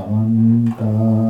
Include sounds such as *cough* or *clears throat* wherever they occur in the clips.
සමන්තා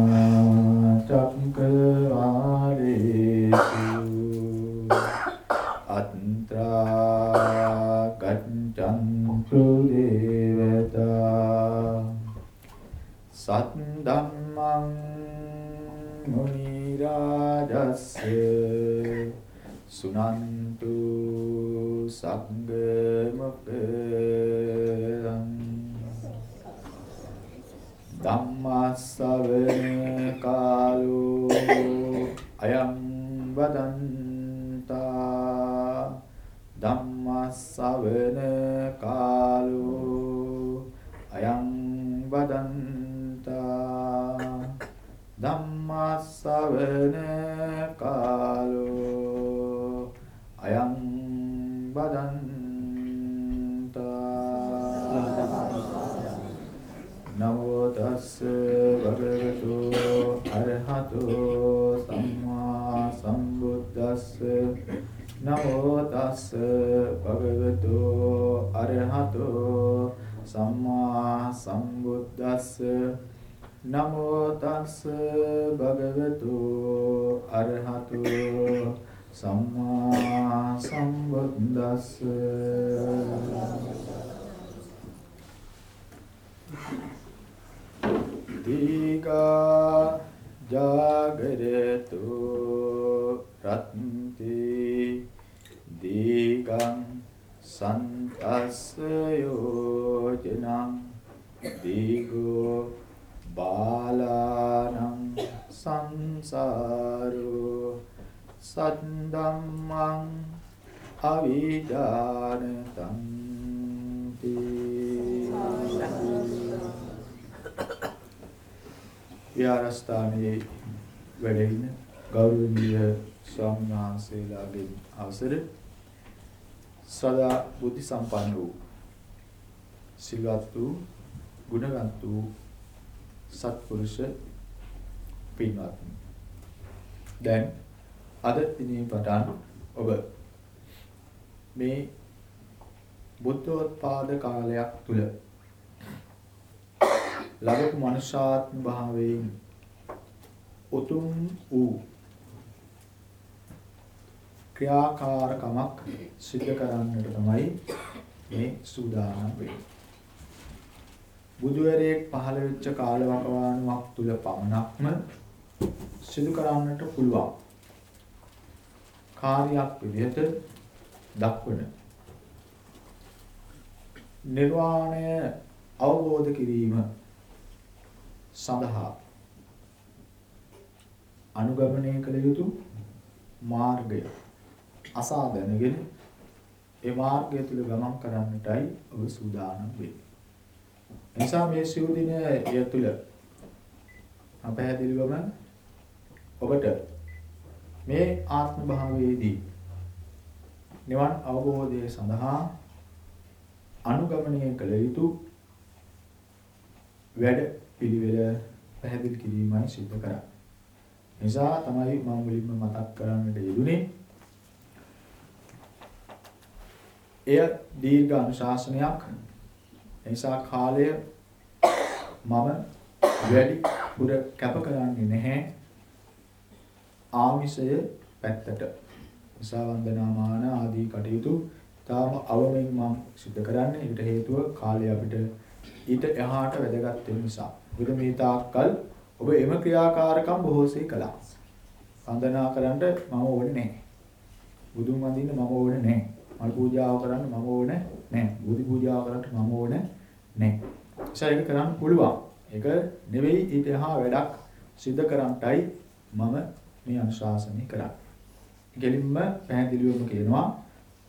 ක්‍රියාකාරකමක් සිදු කරන්නට තමයි මේ සූදානම් වෙන්නේ. බුදුවරයෙක් පහළ වෙච්ච කාලවකවානුවක් තුල පමණක්ම සිදු කරන්නට පුළුවන්. කාර්යයක් විදිහට දක්වන නිර්වාණය අවබෝධ කිරීම සඳහා අනුගමනය කළ යුතු මාර්ගය අසා දැනගෙන ඒ මාර්ගය තුල ගමන් කරන්නටයි ඔබ සූදානම් වෙන්නේ. එනිසා මේ සිව් දිනය ය තුල අපහැදිලිවම ඔබට මේ ආත්ම භාවයේදී නිවන් අවබෝධය සඳහා අනුගමනය කළ යුතු වැඩ පිළිවෙල පැහැදිලි කිරීමයි සිද්ධ කරන්නේ. නිසා තමයි මම මුලින්ම මතක් කරන්නට යෙදුනේ. එය දීර්ඝ අනුශාසනයක්. නිසා කාලය මම වැඩි පුර කැප කරන්නේ නැහැ. ආමිෂය පැත්තට. නිසා වන්දනාමාන ආදී කටයුතු තාම අවමෙන් මම සිද්ධ කරන්නේ. ඒකට හේතුව කාලය අපිට ඊට එහාට වැදගත් වෙන නිසා. මොකද මේ තාක්කල් ඔබ එම ක්‍රියාකාරකම් බොහෝසේ කළා. වන්දනා කරන්න මම ඕනේ නැහැ. බුදුන් වඳින්න මම ඕනේ නැහැ. මල් පූජාව කරන්න මම ඕනේ නැහැ. බුදු පූජාව කරන්න මම ඕනේ නැහැ. ඒක කරන්න පුළුවන්. ඒක නෙවෙයි ඊට එහා වැඩක් සිද්ධ කරන්නටයි මම මේ අනුශාසනය කරන්නේ. ගෙලින්ම පැහැදිලිවම කියනවා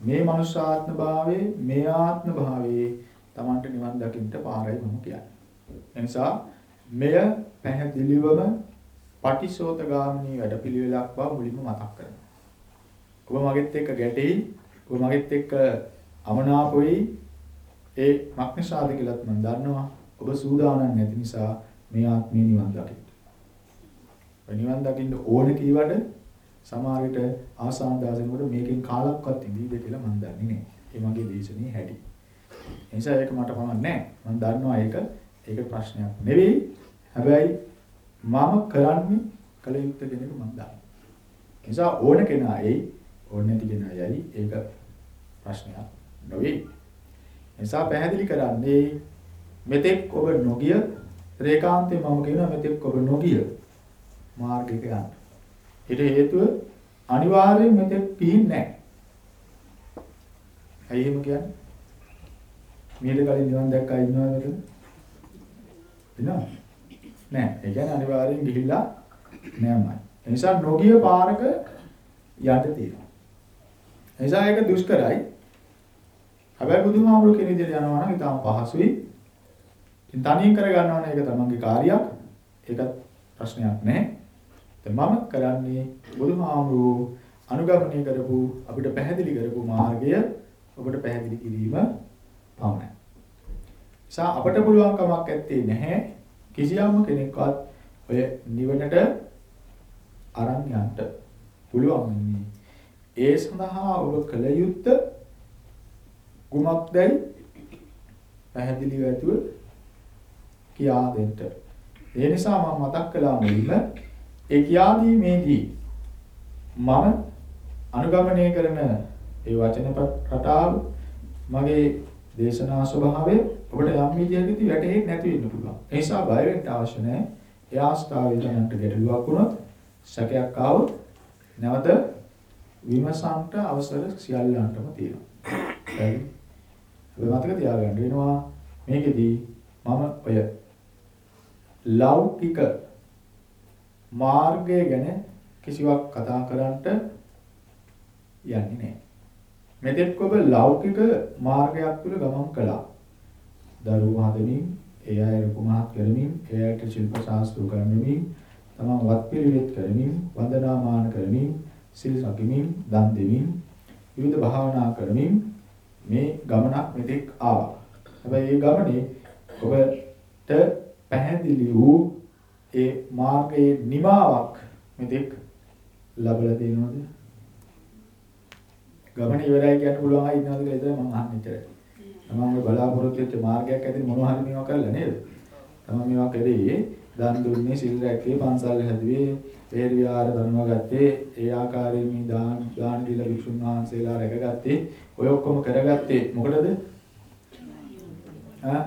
මේ මනුෂ්‍යාත්ම භාවයේ මේ ආත්ම භාවයේ Tamanට නිවන් දකින්න පාරයි මම කියන්නේ. එනිසා මෙය පැහැදිලිවම පටිසෝතගාමිනී වැඩපිළිවෙලක් බව මුලින්ම මතක් කරනවා. ඔබ මගෙත් එක්ක ගැටෙයි, ඔබ මගෙත් එක්ක අමනාප වෙයි. ඒ මක්නිසාද කියලාත් මම දන්නවා. ඔබ සූදානම් නැති නිසා මේ ආත්මේ නිවන් දකින්න. නිවන් දකින්න ඕන කීවට සමහර විට ආසාන දාසෙනකොට මේකෙන් කාලක්වත් ඉඳීද කියලා මම දන්නේ නැහැ. ඒ මගේ දේශනේ හැටි. ඒ නිසා ඒක මට පමණ නැහැ. මම දන්නවා ඒක ඒක ප්‍රශ්නයක් නෙවෙයි. හැබැයි මම කරන්නේ කල යුත්තේ කියන එක මම දන්නවා. නිසා ඕන කෙනා එයි ඕන නැති කෙනා යයි ඒක ප්‍රශ්නයක් නෙවෙයි. නිසා පැහැදිලි කරන්නේ මෙතෙක් ඔබ නොගිය රේකාන්තේ මම කියනවා මෙතෙක් ඔබ නොගිය මාර්ගයක යන්න. ඊට හේතුව අනිවාර්යයෙන් මෙතෙක් පිහින් නැහැ. ඇයි එහෙම කියන්නේ? මීට කලින් නිවන් දැක්කා ඉන්නවද මෙතන? ඉන්නවද? නෑ. ඒ කියන්නේ අනිවාර්යෙන් ගිහිල්ලා නෑමයි. ඒ නිසා නොගිය පාරක යන්න තියෙනවා. ඒ නිසා ඒක දුෂ්කරයි. හැබැයි බුදුහාමුදුරු කියන විදිහට යනවා නම් ඊටම පහසුයි. ඉතින් තනියෙන් කර ගන්නවා නම් ඒක තමන්ගේ කාර්යයක්. ඒකත් ප්‍රශ්නයක් නෑ. මම කරන්නේ බුදුහාමුදුරු අනුගමනය කරපු අපිට පැහැදිලි කරපු මාර්ගය ඔබට පැහැදිලි කිරීම පමණයි. සා අපට පුළුවන් කමක් ඇත්තේ නැහැ කිසියම් කෙනෙක්වත් ඔය නිවනට අරන් යන්න පුළුවන් වෙන්නේ. ඒ සඳහා ඔබ කළ යුත්තේ කුමක්දයි පැහැදිලිව ඇතුව කියා දෙන්න. ඒ නිසා මම මතක් කළා මුලින්ම ඒ කියා දීමේදී මම අනුගමනය කරන ඒ වචන රටාව මගේ දේශනා ස්වභාවය ඔබට යම් විදියකදී වැටහෙන්නේ නැති වෙන්න පුළුවන්. ඒ නිසා බය වෙන්න අවශ්‍ය නැහැ. ඒ ආස්ථාවේ දැනන්ට ගැටලුවක් වුණොත් සැකයක් ආවොත් නැවත විමසන්ට අවසර සියල්ලන්ටම තියෙනවා. හරි. ඔය මතක තියාගන්න වෙනවා මේකෙදී මම ඔය ලෞකික මාර්ගය ගැන කිසිවක් කතා කරන්නට යන්නේ නැහැ. මෙතෙක් ඔබ ලෞකික මාර්ගයක් තුළ ගමන් කළා. දරුවෝ හදමින්, ඒ අය කුමහත් කරමින්, ඒ අයට ශිල්ප ශාස්ත්‍ර උගන්වමින්, තමන් වත් පිළිවෙත් කරමින්, වන්දනාමාන කරමින්, සිල් රකිමින්, දන් දෙමින්, විවිධ භාවනා කරමින් මේ ගමනක් මෙතෙක් ආවා. හැබැයි මේ ගමනේ ඔබට පැහැදිලි වූ ඒ මාර්ගයේ නිමාවක් මෙතෙක් ලැබලා තියෙනවද? ගමන ඉවරයි කියන්න පුළුවන් අය ඉන්නවද කියලා ඉතින් මම අහන්නේ ඉතරයි. තමන් ඔය බලාපොරොත්තු වෙච්ච මාර්ගයක් ඇතින් මොනවා හරි මේවා කරලා නේද? තමන් මේවා කරේ දන් දුන්නේ සිල් රැක්කේ පන්සල් හැදුවේ පෙර විහාර දන්වා ගත්තේ ඒ ආකාරයෙන් මේ දාන දාන දීලා විසුණු වහන්සේලා රැකගත්තේ ඔය ඔක්කොම කරගත්තේ මොකටද? ආ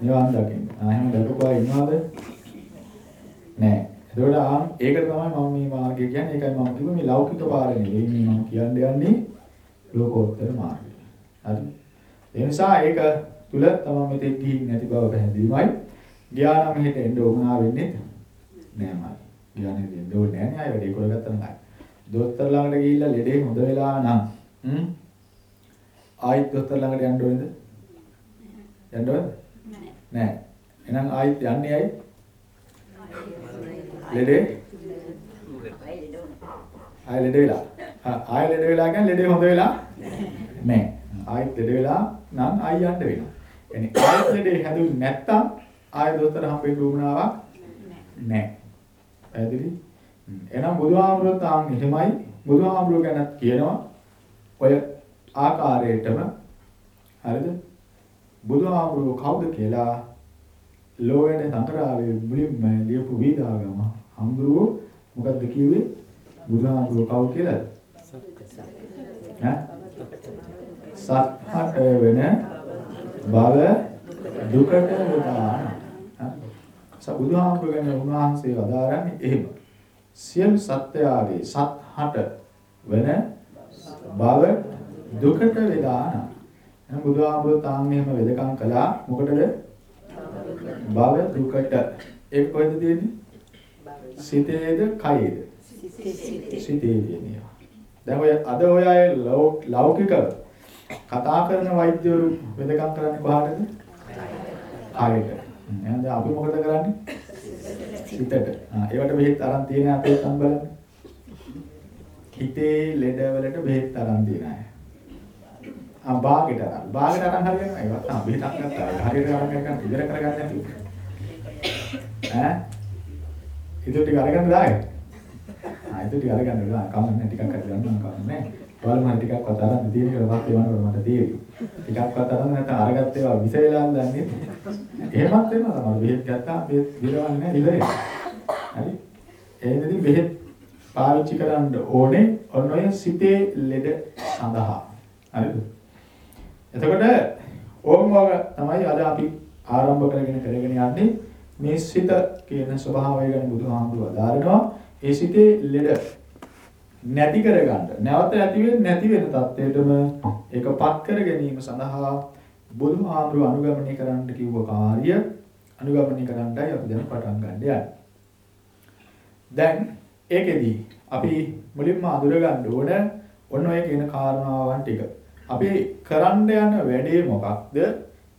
නිවන් දකින්න. ආ එහෙම දැකපුවා ඉන්නවද? නෑ. ඒකට ආ ඒකට තමයි මම මේ මාර්ගය කියන්නේ. ඒකයි මම කිව්වේ මේ ලෞකික පාරේ නෙවෙයි මේ මම කියන්න යන්නේ ලෝකෝත්තර මාර්ගය. හරි. ඒ නිසා ඒක තුල තමයි මෙතෙක් ගිහින් නැති බව පැහැදිලිමයි. ගියා නම් මෙහෙට එන්න ඕමනා වෙන්නේ නෑමයි. ගියා නේද එන්න ඕනේ නෑනේ ආයෙ වැඩේ කරගත්තා නම් ආයෙ. දොස්තර ළඟට ගිහිල්ලා ලෙඩේ හොඳ වෙලා නම් හ්ම් ආයෙත් දොස්තර ළඟට යන්න ඕනේද? යන්න ඕනද? නෑ. එහෙනම් ආයෙත් යන්නේ ඇයි? ලෙඩේ ආයෙ ලෙඩ වෙලා. ආයෙ ලෙඩ වෙලා කියන්නේ ලෙඩේ හොඳ වෙලා නෑ. ආයෙත් ලෙඩ වෙලා නම් ආයෙ යන්න වෙනවා. එනේ ආයෙත් ලෙඩේ හැදුනේ නැත්තම් ආයෙ දොස්තර හම්බෙන්න උවමනාවක් නෑ. පැහැදිලි? එහෙනම් බුදුහාමුදුරුවෝ තාන් එහෙමයි බුදුහාමුදුරුවෝ ගැනත් කියනවා ඔය ආකාරයටම හරිද? බුදුහාමුදුරුවෝ කවුද කියලා ලෝයන සංකරාවේ මුලින්ම ලියපු වේදාගම හඳුරුවෝ මොකද්ද කිව්වේ? බුදුහාමුදුරුවෝ කවුද කියලාද? ඈ? සත්හට වෙන බව දුකට උදාන. සබුදුහාමුදුරුවෝ ගැන උන්වහන්සේ වදාරන්නේ එහෙම. සියලු සත්‍යයගේ සත්හට වෙන බව දුකට වේදාන. එහෙනම් බුදුහාමුදුරුවෝ තාන් එහෙම වෙදකම් කළා මොකටද? භව දුකට. ඒක කොහෙද තියෙන්නේ? සිතේද කයේද? සිතේ තියෙනවා. දැන් ඔය අද ඔය අය ලෞකික කතා කරන වෛද්‍යවරු වෙදකම් කරන්නේ කොහාටද? කයට. එහෙනම් දැන් අපි මොකද කරන්නේ? සිතට. ආ ඒවට බෙහෙත් අරන් තියෙන අපේ තම් බලන්න. හිතේ ලෙඩවලට බෙහෙත් අරන් තියෙන අය. ආ බාගෙට අරන්. බාගෙට අරන් හරියනවා. ඒවත් ආ බෙහෙතක් ගත්තා. හරියට අරන් ගන්න ඉවර කරගන්න නැති. ඈ? ඉතින් ටික අරගන්න දාගෙන. ආ ඉතින් ටික අරගන්න දාන්න. කමන්නේ ටිකක් හරි ගන්නවා කමන්නේ. බලමු හරි ටිකක් වත් අරන් තියෙන කියලා පස්සේ වනකොට මට තේරෙයි. ටිකක් වත් අරන් නැත්නම් අරගත්ත ඒවා විස වෙලා දන්නේ. එහෙමත් වෙනවා තමයි. බෙහෙත් ගත්තාම බෙහෙත් ගිරවන්නේ නැහැ ඉවරයි. හරි? එහෙනම් බෙහෙත් පාවිච්චි කරන්න ඕනේ ඔන්න ඔය සිතේ ලෙඩ සඳහා. හරිද? එතකොට ඕම් වගේ තමයි අද අපි ආරම්භ කරගෙන කරගෙන යන්නේ මේ සිත කියන ස්වභාවය ගැන බුදුහාමුදුරුවෝ අදාරනවා. ඒ සිතේ ලෙඩ නැති කරගන්න. නැවත ඇති වෙන්නේ නැති වෙන තත්ත්වයටම ඒකපත් කර ගැනීම සඳහා බුදුහාමුදුරුවෝ අනුගමනය කරන්න කිව්ව කාර්ය අනුගමනය කරන්නයි අපි දැන් පටන් ගන්න යන්නේ. දැන් ඒකෙදි අපි මුලින්ම අඳුර ගන්න ඕන ඔන්න ඔය කියන කාරණාවන් ටික. අපි කරන්න යන වැඩේ මොකක්ද?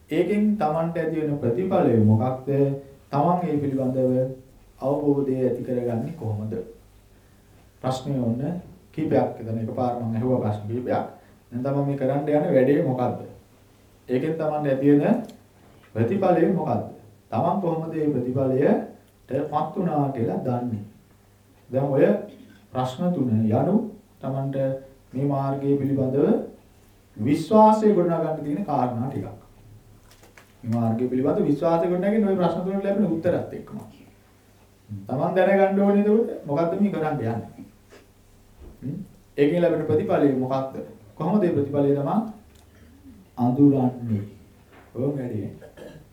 ඒකෙන් Tamanට ඇති වෙන ප්‍රතිඵලය මොකක්ද? Taman ඒ පිළිබඳව අවබෝධය ඇති කරගන්නේ කොහොමද? ප්‍රශ්නේ ඔන්න කීපයක් එතන එකපාර මම අහුවා ප්‍රශ්න කීපයක්. දැන් තමයි මේ කරන්න යන වැඩේ මොකද්ද? ඒකෙන් තමයි ඇති වෙන ප්‍රතිඵලය මොකද්ද? තමන් කොහොමද මේ ප්‍රතිඵලයටපත් වුණා කියලා දන්නේ? දැන් ඔය ප්‍රශ්න තුන යනු තමන්ට මේ මාර්ගය පිළිබඳව විශ්වාසය ගොඩනගන්න තියෙන කාරණා ටිකක්. මේ මාර්ගය පිළිබඳව විශ්වාසය ගොඩනගගෙන ওই ප්‍රශ්න තුනට ලැබෙන උත්තරات එක්කම. තමන් දැනගන්න ඕනේ ඒක මොකද්ද මේ කරන්න යන්නේ? හ්ම් ඒකෙන් ලැබෙන ප්‍රතිඵලය මොකක්ද? කොහොමද මේ ප්‍රතිඵලය තමයි අඳුරන්නේ? ඕක වැඩි.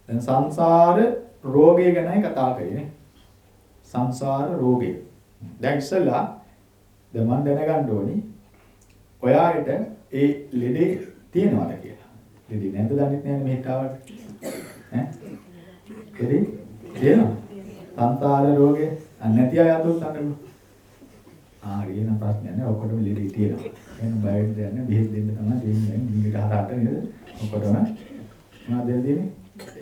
දැන් සංසාර රෝගය ගැනයි කතා කරන්නේ. සංසාර රෝගය. දැන් ඉස්සලා දැන් මම දැනගන්න ඕනි ඔයාලට ඒ ලෙඩේ තියෙනවද කියලා. ලෙඩේ නැද්ද දන්නේ නැහැ මෙහෙට ආවට. ඈ? ලෙඩේ තියෙනවා. සංසාර රෝගේ නැති අය අතොත් අන්නු. ආ රියන ප්‍රශ්නයක් නෑ ඔක්කොටම ලෙඩේ තියෙනවා. එහෙනම් බය වෙන්න දෙන්නේ බෙහෙත් දෙන්න තමයි දෙන්නේ. මිනිහ හරහට නේද? ඔක්කොටම මොනවද දෙන්නේ?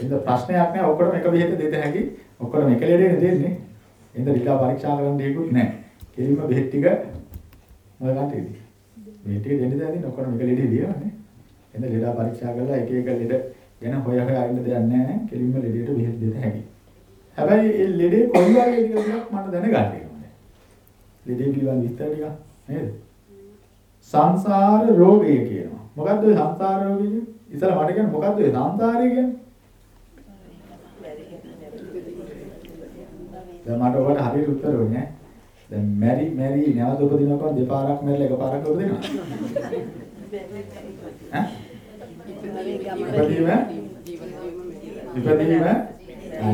එහෙනම් ප්‍රශ්නයක් නෑ ඔක්කොටම එක බෙහෙත දෙත හැකි. ඔක්කොටම එක ලෙඩේ දෙන්නේ. එහෙනම් ඊට පරීක්ෂා කරන්න දෙයක්වත් නෑ. කෙලින්ම බෙහෙත් ටික මොකද ගන්නද? බෙහෙත් ටික දෙන්න දැන් ඔක්කොම එක ලෙඩේ දියවන්නේ. එහෙනම් ලෙඩා පරීක්ෂා කරලා එක එක ලෙඩ ගැන හොය හොයා ඉන්න දෙයක් නෑ. කෙලින්ම ලෙඩේට බෙහෙත් දෙත හැකි. හැබැයි මේ ලෙඩේ කොයි වගේ ටිකක් මට දැනගන්න ඕනේ. ලෙඩේ පිළිබඳ විස්තර ටික නේද? සංසාර රෝගය කියනවා. මොකද්ද ඔය සංසාර රෝගය කියන්නේ? ඉතල මට කියන්නේ මොකද්ද ඔය සංසාරය කියන්නේ? දැන් මට ඔයාලට හරියට උත්තර ඕනේ ඈ. දැන් මැරි මැරි නැවත උපදිනකොට දෙපාරක් මැරිලා එකපාරක් උපදිනවා. ඈ? ඉපදීම ඉපදීම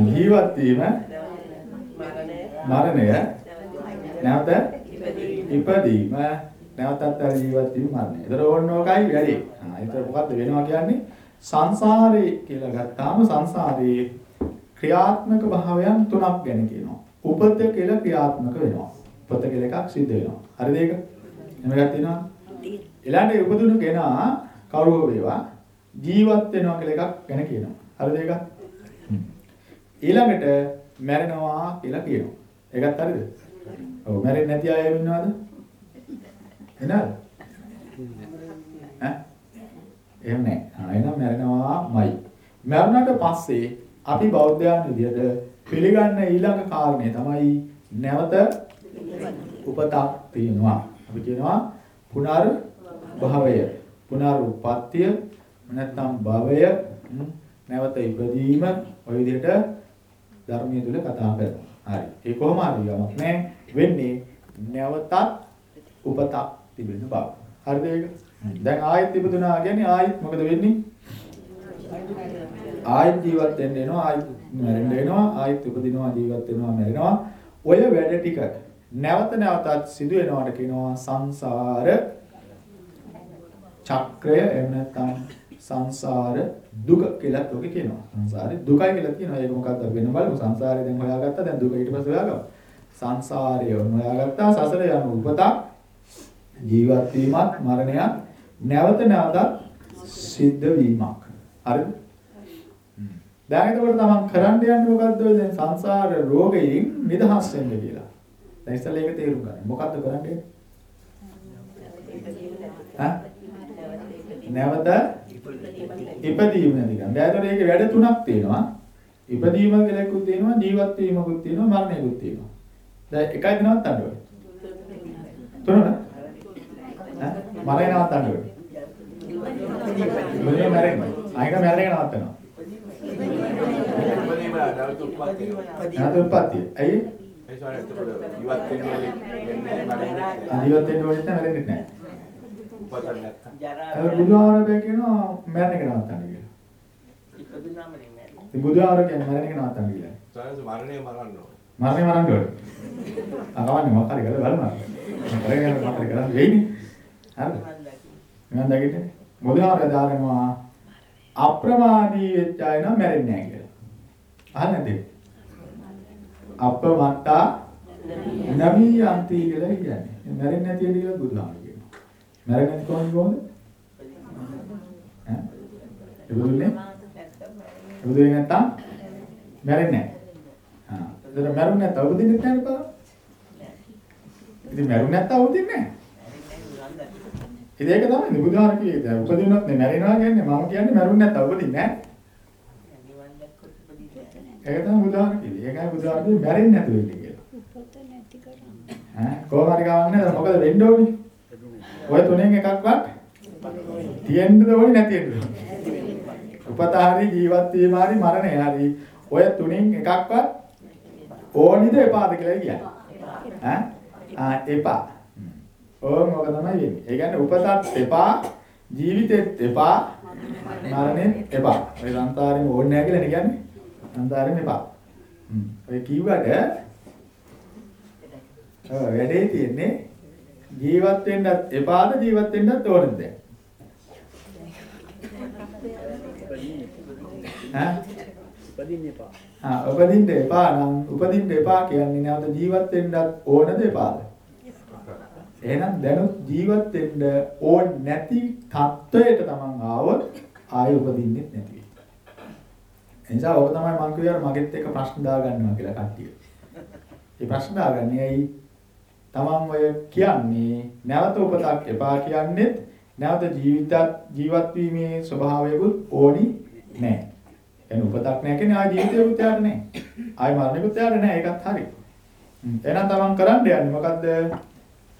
ජීවත් වීම මරණය නැවත ඉපදීම නැවතත් අර ජීවත් වීම මරණය. ඒතර ඕනෝකයි වැඩි. ආ ඒතර මොකද්ද වෙනවා කියන්නේ සංසාරේ කියලා ගත්තාම සංසාරේ ක්‍රියාත්මක භාවයන් තුනක් ගැන කියනවා. උපත කියලා ක්‍රියාත්මක වෙනවා. උපත කියලා එකක් සිද්ධ වෙනවා. හරිද ඒක? එහෙම තියෙනවා. ඊළඟට උපදුණු කෙනා කවුරු වේවා ජීවත් වෙනවා කියලා එකක් ගැන කියනවා. හරිද ඒක? ඊළඟට මැරෙනවා කියලා කියනවා. ඒකත් හරිද? ඔව් මැරෙන්නේ නැති අය ඉන්නවද? එනවද? ඈ? එහෙම නැහැ. ආ එහෙනම් මැරෙනවාමයි. මැරුණාට පස්සේ අපි බෞද්ධයන් විදිහට පිළිගන්න ඊළඟ කාරණය තමයි නැවත උපතක් තියෙනවා. අපි කියනවා පුනර් භවය. පුනරුත්පත්තිය නැත්නම් භවය නැවත ඉපදීම ඔය විදිහට ධර්මයේ තුල කතා කරනවා. හරි. ඒ කොහොම හරි යමක් නෑ වෙන්නේ නැවතත් උපතක් තිබෙන බව. හරිද ඒක? දැන් ආයෙත් ඉපදුනා කියන්නේ ආයෙත් මොකද වෙන්නේ? ආයෙත් ජීවත් වෙන්න එනවා ආයෙත් මැරෙන්න වෙනවා ආයෙත් උපදිනවා ජීවත් වෙනවා මැරෙනවා ඔය වැඩ ටික නැවත නැවතත් සිදු වෙනවට කියනවා සංසාර චක්‍රය එහෙම නැත්නම් සංසාර දුක කියලා ඔක කියනවා. සංසාරේ දුකයි කියලා කියනවා ඒක මොකක්ද වෙන බලමු. සංසාරේ දැන් හොයාගත්තා. දැන් දුක ඊට පස්සේ හොයාගමු. සංසාරය හොයාගත්තා. සසර යන උපතක් ජීවත් වීමත් මරණයක් නැවත නැවතත් සිද්ධ වීමක්. හරිද? දැන් එතකොට තමන් කරන්න යන්නේ මොකද්ද? ඔය දැන් සංසාර රෝගයෙන් නිදහස් වෙන්න කියලා. දැන් ඉස්සෙල්ලා ඒක තේරුම් ගන්න. මොකද්ද කරන්නේ? ඈ? නැවත ඉපදීම නැති ගන්න. දැන් ඒතර ඒකේ වැඩ තුනක් තියෙනවා. ඉපදීම කියලා එකකුත් තියෙනවා, ජීවත් වීමකුත් තියෙනවා, මරණයකුත් තියෙනවා. දැන් එකයි දිනවත් අඬ ඕනේ. තුනද? මරණය නවත්තන්න ඕනේ. ඉපදීම මරණය. ආයෙත් මරණය නවත්තනවා. එහෙම නැවත උත්පත්ති නැවත උත්පත්තිය. ඇයි? ඒ එතකොට ඉවත් වෙන්නේ මරන්නේ අදිවත් වෙන්න ඕනෙත් නැහැ මැරෙන්නෙත් නැහැ. උපතක් නැත්තම්. ඒක බුදුහාරබේ කියනවා මැරෙන එක නවත්තන්න කියලා. ඉතින් බුදුහාර කියන්නේ මැරෙන එක නවත්තන්න කියලා. සෝනස මරණය මරන්න ඕන. මරණය මරන්න ඕනේ. අකවන්නේ මොකක් හරි කරලා බලන්න. කරගෙන මොකක් හරි කරන්න වෙයිනේ. හරිද? මම දකින්නේ බුදුහාර දානවා අප්‍රමාදී වෙච්ච අය නම් මැරෙන්නේ නැහැ කියලා. අහන්නේ නැද්ද? අපමත්තා නමී යන්ති කියලා කියන්නේ. මැරෙන්නේ නැති කියලා බුදුහාම කියනවා. මැරෙන්නේ කොහොමද කොහොමද? ඈ? ඒ බුදුනේ? ඒ බුදුනේ නැත්තම් මැරෙන්නේ නැහැ. ආ. ඒතර මැරුන්නේ නැත්නම් උපදින්නේ නැහැ නේද? ඉතින් මැරුන්නේ නැත්නම් උපදින්නේ නැහැ. ඉතින් ඒක තමයි බුදුහාම කියේ. දැන් උපදිනොත් නේ මැරෙනවා කියන්නේ මම කියන්නේ මැරුන්නේ නැත්නම් උපදින්නේ නැහැ. ඒක තමයි බුදුහාම කියේ. ඒකයි බුදුහාම කියේ මැරෙන්නේ නැතුව ඉන්නේ කියලා. උපත නැති කරන්න. ඈ කොහොම හරි ගමන් නැහැ මොකද වෙන්න ඕනේ? ඔය තුනෙන් එකක්වත් තියෙන්නද ඕනේ නැති වෙන්නද ඕනේ? උපත හරි ජීවත් වීම හරි මරණය හරි ඔය තුනෙන් එකක්වත් ඕනිද එපාද කියලා කියන්නේ. ඈ ආ එපා. ඕම මොක තමයි වෙන්නේ. ඒ කියන්නේ උපතත් එපා ජීවිතෙත් එපා මරණෙත් එපා. ඔය සංසාරෙම ඕනේ නැහැ කියලා නේ කියන්නේ. සංසාරෙම එපා. හ්ම්. ඔය කිව්වට ඔව් වැඩේ තියෙන්නේ ජීවත් වෙන්නත් එපාද ජීවත් වෙන්නත් ඕනද දැන්. ඈ උපදින්න එපා. ආ උපදින්න එපා නම් උපදින්න එපා කියන්නේ නැවත ජීවත් වෙන්නත් ඕනද එපාද? එහෙනම් දැනුත් ජීවත් වෙන්න ඕන නැති තත්වයට තමන් ආවොත් ආයෙ උපදින්නෙත් නැති වෙයි. එනිසා ඔබ තමයි මම කියුවා මගෙත් එක ප්‍රශ්න දාගන්නවා කියලා කට්ටිය. ඒ ප්‍රශ්න දාගන්නේ ඇයි? තමන් ඔය කියන්නේ නැවත උපතක් එපා කියන්නේත් නැවත ජීවිතත් ජීවත් වීමේ ස්වභාවයකුත් ඕනි නැහැ. එන උපතක් නැහැ කියන්නේ ආ ජීවිතේකුත් යාර නැහැ. ආයි මරණයකුත් යාර නැහැ. ඒකත් හරි. එහෙනම් තමන් කරන්න යන්නේ මොකද්ද?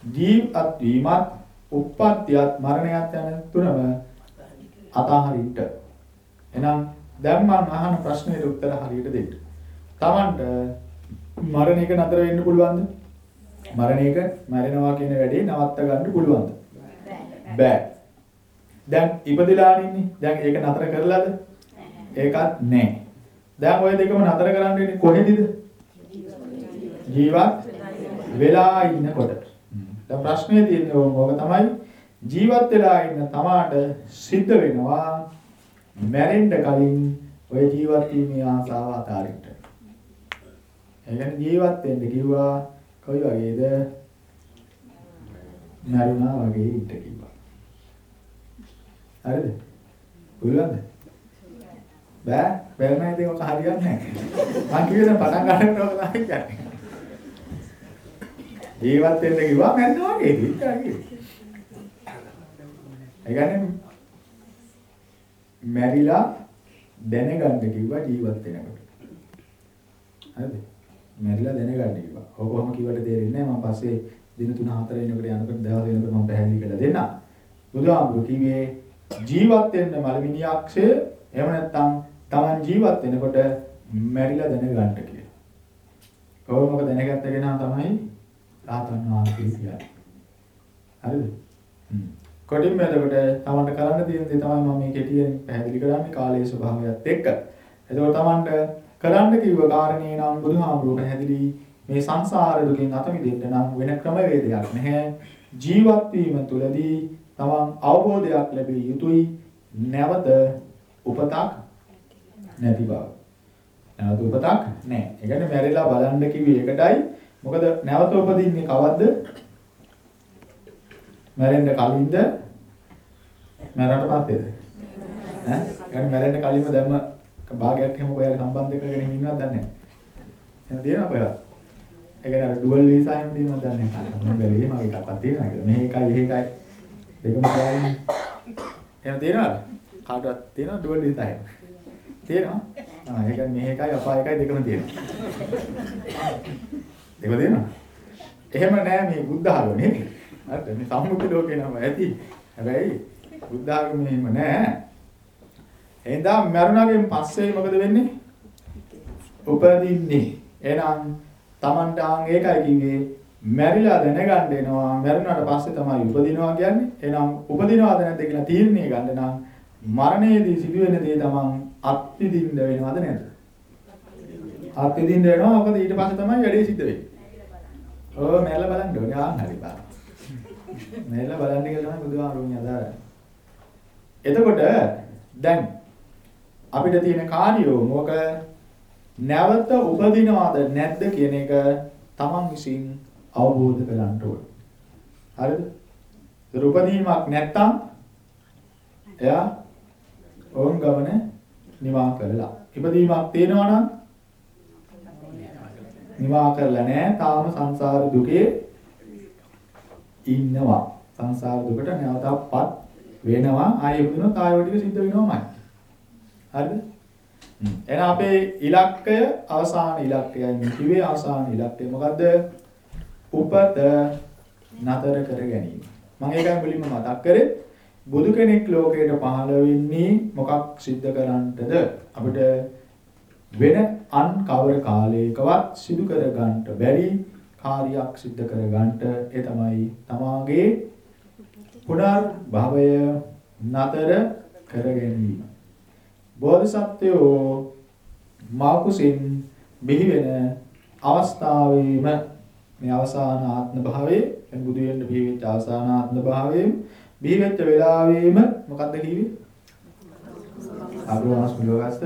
ජීවත් වීමත්, උප්පත්තියත්, මරණයත් යන තුනම අතහරින්න. එහෙනම් දැන් මම අහන ප්‍රශ්නෙට උත්තර හරියට දෙන්න. තමන්ට මරණයක නතර වෙන්න පුළුවන්ද? මරණයක මැරෙනවා කියන වැඩේ නවත්ත ගන්න පුළුවන්ද? බෑ. දැන් ඉපදිලා ඉන්නේ. දැන් ඒක නතර කරලාද? ඒකත් නෑ. දැන් ওই දෙකම නතර කරන්න වෙන්නේ කොහෙදද? ජීවත් වෙලා ඉන්නකොට. දැන් ප්‍රශ්නේ තියෙන්නේ ඕක තමයි ජීවත් වෙලා ඉන්න තමාට සිද්ධ වෙනවා මැරෙන්න කලින් ඔය ජීවත් වීමේ ආසාව අතාරින්න. ඒ කියන්නේ ජීවත් වෙන්න කිව්වා කොයි වගේද? මරුණා වගේ ඉන්න කිව්වා. හරිද? පුළුවන්ද? බෑ බැලුනා ඉතින් ඔක හරියන්නේ නැහැ. මං කිව්වේ දැන් පටන් ගන්නකොට ඔක තමයි කියන්නේ. ජීවත් වෙන්න කිව්වා මැරෙනවා වගේ ඉතින්. ඒ කියන්නේ මැරිලා දැනගන්න කිව්වා ජීවත් වෙනකොට. හරිද? මැරිලා දැනගන්න කිව්වා. ඔක කොහොම කිව්වට තේරෙන්නේ නැහැ. මම පස්සේ දින 3 4 වෙනකොට යනකොට දවස් වෙනකොට මම පැහැදිලි කරලා දෙන්නම්. බුදුහාමුදුරු කිව්වේ ජීවත් වෙන්න මලමිනියක්ෂය එහෙම නැත්නම් Taman ජීවත් වෙනකොට මැරිලා දැනගන්න කියලා. කොහොමද දැනගත්ත කෙනා තමයි රාතන් වහන්සේ කියන්නේ. හරිද? හ්ම්. කොටින්ම එතකොට Tamanට කරන්න තියෙන දේ තමයි මම මේ කෙටියෙන් පැහැදිලි කරන්නේ කාලයේ ස්වභාවයත් එක්ක. එතකොට Tamanට කරන්න කිව්ව කාරණේ නම් බුදුහාමුදුරුවෝ පැහැදිලි මේ සංසාර දුකෙන් අත මිදෙන්න නම් වෙන ක්‍රමවේදයක් නැහැ. ජීවත් වීම තුළදී තමන් අවබෝධයක් ලැබිය යුතුයි. නැවත උපතක් නැති බව. නැවත උපතක් නැහැ. ඒ කියන්නේ මැරිලා බලන්න කිව්වේ ඒකටයි මොකද නැවත උපදින්නේ කවද්ද? මැරෙන්න කලින්ද? මැරට පස්සේද ඈ? කියන්නේ මැරෙන්න කලින්ම දැම්ම භාගයක් එහෙම ඔයාලා සම්බන්ධ කරගෙන ඉන්නවද දන්නේ නැහැ. එහෙනම් තියෙනවා කොහෙවත්? ඒ කියන්නේ අර ඩුවල් වීසා එහෙම තියෙනවද දන්නේ නැහැ. මම බැලුවේ මගේ කප්පක් තියෙනවා කියලා. මෙහෙ එකයි එහෙ එකයි දෙකම ගානේ. එහෙම තියෙනවද? කාටවත් තියෙනවද ඩුවල් වීසා එහෙම? තියෙනවා. ආ ඒක මෙහෙ එකයි අපා එකයි දෙකම තියෙනවා. දෙකම තියෙනවා. එහෙම නෑ මේ බුද්ධ ආගමනේ. හරිද? මේ සම්මුති ලෝකේ නම ඇති. හැබැයි බුද්ධ ආගමේ එහෙම නෑ. එහෙනම් මරුණාගෙන් පස්සේ මොකද වෙන්නේ? උපදින්නේ. එහෙනම් Tamanට ආන් ඒකයි කිව්වේ මැරිලා දැනගන්න එනවා. මැරුණාට පස්සේ තමයි උපදිනවා කියන්නේ. එහෙනම් උපදිනවද නැද්ද කියලා තීරණය ගන්න නම් මරණයේදී සිදුවෙන දේ තමන් අත්විඳින්න වෙනවද නැද්ද? අත්විඳින්න වෙනවා. මොකද ඊට පස්සේ තමයි වැඩේ සිද්ධ වෙන්නේ. ඔව් මැරලා බලන්න ඕනේ ආන් හරි බා. මැරලා බලන්න කියලා තමයි බුදුහාමුදුරුවෝ අදාරන්නේ. එතකොට දැන් අපිට තියෙන කාර්යෝ මොක නැවත උපදිනවද නැද්ද කියන එක තමන් විසින් අවබෝධ කරගන්න ඕනේ. හරිද? ඒක උපදීමක් නැත්තම් එයා ඕන් ගමන නිවා කරලා. ඉපදීමක් තියෙනවා නම් නිවා කරලා නැහැ. තාම සංසාර දුකේ ඉන්නවා. සංසාර දුකට නැවතපත් වෙනවා. ආයෙ ඉපදුනොත් ආයෙ ටික සිද්ධ වෙනවමයි. හරිද? එහෙනම් අපේ ඉලක්කය අවසාන ඉලක්කයයි මේ කිව්වේ අවසාන ඉලක්කය මොකද්ද? උපත නතර කර ගැනීම. මම ඒකයි මුලින්ම මතක් කරේ බුදු කෙනෙක් ලෝකයට පහළ වෙන්නේ මොකක් සිද්ධ කරන්නටද? අපිට වෙන අන් කවර කාලයකවත් සිදු කර ගන්නට බැරි කාර්යයක් සිද්ධ කර ගන්නට ඒ තමයි තමාගේ පුනර්භවය නතර කර ගැනීම. බෝධිසත්වයෝ මාකුසින් බිහි වෙන අවස්ථාවේම මේ අවසාන ආත්ම භාවයේ එන් බුදු වෙන්න බිහි වෙච්ච අවසාන ආත්ම භාවයේ බිහි වෙච්ච වෙලාවෙම මොකද්ද කිව්වේ? අග්‍රවංශ මිලෝගස්ත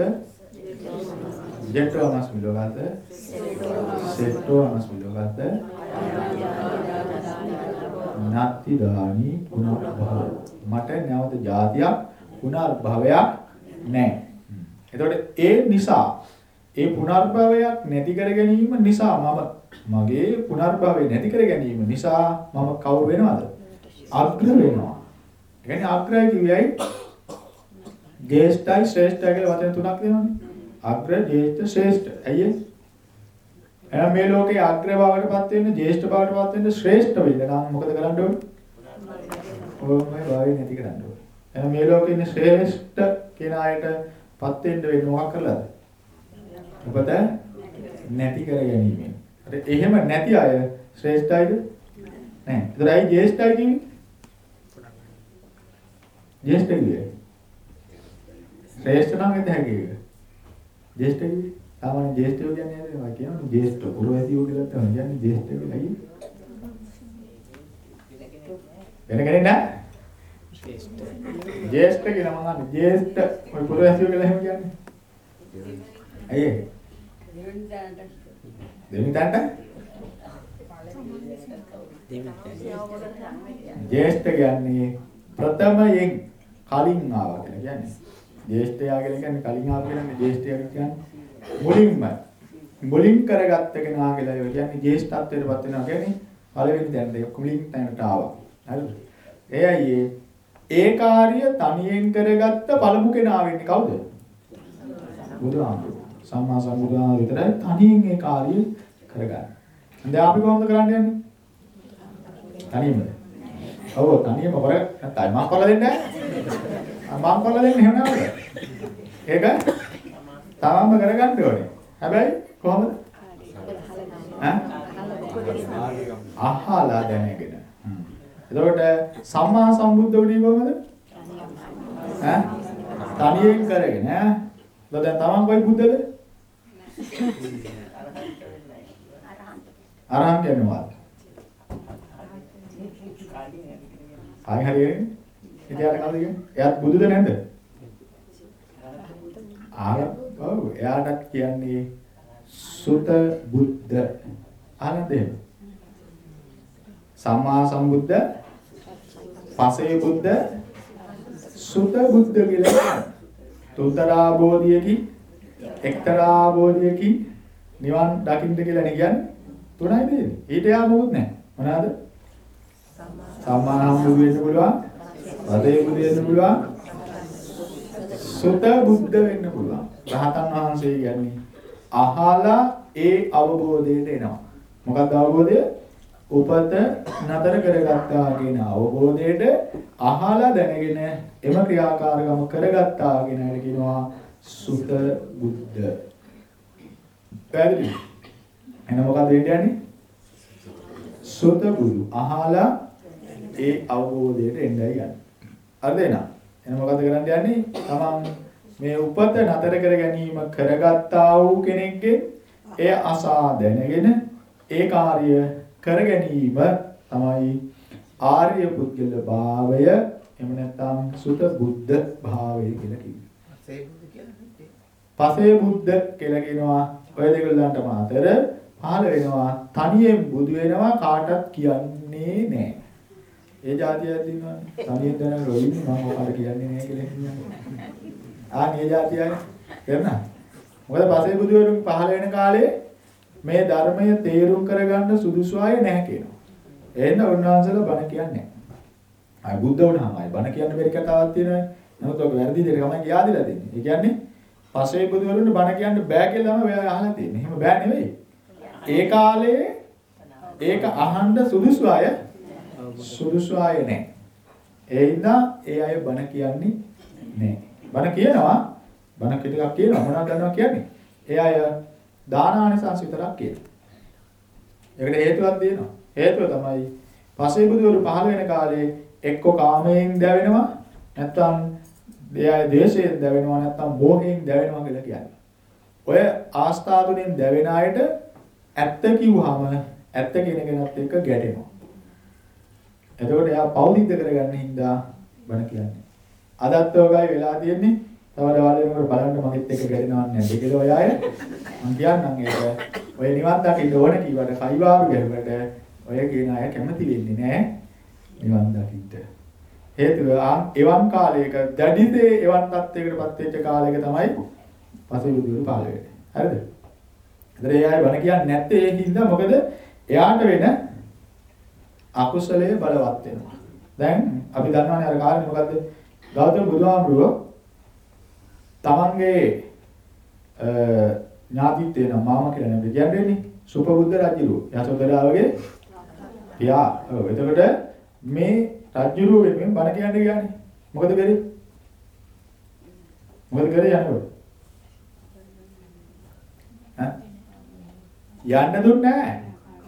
ජෙට්ටවංශ මිලෝගස්ත සෙට්ටවංශ මිලෝගස්ත නැති දානි පුනර්භව මට නැවත જાතියක් පුනර්භවයක් නැහැ. එතකොට ඒ නිසා ඒ පුනර්භවයක් නැති කර ගැනීම නිසා මම මගේ පුනර්භවය නැති කර ගැනීම නිසා මම කවුරු වෙනවද? අග්‍ර වෙනවා. ඒ කියන්නේ අග්‍රය කියුවයි ජේෂ්ඨයි ශ්‍රේෂ්ඨයි කියලා වචන තුනක් දෙනවනේ. අග්‍ර, ජේෂ්ඨ, ශ්‍රේෂ්ඨ. ඇයි එහෙනම් මේ ලෝකේ අග්‍ර භාවයටපත් වෙන්න, ජේෂ්ඨ භාවයටපත් වෙන්න, ශ්‍රේෂ්ඨ වෙන්න නම් මොකද කරන්න ඕනේ? ඕමයි භාවය නැති කරන්න ඕනේ. එහෙනම් මේ ලෝකේ ඉන්න ශ්‍රේෂ්ඨ කියන අයටපත් වෙන්න වෙන්නේ මොකක් කරලාද? ඔබට නැති කර ගැනීමෙන්. හරි එහෙම නැති අය ශ්‍රේෂ්ඨයිද? නැහැ. ඒතර ඇයි ජේෂ්ඨයි කියන්නේ? ජේෂ්ඨ කියන්නේ. ශ්‍රේෂ්ඨ නම් එතන හැකියි. ජේෂ්ඨ කියන්නේ සාමාන්‍ය ජේෂ්ඨයෝ කියන්නේ නේද? මම කියනවා ජේෂ්ඨ පුරවැසියෝ කියලා තමයි කියන්නේ ජේෂ්ඨ කියලා අයියේ. වෙන කෙනෙක් නෑ? ජේෂ්ඨ කියලා මම අහන්නේ ජේෂ්ඨ ඔය පුරවැසියෝ කියලා එහෙම කියන්නේ. අයියේ. දෙවෙනි තැනට ජේෂ්ඨ කියන්නේ ප්‍රථමයෙන් කලින් ආවා කියලා කියන්නේ. ජේෂ්ඨයා කියලා කියන්නේ කලින් ආවා කියන්නේ ජේෂ්ඨයා කියන්නේ මුලින්ම මුලින් කරගත්ත කෙනා කියලා ඒ කියන්නේ ජේෂ්ඨත්වයටපත් වෙනවා කියන්නේ පළවෙනි තැනට මුලින් තැනට ආවා. හරිද? එයයි ඒ කාර්ය තනියෙන් කරගත්ත පළමු කෙනා වෙන්නේ කවුද? බුදුහාමුදුරුවෝ. සම්මා සම්බුදුහාමුදුරුවෝ විතරයි තනියෙන් ඒ කාර්ය කරගන්නේ. දැන් අපි කොහොමද කරන්න යන්නේ? තනියම. ඔව් තනියම කර නැත්නම් මම කොල්ල දෙන්නේ නැහැ. මම කොල්ල දෙන්නේ එහෙම නෑ. ඒක තාම කරගන්න ඕනේ. හැබැයි කොහොමද? අහලා දැනගෙන. එතකොට සම්මා සම්බුද්ධ වුණේ කොහොමද? ඈ? තනියෙන් කරගෙන ඈ. දැන් තමන් කොයි බුද්ධද? අරහන් මොකක්ද? ආයි හරියන්නේ? එයාට කවුද කියන්නේ? එයාත් බුදුද නැද්ද? ආර ඔව් එයාටත් කියන්නේ සුත බුද්ධ එහෙම? සම්මා සම්බුද්ධ පසේ බුද්ධ සුත බුද්ධ කියලා කියනවා. තුතරා බෝධියකින් එක්තරා බෝධියකින් නිවන් දකින්න කියලා නේ කියන්නේ. තුනයි දෙන්නේ. ඊට යා මොකුත් නැහැ. මොනවාද? සම්මා සම්බුදු වෙන්න පුළුවන්. පසේ බුදු වෙන්න පුළුවන්. සුත බුද්ධ වෙන්න පුළුවන්. රහතන් වහන්සේ කියන්නේ අහලා ඒ අවබෝධයට එනවා. මොකක්ද අවබෝධය? උපත නතර කරගත්තා කියන අවබෝධයට අහලා දැනගෙන එම ක්‍රියාකාරකම කරගත්තා කියන එකට කියනවා සුත බුද්ධ. පැහැදිලි. එහෙනම් මොකද වෙන්න යන්නේ? සුත බුදු අහලා ඒ අවබෝධයට එන්නයි යන්නේ. හරිද එහෙනම්? එහෙනම් මොකද කරන්න යන්නේ? තමන් මේ උපත නතර කර ගැනීම කරගත්තා වූ කෙනෙක්ගේ එය අසා දැනගෙන ඒ කාර්ය කර ගැනීම තමයි ආර්ය පුද්ගල භාවය එහෙම නැත්නම් සුත බුද්ධ භාවය කියලා කියන්නේ. පසේ බුද්ධ කියලා කියනවා ඔය දෙකලන්ටම අතර පහළ වෙනවා තනියෙන් බුදු වෙනවා කාටවත් කියන්නේ නැහැ. ඒ જાතියක් දිනවනේ. තනියෙන් දැන රොයින්නේ මම ඔයාලට කියන්නේ නැහැ කියලා කියන්නේ. ආ මේ જાතියයි. තේරුණා? මොකද පසේ බුදු වෙනුන් පහළ වෙන කාලේ මේ ධර්මය තේරුම් කරගන්න සුදුසු අය නැහැ කියනවා. එහෙනම් උන්වහන්සේලා බණ කියන්නේ නැහැ. ආ බුද්ධ වුණාමයි බණ කියන්න බැරි කතාවක් තියෙනවා. නමුත් ඔක වැරදි දෙයක් තමයි කියාදිලා දෙන්නේ. ඒ කියන්නේ පසේ බුදු වරුන්ට බණ කියන්න බෑ කියලා තමයි ඔයා අහලා තියෙන්නේ. එහෙම බෑ නෙවෙයි. ඒ කාලේ ඒක අහන්න සුදුසු අය සුදුසු අය නැහැ. ඒ හින්දා ඒ අය බණ කියන්නේ නැහැ. බණ කියනවා බණ ටිකක් කියනවා මොනවද දන්නවා කියන්නේ. ඒ අය දානානිසංස විතරක් කියනවා. ඒකට හේතුවක් දෙනවා. හේතුව තමයි පසේ බුදුවරු පහළ වෙන කාලේ එක්ක කාමයෙන් දැවෙනවා නැත්නම් එයා දේශයෙන් දැවෙනවා නැත්නම් මෝහයෙන් දැවෙනවා කියලා කියන්නේ. ඔය ආස්ථාතුනෙන් දැවෙන අයට ඇත්ත කිව්වහම ඇත්ත කියන කෙනත් එක්ක ගැටෙනවා. එතකොට එයා පෞදිද්ද කරගන්න හින්දා බණ කියන්නේ. අදත් ඔයගයි වෙලා තියෙන්නේ තව දවල් වෙනකොට බලන්න මගෙත් එක්ක ගැටෙනවන්නේ නැද්ද කියලා ඔය අය මම කියන්නම් ඒක. ඔය නිවන් දකින්න ඕන කීවට කයිවාරු ගැහුවට ඔය කියන අය කැමති වෙන්නේ නැහැ නිවන් දකින්න. හේතුව එවන් කාලයක දැඩිසේ එවන් තත්යකටපත් වෙච්ච කාලයක තමයි පසුබුදුරු පාල වෙන්නේ. හරිද? ඒතර ඒ අය බණ කියන්නේ නැත්තේ ඒ හින්දා මොකද එයාට වෙන අකුසලයේ බලවත් වෙනවා. දැන් අපි දන්නවනේ අර කාරණේ මොකද්ද? ගෞතම බුදුහාමුදුරුවෝ තමන්ගේ ඥාතිත් වෙන මාමා කියලා නේද කියන්නේ සුපබුද්ධ රජුරු යසෝදරාවගේ පියා. ඔව් එතකොට මේ රජුරු වෙනුවෙන් බණ කියන්න ගියානේ. මොකද කරේ? මොකද කරේ යනකොට? ඈ යන්න දුන්නේ නැහැ.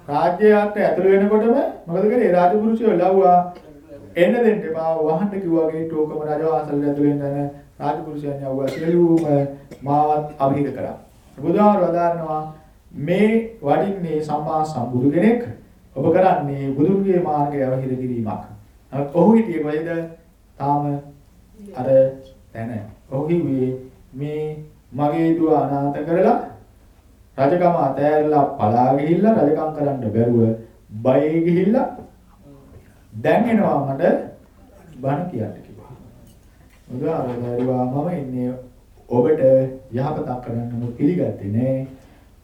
රාජ්‍යයට ඇතුළු වෙනකොටම මොකද කරේ? රාජපුරුෂයෝ ලව්වා එන්න දෙන්න එපා වහන්න කිව්වා ගේට් ඕකම රජවාසල් ඇතුළු වෙන්න රාජපුරුෂයන් යවුවා සියලුම මාවත් අභිහිත කරා. බුදුහාර වදාරනවා මේ වඩින්නේ සම්මා සම්බුදු කෙනෙක් ඔබ කරන්නේ බුදුන්ගේ මාර්ගය අවහිර කිරීමක්. නමුත් ඔහු හිටියේ කොහෙද? තාම අර තැන. ඔහු කිව්වේ මේ මගේ දුව අනාථ කරලා රජකම අතෑරලා පලා ගිහිල්ලා රජකම් කරන්න බැරුව බයේ ගිහිල්ලා දැන් එනවා මට බණ කියන්න කිව්වා. බුදුහාමුදුරුවෝ මම ඉන්නේ ඔබට යහපතක් කරන්න පිළිගත්තේ නෑ.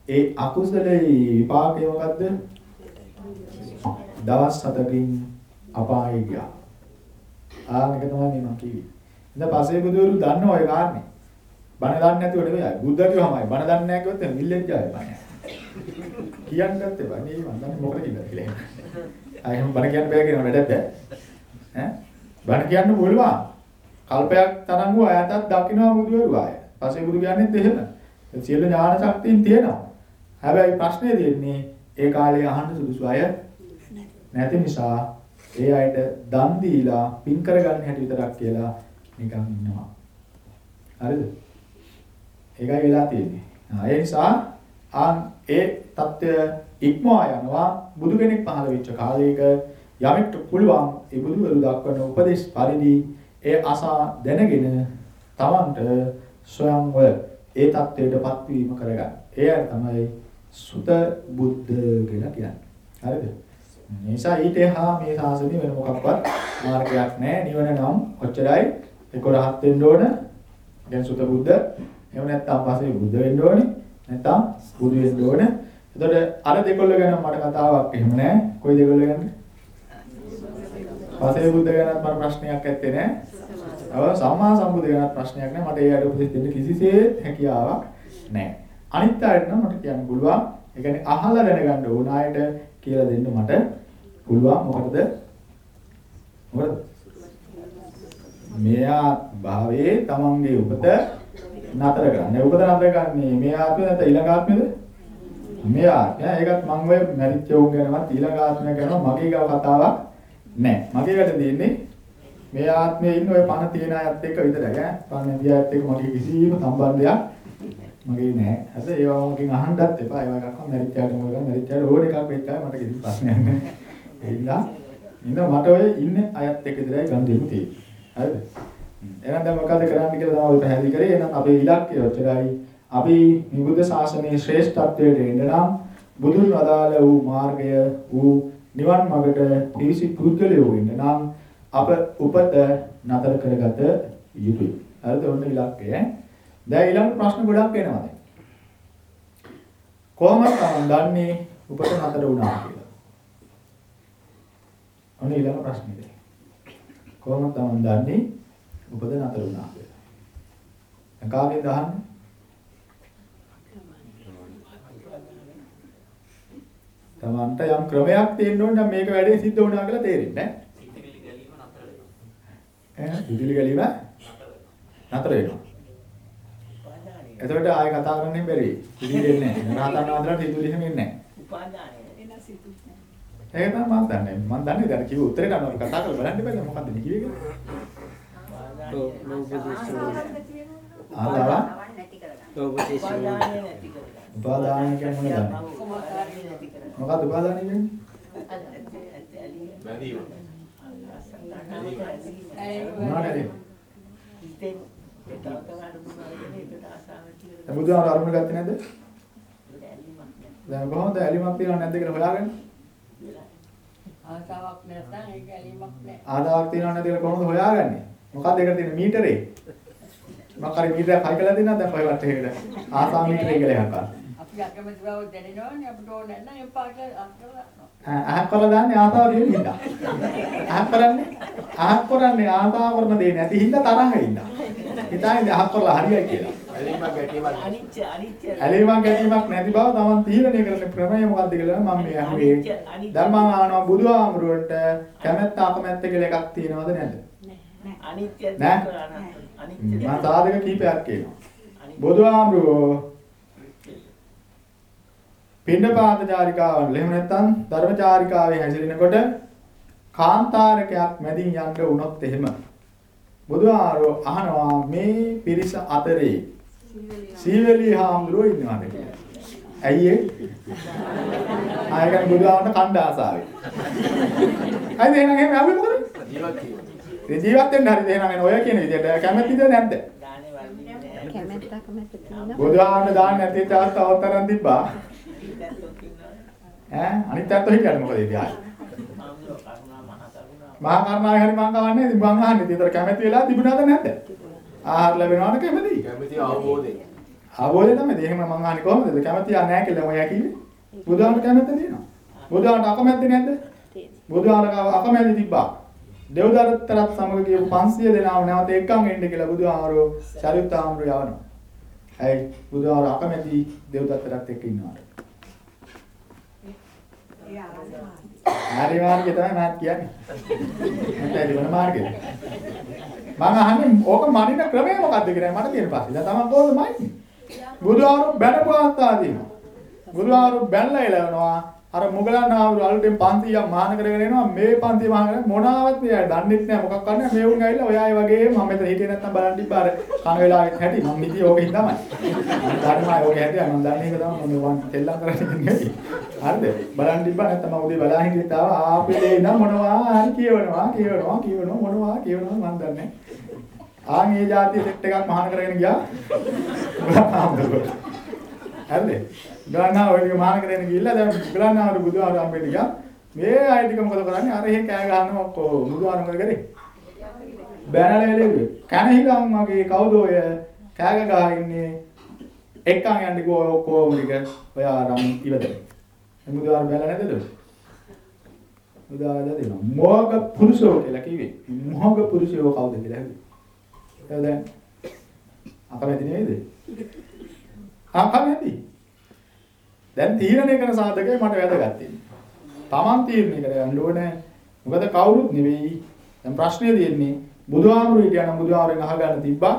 ඒ අකුසලේ විපාකය මොකද්ද? දවස් 7කින් අපායේ ගියා. ආ මේක තමයි මම කිව්වේ. ඉතින් පස්සේ බුදුවරු දන්න ඔය කාරණේ. බණ දන්නේ නැතුව නෙවෙයි. බුද්ධ කිව්වමයි බණ දන්නේ නැහැ කිව්වොත් මිල්ලෙන් ජාය බණ. කියන්නත් එපා. නේ මම දන්නේ මොකද කියලා කියලා. ආයෙ මම බණ කියන්න බෑ කියන වැඩක් බෑ. ඈ බණ කියන්න පුළුවන්. කල්පයක් තරම් වූ අයටත් දකින්න බුදුවරු ආය. පස්සේ බුදු කියන්නේත් එහෙම. සියලු ඥාන ශක්තියින් තියෙනවා. හැබැයි ප්‍රශ්නේ තියෙන්නේ ඒ කාලේ අහන්න සුදුසු අය නැති නිසා ඒ අයට දන් දීලා පින් කරගන්න හැටි විතරක් කියලා නිකන් ඉන්නවා. හරිද? ඒකයි වෙලා තියෙන්නේ. ඒ නිසා ආන් ඒ தත්ත්වය ඉක්මවා යනවා බුදු කෙනෙක් පහළ වෙච්ච කාලයක යමෙක්ට පුළුවන් ඒ බුදුවරු දක්වන උපදේශ පරිදි ඒ අසා දැනගෙන Tamanට ස්වයංව ඒ தත්ත්වයටපත් වීම කරගන්න. ඒ අය තමයි සුත බුද්ධ කියලා කියන්නේ. හරිද? නිසා ඊට එහා මේ සාසනෙ වෙන මොකක්වත් මාර්ගයක් නැහැ. නිවන නම් ඔච්චරයි. ඒක රහත් වෙන්න ඕන. දැන් සුත බුද්ධ. එහෙම නැත්නම් පස්සේ බුද්ධ වෙන්න ඕනේ. නැත්නම් බුදු වෙන්න ඕනේ. එතකොට අර දෙකොල්ල ගැන මට කතාවක් එහෙම නැහැ. කොයි දෙකොල්ල ගැනද? පස්සේ බුද්ධ ගැනත් මට ප්‍රශ්නයක් ඇත්තේ නැහැ. ඔව් සම්මා සම්බුද්ධ ගැනත් ප්‍රශ්නයක් නැහැ. මට ඒ අයට උපදෙස් දෙන්න කිසිසේත් හැකියාවක් නැහැ. අනිත් අයට නම් මට කියන්න පුළුවන්. ඒ කියන්නේ අහලා දැනගන්න ඕන අයට කියලා දෙන්න මට පුළුවන්. මොකටද? මොකද? මෙයා භාවයේ තමන්ගේ උපත නතර කරන්න. උපත නතර කරන්නේ මේ ආත්මෙ නැත්නම් ඊළඟ ආත්මෙද? මේ ආත්මය ඒකත් මම ඔය මැරිච්ච උන් ගැනවත් ඊළඟ ආත්මය ගැන මගේ ගාව කතාවක් නෑ. මගේ වැඩ තියෙන්නේ මේ ආත්මයේ ඉන්න ඔය පණ තියෙන අයත් එක්ක විතරයි ඈ. පණ නැති අයත් එක්ක මගේ කිසිම සම්බන්ධයක් මගේ නෑ. හරි ඒවා මගෙන් අහන්නත් එපා. ඒවා එකක් මැරිච්චාට මොකද මැරිච්චාට ඕන එකක් වෙච්චාම මට කිසි ප්‍රශ්නයක් නෑ. ඒ හින්දා ඉන්න මට ඔය ඉන්න අයත් එක්ක විතරයි ගන්න දෙන්න තියෙන්නේ. හරිද? එහෙනම් දැන් මොකද කරන්න කියලා තමයි පැහැදිලි කරේ. එහෙනම් අපේ ඉලක්කය ඔච්චරයි. අපි නිබුද්ධ ශාසනයේ ශ්‍රේෂ්ඨත්වයට එන්න නම් බුදුන් වදාළ වූ මාර්ගය වූ නිවන් මාර්ගට පිවිසි පුද්ගලයෝ වෙන්න නම් අප උපත නතර කරගත යුතුයි. හරිද? ඔන්න ඉලක්කය. දැන් ඊළඟ ප්‍රශ්න ගොඩක් එනවා දැන්. කොහොමද තමන් දන්නේ උපත නතර වුණා කියලා? ඔන්න ඊළඟ ප්‍රශ්නේ. කොහොමද තමන් දන්නේ උපත නතර වුණා කියලා? කාගෙන්ද අහන්නේ? තමන්ට යම් ක්‍රමයක් තියෙන්න ඕන නම් මේක වැඩේ සිද්ධ වුණා කියලා තේරෙන්නේ නැහැ. ඈ විදුලි ගැලීම නතර වෙනවා. එතකොට ආයෙ කතා කරන්න බැරි. විදුලි එන්නේ නැහැ. රහතන් වහන්සේලාට විදුලි එහෙම එන්නේ නැහැ. උපාදානය. ඒක තමයි මම දන්නේ. මම දන්නේ දැන් කිව්ව උත්තරේ නම් කතා කරලා බලන්න බෑ මොකද්ද මේ කිව්වේ කියලා. ආදාලා උපාදානය නැති කරගන්න. උපාදාන කියන්නේ මොනවද? උපාදානය නැති කරගන්න. මොකක්ද උපාදාන කියන්නේ? බැඳීම. බුදුහාම අරමුණ ගත්තේ නැද්ද? දැන් කොහොමද ඇලිමක් තියෙනව නැද්ද කියලා හොයාගන්නේ? ආසාවක් නැත්නම් ඒක ඇලීමක් නැහැ. ආදාවක් තියෙනව නැද්ද කියලා කොහොමද හොයාගන්නේ? මොකක්ද ඒකට තියෙන මීටරේ? මම හරි මීටරයක් හයි කරලා දෙන්නද දැන් කොහෙවත් ඒකට ආසා මීටරේ කියලා එකක් ගන්න. බව දැනෙනවනේ අපිට ඕන නැත්නම් ඒ පාට. අහක් කරලා දාන්නේ ආසාව දෙන්න හින්දා. අහක් කරන්නේ අහක් කරන්නේ ආසාව කරන දේ නැති හින්දා තරහ ඉන්නා. හිතන්නේ අහක් කරලා හරියයි කියලා. ඇලීමක් ගැටීමක් අනිච්ච අනිච්ච ඇලීමක් ගැටීමක් නැති බව තමන් තීරණය කරන ක්‍රමය මොකක්ද කියලා මම මේ අහුවේ. දැන් මම අහනවා බුදුහාමුදුරුවන්ට කැමැත්ත අකමැත්ත කියලා එකක් තියෙනවද නැද්ද? අනිත්‍ය නෑ. දුක්ඛ අනාත්ම. අනිත්‍ය මම සාධක කීපයක් කියනවා. බුදුහාමුදුරුවෝ පින්නපාත චාරිකාවන් එහෙම නැත්නම් ධර්මචාරිකාවේ හැසිරෙනකොට කාන්තාරකයක් මැදින් යන්න වුණොත් එහෙම බුදුහාරෝ අහනවා මේ පිරිස අතරේ සීවලී හාමුදුරුවෝ ඉන්නවද කියලා. ඇයි ඒ? ආයකන් බුදුහාමට කණ්ඩ ආසාවේ. අයිද එහෙනම් එහෙම අපි මොකද? ජීවත්. ඒ ජීවත් වෙන්න හරිද එහෙනම් ඔය කියන විදිහට කැමැතිද නැද්ද? දානේ වර්ධින්නේ නැහැ. කැමැත්ත කැමැත්ත තියෙනවා. බුදුහාමට දාන්න නැති තාත් අවතරන් තිබ්බා. ඈ අනිත් පැත්ත හිටියද මොකද ඉතින් ආයේ? මහ කරුණා. මහා කරුණාවේ හරි මං කවන්නේ ඉතින් මං අහන්නේ ඉතින් කැමැති වෙලා තිබුණාද නැද්ද? ආහාර ලැබෙනවද කැමැති? කැමති අවබෝධය. ආවෝදේ තමයි. එහෙම මං අහන්නේ කොහොමද? කැමැති නැහැ කියලා මොයා කිව්වේ? බුදුහාමට කැමැත්ත තියෙනවා. බුදුහාමට අකමැත්ත නැද්ද? බුදුහාමට අකමැති තිබ්බා. දෙව්දත්තරත් සමග කියපු 500 දෙනාම නැවත එක්කන් එන්න කියලා බුදුහාමරෝ චරිතාමරු යවනවා. ඇයි බුදුහාමර අකමැති දෙව්දත්තරත් එක්ක ඉන්නවා. ආර්ය මාර්ගය තමයි මම කියන්නේ. නැත්නම් වෙන මාර්ගෙද? මම අහන්නේ ඕක මනින ක්‍රමය මොකද්ද කියලා මට තියෙන ප්‍රශ්නේ. දැන් තමන් කොහොමද මනින්නේ? බුදුහාරු බැනපු අවස්ථාව තියෙනවා. බුදුහාරු බැනලා එළවනවා. අර මුගලන් ආවරු අලුතෙන් 500ක් මහාන කරගෙන එනවා. මේ 500 මහාන කරගෙන මොනාවත් මෙයා දන්නෙත් නෑ මොකක් කරන්නේ. මේ උන් ඇවිල්ලා ඔය අය වගේ මම මෙතන හිටියේ නැත්තම් බලන් තිබ්බා අර කන වෙලාවෙත් හැටි මම හිටියේ ඕකෙන් තමයි. ධර්මයි ඕකේ හැටි මම දන්නේ ඒක තමයි මම වන් තෙල්ලම් කරන්නේ නැති. හරිද? බලන් තිබ්බා නැත්තම් මම උදේ බලා හිටියෙත් ආවා ආපෙලේ ඉඳන් මොනවා හරි කියවනවා කියවනවා කියවනවා මොනවා කියවනවා මම දන්නේ ආන් මේ જાතිය සෙට් එකක් මහාන කරගෙන ගියා. හරිද? ගානා ඔය ටික මහාන කරගෙන ගිහිල්ලා දැන් ගලන්නාවරු බුදුහාර හම්බෙන්න ගියා. මේ අය ටික මොකද කරන්නේ? අර එහෙ කෑ ගහනවා ඔක්කොම බුදුහාර මොකද කරේ? බෑනල වෙලෙව්වේ. කණහිලම් වගේ කවුද ඔය කෑග ගහ ඉන්නේ? එක්කන් යන්නේ කෝ ඔක්කොම ටික ඔය ආරම් ඉවදේ. බුදුහාර බැලලා නැද්ද? බුදුහාර දෙනවා. මොග පුරුෂෝ කියලා කිව්වේ. මොග පුරුෂයෝ කවුද කියලා ඇහුවේ. ඒක දැන් අකමැති නෙවෙයිද? අකමැති. දැන් තීරණය කරන සාධකයි මට වැදගත් වෙන්නේ. Taman තීරණය කරගන්න ඕනේ. මොකද කවුරුත් නෙවෙයි. දැන් ප්‍රශ්නේ තියෙන්නේ බුදුහාමුදුරු කියනවා බුදුහාමුදුරෙන් අහගන්න තිබ්බා.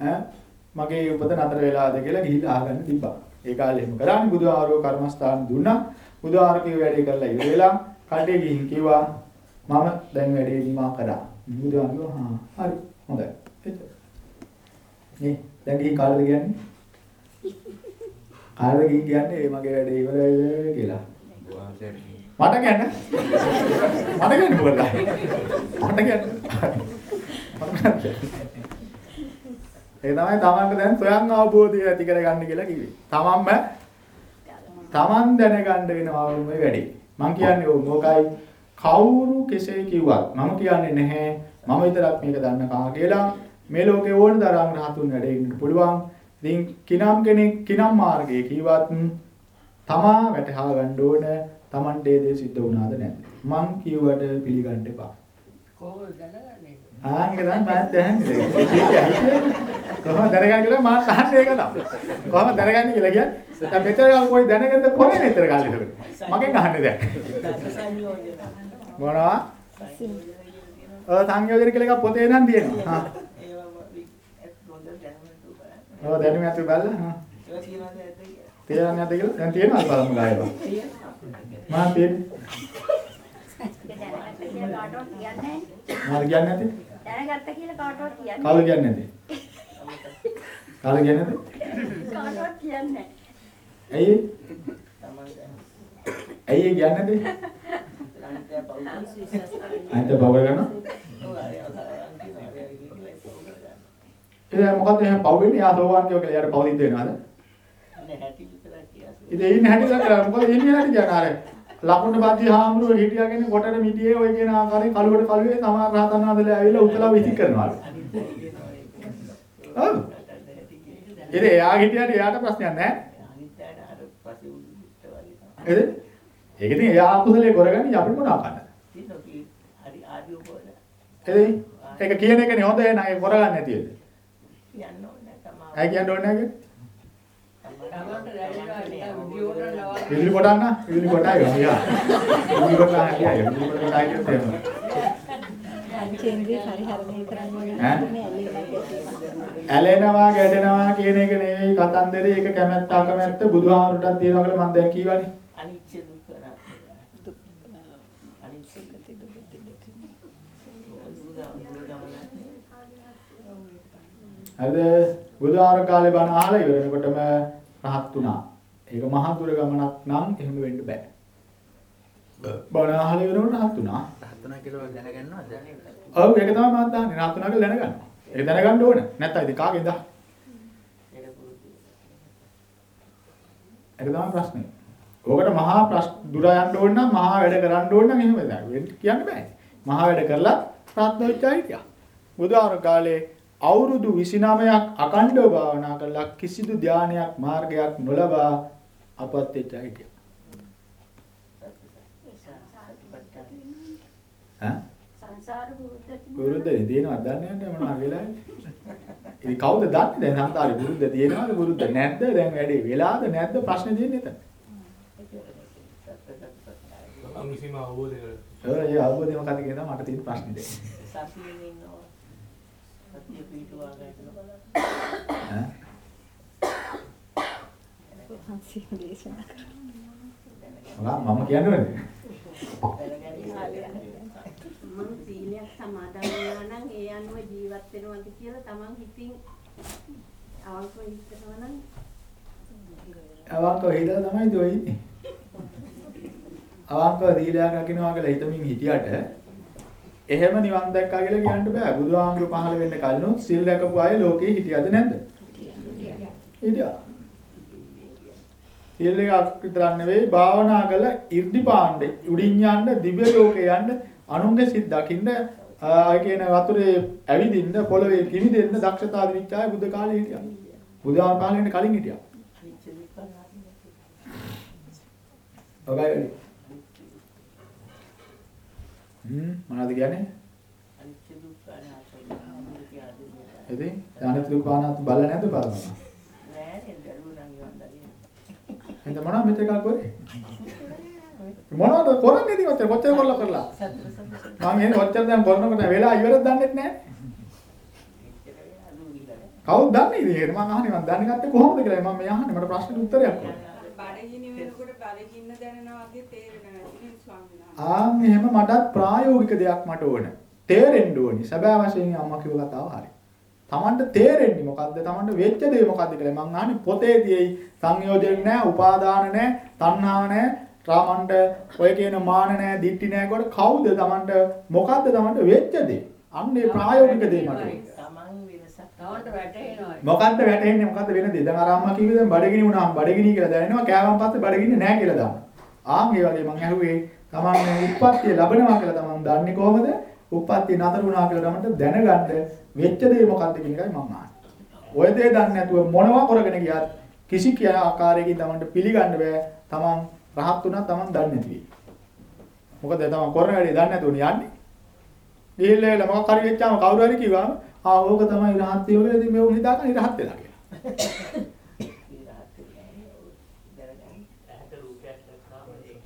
ඈ මගේ උපත නතර වෙලාද කියලා ගිහිල්ලා අහගන්න තිබ්බා. ඒ කාලේ එහෙම කරානේ බුදුහාරෝ කර්මස්ථාන දුන්නා. බුදුහාර කිව්ව වැඩේ කරලා ඉවර වෙලා කඩේ ගිහින් කිව්වා මම දැන් වැඩේ නිමා කරා. බුදුහාර කිව්වා හා හරි හොඳයි. එච්චර. නේ දැන් ගිහින් කාලෙද කියන්නේ? කාලෙද ගිහින් කියන්නේ මගේ වැඩේ ඉවරයි කියලා. මට කියන්න. මට කියන්න මොකද? මට කියන්න. මට කියන්න. ඒ තමයි තමන්ට දැන් ස්වයං අවබෝධය ඇති කරගන්න කියලා කිව්වේ. තමන්ම තමන් දැනගන්න වෙනවා මේ වැඩේ. මම කියන්නේ ඕක මොකයි කවුරු කෙසේ කිව්වත් මම කියන්නේ නැහැ මම විතරක් මේක දන්න කා කියලා මේ ලෝකේ ඕන තරම් රහතුන් වැඩ ඉන්න පුළුවන්. ඉතින් කිනම් කෙනෙක් කිනම් මාර්ගයේ කිව්වත් තමා වැටහා ගන්න ඕන ඒ දේ සිද්ධ වුණාද නැද්ද. මං කිව්වට පිළිගන්න එපා. කොහොමද දැනගන්නේ? ආංග දැන් මම දැනන්නේ. කොහොමද දැනගන්නේ කියලා මම අහන්නේ ඒක තමයි. කොහොමද දැනගන්නේ කියලා කියන්නේ? දැන් මෙතන ගාව කොයි දැනගන්න කොහේ මෙතන ගාලේ ඉතල. මගෙන් අහන්නේ දැන්. මොනවා? සංයෝජන කියලා එකක් පොතේ නම් තියෙනවා. හා. ඔය දැනුම ඇතුළේ බලලා. හා. තේරෙන්නේ නැද්ද කියලා? දැන් තියෙනවා බලමු ගායවා. මම තියෙන්නේ. කියලා කාටවත් කියන්නේ නැති. දැනගත්ත කියලා කාටවත් කියන්නේ කාල කියන්නේ නැති. කාල කියන්නේ නැති. කාටවත් කියන්නේ ඇයි? ඇයි ඒ කියන්නේ නැති? අනිත් බව ගන්න. ඉතින් මොකද එහෙනම් පව් වෙන්නේ? යා සෝවාන් කියෝ කියලා යාට පව් දිද්ද වෙනවද? ඉතින් ඉන්නේ හැටි දැක්කලා මොකද ඉන්නේ හැටි කියන අර ලකුණු බද්දි හාමුදුරුවෝ හිටියාගෙන කොටර මිටියේ ඔය කියන ආකාරයෙන් කලුවට කලුවේ සමහර රහතන් වහන්සේලා ඇවිල්ලා උත්තලා විසි කරනවා. ඔව්. ඉතින් එයා හිටියට එයාට ප්‍රශ්නයක් නැහැ. එද? ඒක ඉතින් එයා අකුසලයේ කරගන්නේ අපි මොනවා කරන්නද? එද? ඒක කියන එකනේ හොඳ නෑ කරගන්න නැති වෙන්නේ. ඇයි කියන්න ඕනේ නැහැ කියන්නේ? තමන්ට දැනෙනවා විදියෝට නවා විදුලි කොටන්න විදුලි කොටයි ගියා. විදුලි කොටන්න ගියා. විදුලි කොටයි කියන්නේ. චේන්ද්‍රී පරිහරණය කරන්න ඕන ඇලෙනවා ගැටෙනවා කියන එක නෙවෙයි කතන්දරේ ඒක කැමැත්ත අකමැත්ත බුදුහාමුදුරටත් තියෙනවා කියලා මම දැන් කියවනේ. අනිච්ච දුක්ඛ අනාත්ම. අනිච්ච ගති දුගති දුක. හරිද? බුදුහාර කාලේ බණ අහලා ඉවරනකොටම රහත් වුණා. ඒක මහා දුර ගමනක් නම් එහෙම වෙන්න බෑ. බණ අහලා ඉවරනකොට රහත් වුණා. හතුනා කියලා දැනගන්නවද? ඔව් ඒක තමයි මම දන්නේ. රහත් වුණා කියලා දැනගන්න. ඒක දැනගන්න ඕන. නැත්නම් ඉතින් කාගෙන්ද? ඒක තමයි ප්‍රශ්නේ. ඕකට මහා ප්‍රශ්න දුර යන්න ඕන නම් මහා වැඩ කරන්න ඕන නම් එහෙම දැන් කියන්න බෑ. මහා වැඩ කරලා ප්‍රාර්ථනා වෙච්චා හිටියා. බුදුආර කාලේ අවුරුදු 29ක් අකණ්ඩව භාවනා කළා කිසිදු ධානයක් මාර්ගයක් නොලබා අපත් වෙච්චා හිටියා. ඈ සංසාර බුරුද්දේ තියෙනවද දන්නේ නැහැ මොනවා වෙලාද? ඉතින් කවුද දන්නේ දැන් සංසාරේ බුරුද්ද තියෙනවද බුරුද්ද නැද්ද දැන් වැඩේ වෙලාද නැද්ද ප්‍රශ්නේ තියෙන්නේ එතන. අමුසිම අවබෝධ කරගන්න. ඔය ඒ අවබෝධය මොකක්ද කියන මට තියෙන ප්‍රශ්නේ දැන්. සතියෙන් ඉන්නවා. සතිය පිටුවා ගන්නවා. ඈ වහන්සේ දේශනා කරා. මොකක් මම කියන්නේ මම සීලයක් සමාදන් වෙනවා නම් ඒ අනුව ජීවත් වෙනවද කියලා Taman හිතින් අවංකව හිතනවා නම් අවංකව හිතලා තමයි ඉතින් ඔය ඉන්නේ. අවංකව දීලයක් රකින්නවා කියලා හිතමින් හිටියට එහෙම නිවන් දැක්කා කියලා කියන්න බෑ. බුදුහාමුදුරු පහළ වෙන්න කලින් සිල් දැකපු අය ලෝකේ හිටියද නැද්ද? හිටියා. සිල් එකක් විතරක් නෙවෙයි භාවනා කළ 이르දි පාණ්ඩේ උඩින් යන්න දිව්‍ය ලෝකේ යන්න අනුන්ගේ සිත් දකින්න ආය කියන වතුරේ ඇවිදින්න පොළවේ කිමිදෙන්න දක්ෂතාව දිනිච්චාය බුද්ධ කාලේ හිටියා. බුදුහාම පහළ වෙන්න කලින් හිටියා. ඔබයි හ්ම් මොනවද කියන්නේ? අනිච්ච දුක්ඛ අනාත්ම. ඉතින් ඥානිත දුපානාත් බලලා නැද්ද බලනවා. නෑ නේද ඉවන් දකින්න. එතන මොනවද මෙතන කල් කරේ? මොනවද කරන්නේ ඉතින් ඔච්චර කොච්චර කරලා කරලා? මම එහෙනම් ඔච්චර දැන් කරනකොට වෙලා ඉවරද දන්නේ නැහැ. කවුද දන්නේ ඉතින් මම අහන්නේ මම දන්නේ නැත්තේ කොහොමද කියලා මම මේ අහන්නේ මට ප්‍රශ්නෙට උත්තරයක් ඕන. බඩගිනි වෙනකොට බඩගින්න දැනෙනවා වගේ ආන් එහෙම මටත් ප්‍රායෝගික දෙයක් මට ඕන. තේරෙන්න ඕනි. සැබෑ වශයෙන් අම්මා කිව්ව කතාව හරි. Tamanට තේරෙන්නේ මොකද්ද? Tamanට වෙච්ච දේ මොකද්ද කියලා මං අහන්නේ පොතේ තියෙයි සංයෝජන නැහැ, උපාදාන නැහැ, තණ්හා නැහැ, රාමන්ට ඔය කියන මාන නැහැ, දික්ටි නැහැ කොට කවුද Tamanට මොකද්ද Tamanට වෙච්ච දේ? අන්නේ ප්‍රායෝගික දේ මට. මොකද්ද වැටෙන්නේ මොකද්ද වෙන දේ? දැන් අර අම්මා කිව්වේ දැන් බඩගිනි වුණාම බඩගිනි කියලා දැනෙනවා කෑවන් පස්සේ බඩගිනි නැහැ කියලා දානවා. ආන් ඒ වගේ මං ඇහුවේ Taman මේ උත්පත්තිය ලැබෙනවා කියලා Taman දන්නේ කොහොමද? උත්පත්තිය නතර වුණා කියලා Tamanට දැනගන්න වෙච්ච දේ මොකද්ද කියන එකයි මං අහන්නේ. ඔය දේ දන්නේ නැතුව මොනවා කරගෙන ගියත් කිසි කියා ආකාරයකින් Tamanට පිළිගන්න බෑ. Taman රහත් වුණා Taman දන්නේ නැති වෙයි. මොකද Taman කරන වැඩේ දන්නේ නැතුව යන්නේ. ගිහිල්ලා එල මොකක් හරි වෙච්චාම කවුරු හරි කිව්වම ආ ඕක තමයි රහත් වෙන්නේ. ඉතින් මේක හිතාගෙන ඉරහත් වෙලා කියලා. දැනගන්න. ඇහැට රූපයක් දැක්කාම ඒක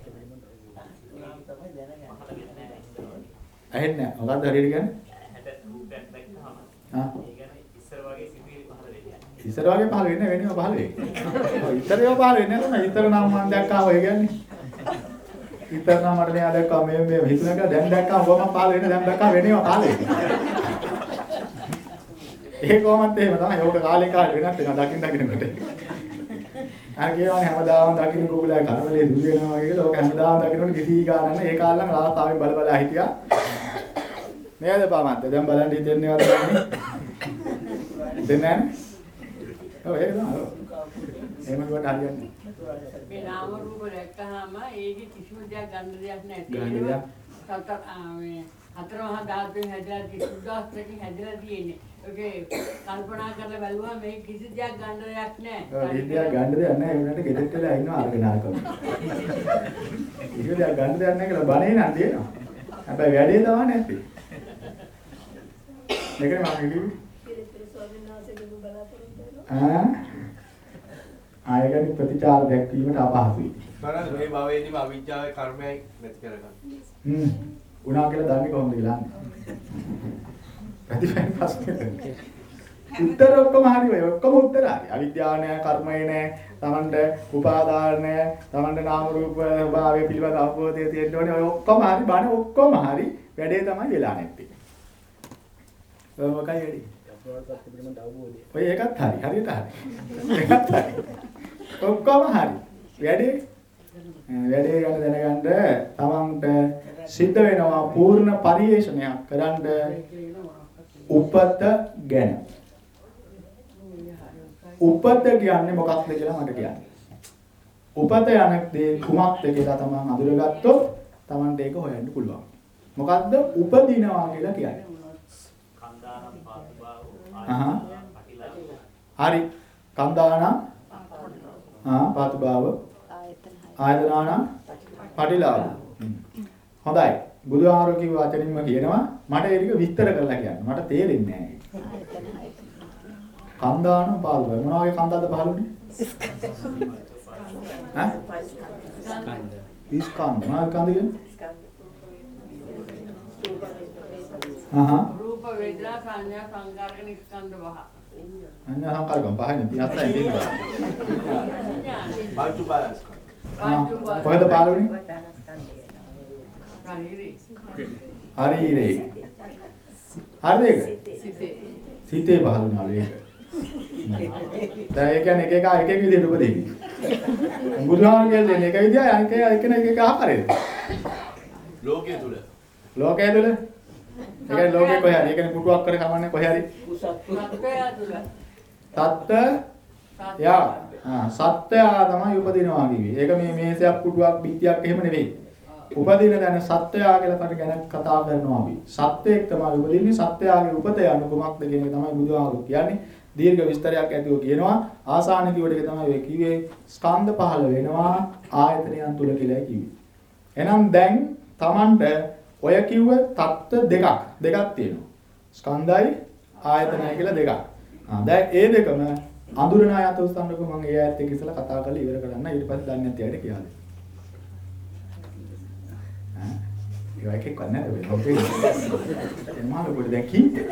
තමයි දැනගන්න. ඇහෙන්නේ නැහැ. මොකද්ද හරියට කියන්නේ? ඉස්සර වගේ සිතුවිලි පහළ වෙන්නේ. ඉස්සර වගේ පහල වෙන්නේ වෙනව පහල වෙන්නේ. ඉතර ඒවා පහල වෙන්නේ නැහැ ඉතර නම් මම දැක්කා ඔය කියන්නේ. ඉතර නම් මට මෙයා දැක්කා මේ මේ හිතුණා කියලා දැන් දැක්කා කොහොමද පහල වෙන්නේ දැන් දැක්කා වෙනව පහල වෙන්නේ. ඒ කොහොමද එහෙම තමයි. ඕක කාලේ කාලේ වෙනස් වෙනවා දකින්න දකින්නකොට. අර කියවනේ හැමදාම දකින්න කුකුලයි කර්මලේ දුර වෙනවා වගේ කියලා ඕක හැමදාම දකින්නකොට කිසි ගානක් නැහැ. ඒ කාලෙම රාස්තාවෙන් බල බල හිටියා. නේද පාමන්ත දැන් බලන්න හිතෙන්නේ වද ගන්නේ. දෙන්නේ නැහැ. ඔව් ඒක තමයි. එහෙම කොට හරියන්නේ. මේ නාම රූප දැක්කහම ඒකේ කිසිම දෙයක් ගන්න දෙයක් නැහැ. දෙයක්? සතර මේ හතර මහා ධාතුන් හැදලා කිසිදාස්තකින් හැදලා තියෙන්නේ. ඒකේ කල්පනා කරලා බැලුවා මේ කිසි දෙයක් ගන්න දෙයක් නැහැ. ඔව් විද්‍යාව ගන්න දෙයක් නැහැ. ඒ වුණාට ගෙදරට වෙලා ඉන්නවා අරගෙන ආකම. කිසි දෙයක් ගන්න දෙයක් නැහැ කියලා බණේ නම් දෙනවා. හැබැයි වැඩේ තමයි නැත්තේ. මේකනේ මම කිව්වේ. පිළිතුරු ස්වාමීන් වහන්සේගෙන් බලාපොරොත්තු වෙනවා. ආ ආයතන ප්‍රතිචාර දැක්වීමට අපහසුයි. බලන්න මේ භවයේදීම අවිජ්ජාවේ කර්මයයි නැති කරගන්න. හ්ම්. උනා කියලා දන්නේ කොහොමද කියලා. ප්‍රතිපල ප්‍රශ්නේ. උත්තර ඔක්කොම හරි වෙයි. ඔක්කොම උත්තර හරි. අවිද්‍යාව නෑ, කර්මය නෑ, තමන්ට උපාදාන නෑ, තමන්ට නාම රූප භාවය පිළිබඳ අවබෝධය තියෙන්න ඕනේ. ඔය ඔක්කොම හරි. බණ ඔක්කොම හරි. වැඩේ තමයි වෙලා නැත්තේ. මොකයි වැඩි? ඔය ඒකත් හරි. හරියට හරි. ඒකත් හරි. ඔක්කොම හරි. වැඩේ වැඩේ ගැන දැනගන්න තමන්ට සිද්ධ වෙනවා පූර්ණ පරිේශනයක් කරන්න උපත ගැන. උපත කියන්නේ මොකක්ද කියලා මට කියන්න. උපත යන දේ කුමක්ද කියලා තමන් අඳුරගත්තොත් තමන්ට ඒක හොයන්න පුළුවන්. මොකද්ද උපදිනවා කියලා කියන්නේ? කන්දානම් පාතුබාව අහහ. පටිලා හරි. කන්දානම් ආ පාතුභාව. ආයතනානම් පටිලාභ. හොඳයි. බුදුහාරෝ කිව්ව වචනින්ම කියනවා මට ඒක විස්තර කරලා කියන්න. මට තේරෙන්නේ නැහැ. කන්දානම් පාතුභාව. මොනවා වගේ කන්දාද පහළුනේ? ඈ? ස්කන්ධ. මොනවා කන්ද කියන්නේ? ආහා. වේදනා සංඥා සංකාරක නිස්කන්ධ පහ. අන්න සංකල්පම් පහනේ 37යි තියෙනවා. කරන්න. ආ, කොහෙද පාළුනේ? හරිනේ. හරිද ඒක? සිතේ සිතේ පහළුනාලු ඒක. දැන් ඒ කියන්නේ එක එක එක එක විදිහට උපදින්නේ. බුදුහාම කියන්නේ එක විදිහයි අනික එක එක එක ආකාරයද? ලෝකයේ තුල ලෝකයේ තුල ඒ කියන්නේ ලෝකේ කොහේ හරි ඒ කියන්නේ පුටුවක් කර කමන්නේ කොහේ හරි සත්ත්‍ය යා ආ සත්‍යයා තමයි උපදිනවා කිව්වේ. ඒක මේ මේසයක් පුටුවක් පිටියක් එහෙම නෙවෙයි. උපදින දැන සත්‍යයා කියලා කට ගැන කතා කරනවා අපි. සත්‍යයක් තමයි උපදින්නේ සත්‍යයාගේ උපත යන කුමක්ද කියන එක තමයි බුදුහාමුදුරු කියන්නේ. දීර්ඝ විස්තරයක් ඇතිව කියනවා. ආසාන කිව්වට එක තමයි ඔය කිව්වේ ස්කන්ධ පහළ වෙනවා ආයතනයන් තුල කියලා කිව්වේ. එහෙනම් දැන් Tamanට ඔය කිව්ව தත්ත්ව දෙකක් දෙකක් තියෙනවා. ස්කන්ධයි ආයතනයි කියලා දෙකක්. ආ දැන් ඒ දෙකම අඳුරන අය අත උස්සන්නකො මම ඒ අයත් එක්ක ඉස්සලා කතා කරලා ඉවර කරන්න ඊට පස්සේ දන්නේ නැති අයට කියලා දෙන්න. ඈ ඒක එකෙක් වත් නැහැ වෙන හොතේ. එන්මාල කොට දැන් කීපේ.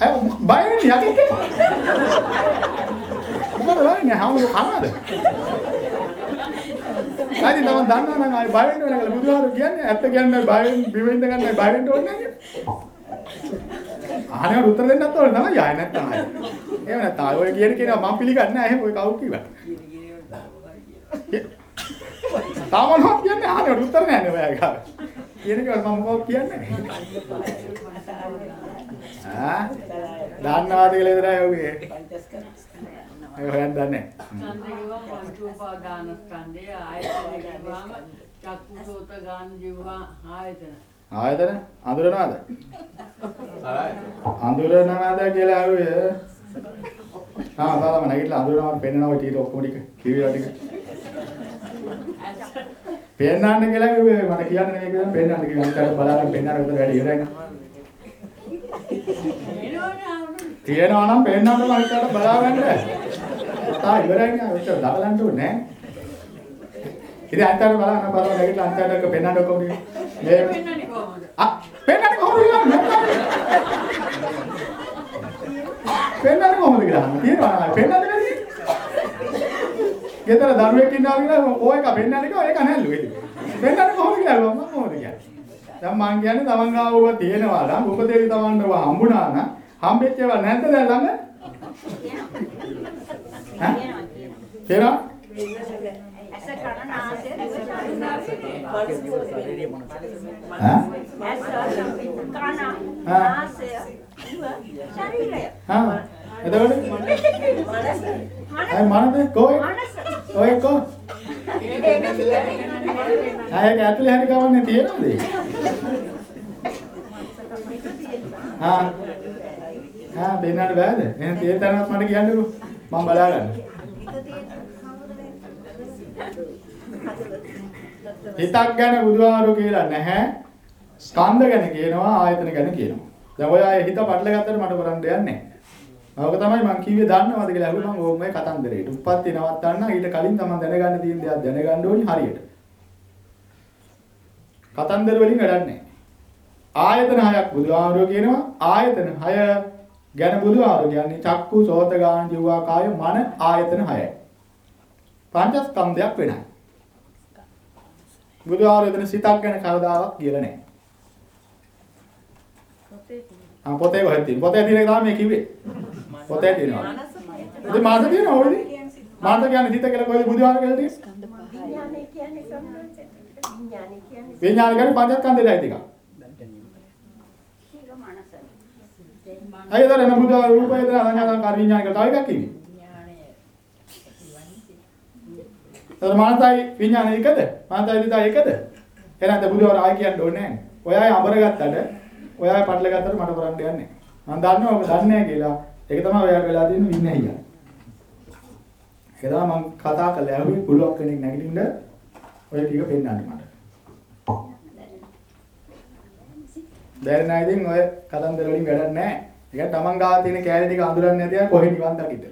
අය බය වෙන්නේ යකෙක්. මොකද වෙන්නේ හාමුදුරු කනද? ආදි තම දන්නා නම් ආයි බය වෙන්න වෙන කියලා බුදුහාරු කියන්නේ ඇත්ත කියන්නේ බය වෙන්න ඉඳ ගන්න බය වෙන්න ඕනේ නැහැ අහනේ උත්තර දෙන්නත් ඕනේ තමයි ආය නැත්තම් ආය. එහෙම නැත්තම් ආය ඔය කියන කෙනා මම පිළිගන්නේ නැහැ එහෙම ඔය කවුරු කිව්වා. තාමනෝ කියන්නේ අහනේ උත්තර නැහැ නේ ඔයා ගාව. කියන එක මම මොකක්ද කියන්නේ? ආ දන්නවාද කියලා ඉදරයි ඔගේ. හොයන්න දන්නේ නැහැ. ස්කන්ධේව පංචෝපාදාන ස්කන්ධය ආයතන කියවම චක්කුසෝත ගාන ජීවහා ආයතන. ආයතන අඳුරනවාද? හරයි. අඳුරනවාද කියලා අරුවේ. ආ තාම නැගිටලා අඳුරනවාද පෙන්නනවා ටික ඔක්කොම ටික කිවිලා ටික. පෙන්නන්න කියලා කිව්වේ මට කියන්න නෙමෙයි කියලා පෙන්නන්න කියලා අන්තර බලාගෙන පෙන්නන්න උතර වැඩි ඉවරයි නේද? තියෙනවා නම් පෙන්නන්න හිතට බලාගන්න. තා ඉවරයි නේ ඔච්චර දබලන්න ඕනේ. ඉතින් අන්තර බලන්න බලන්න නැගිටලා අන්තරට පෙන්නන්න ටික. මේ පෙන්නන්නේ කොහොමද? ආ පෙන්නන්න කොහොමද? පෙන්නන්න කොහොමද කියලා තියෙනවා? පෙන්නන්න බැරි. ගෙදර දරුවෙක් ඉන්නවා කියලා ඕක එක පෙන්නන්න කිව්වා ඒක නැල්ලු. පෙන්නන්න කොහොමද කියලා මම කොහොමද කියන්නේ. දැන් මං කියන්නේ තමන් ගාව ඔබ තියෙනවා නම් උපදේවි තමන්ව හම්බුණා නම් හම්බෙච්ච ඒවා නැද්ද දැන් ළඟ? ඈ? තේරෙනවද? ඇස කන නාසය? ඇස කන. නාසය ශරීරය. ආ. එතකොට මනස. අය මනද කොයි මනස. ඔය කො ඒක කියන්නේ අය ඇතුලේ හරි කවන්නේ තියෙනවද ඒක? ආ ආ දෙන්නට බෑද? එහෙනම් තියෙන තරමක් මට කියන්නකෝ. මම බලාගන්න. හිතක් ගැන බුදුහාරු කියලා නැහැ. ස්කන්ධ ගැන කියනවා ආයතන ගැන කියනවා. දැන් ඔය අය හිත පටල ගත්තට මට කරන්න දෙයක් නැහැ. මම තමයි මං කිව්වේ දන්නවද කියලා අහුවා මම ඕක මේ කතන්දරේට. උප්පත්ති නවත්තන්න ඊට කලින් තමන් දැනගන්න තියෙන දේවල් දැනගන්න ඕනි හරියට. කතන්දර වලින් වැඩක් නැහැ. ආයතන හයක් බුදුහාමුදුරුවෝ කියනවා ආයතන හය ගැන බුදුහාමුදුරුවෝ කියන්නේ චක්කු සෝත ගාන ජීවා කාය මන ආයතන හයයි. පංචස්කන්ධයක් වෙනයි. බුදුහාමුදුරුවෝ එතන සිතක් ගැන කවදාවත් කියලා නැහැ. ආ පොතේ කොහෙද තියෙන්නේ? පොතේ තියෙන එක තමයි මේ කිව්වේ. පොතේ තියෙනවා. ඉතින් මාත තියෙනවා ඔයදී. මාත කියන්නේ සිත කියලා කොහෙද බුදුහාමුදුරුවෝ කියලා තියෙන්නේ? විඥානය කියන්නේ සම්බන්ධ විඥානය කියන්නේ විඥාන කියන්නේ පංචස්කන්ධයයි ටිකක්. සීල මනස. අයියතර එන බුදු රූප වේදනා සංඥා සංකාර විඥාන කියලා තව එකක් කිව්වේ. එතන මානසයි විඥාන එකද? මානසයි දිතා එකද? එහෙනම් බුදුවර ආයි කියන්න ඕනේ නැහැ. ඔය අය අඹර ගත්තට ඔය අය පටල ගත්තට මට කරන්න දෙයක් නැහැ. මම දන්නවා ඔබ දන්නේ නැහැ කියලා. ඒක තමයි ඔයාලට වෙලා තියෙන වින්නහිය. ඒක තමයි මම කතා කළා ඇහුවේ පුළුවන් කෙනෙක් නැගිටින්න ඔය ටික පෙන්නන්න මට. දැන් නෑ ඉතින් ඔය කතන්දර වලින් වැඩක් නැහැ. ඒක තමන් ගාව තියෙන කෑලි ටික අඳුරන්නේ නැති අය කොහෙ නිවන් දකිද්ද?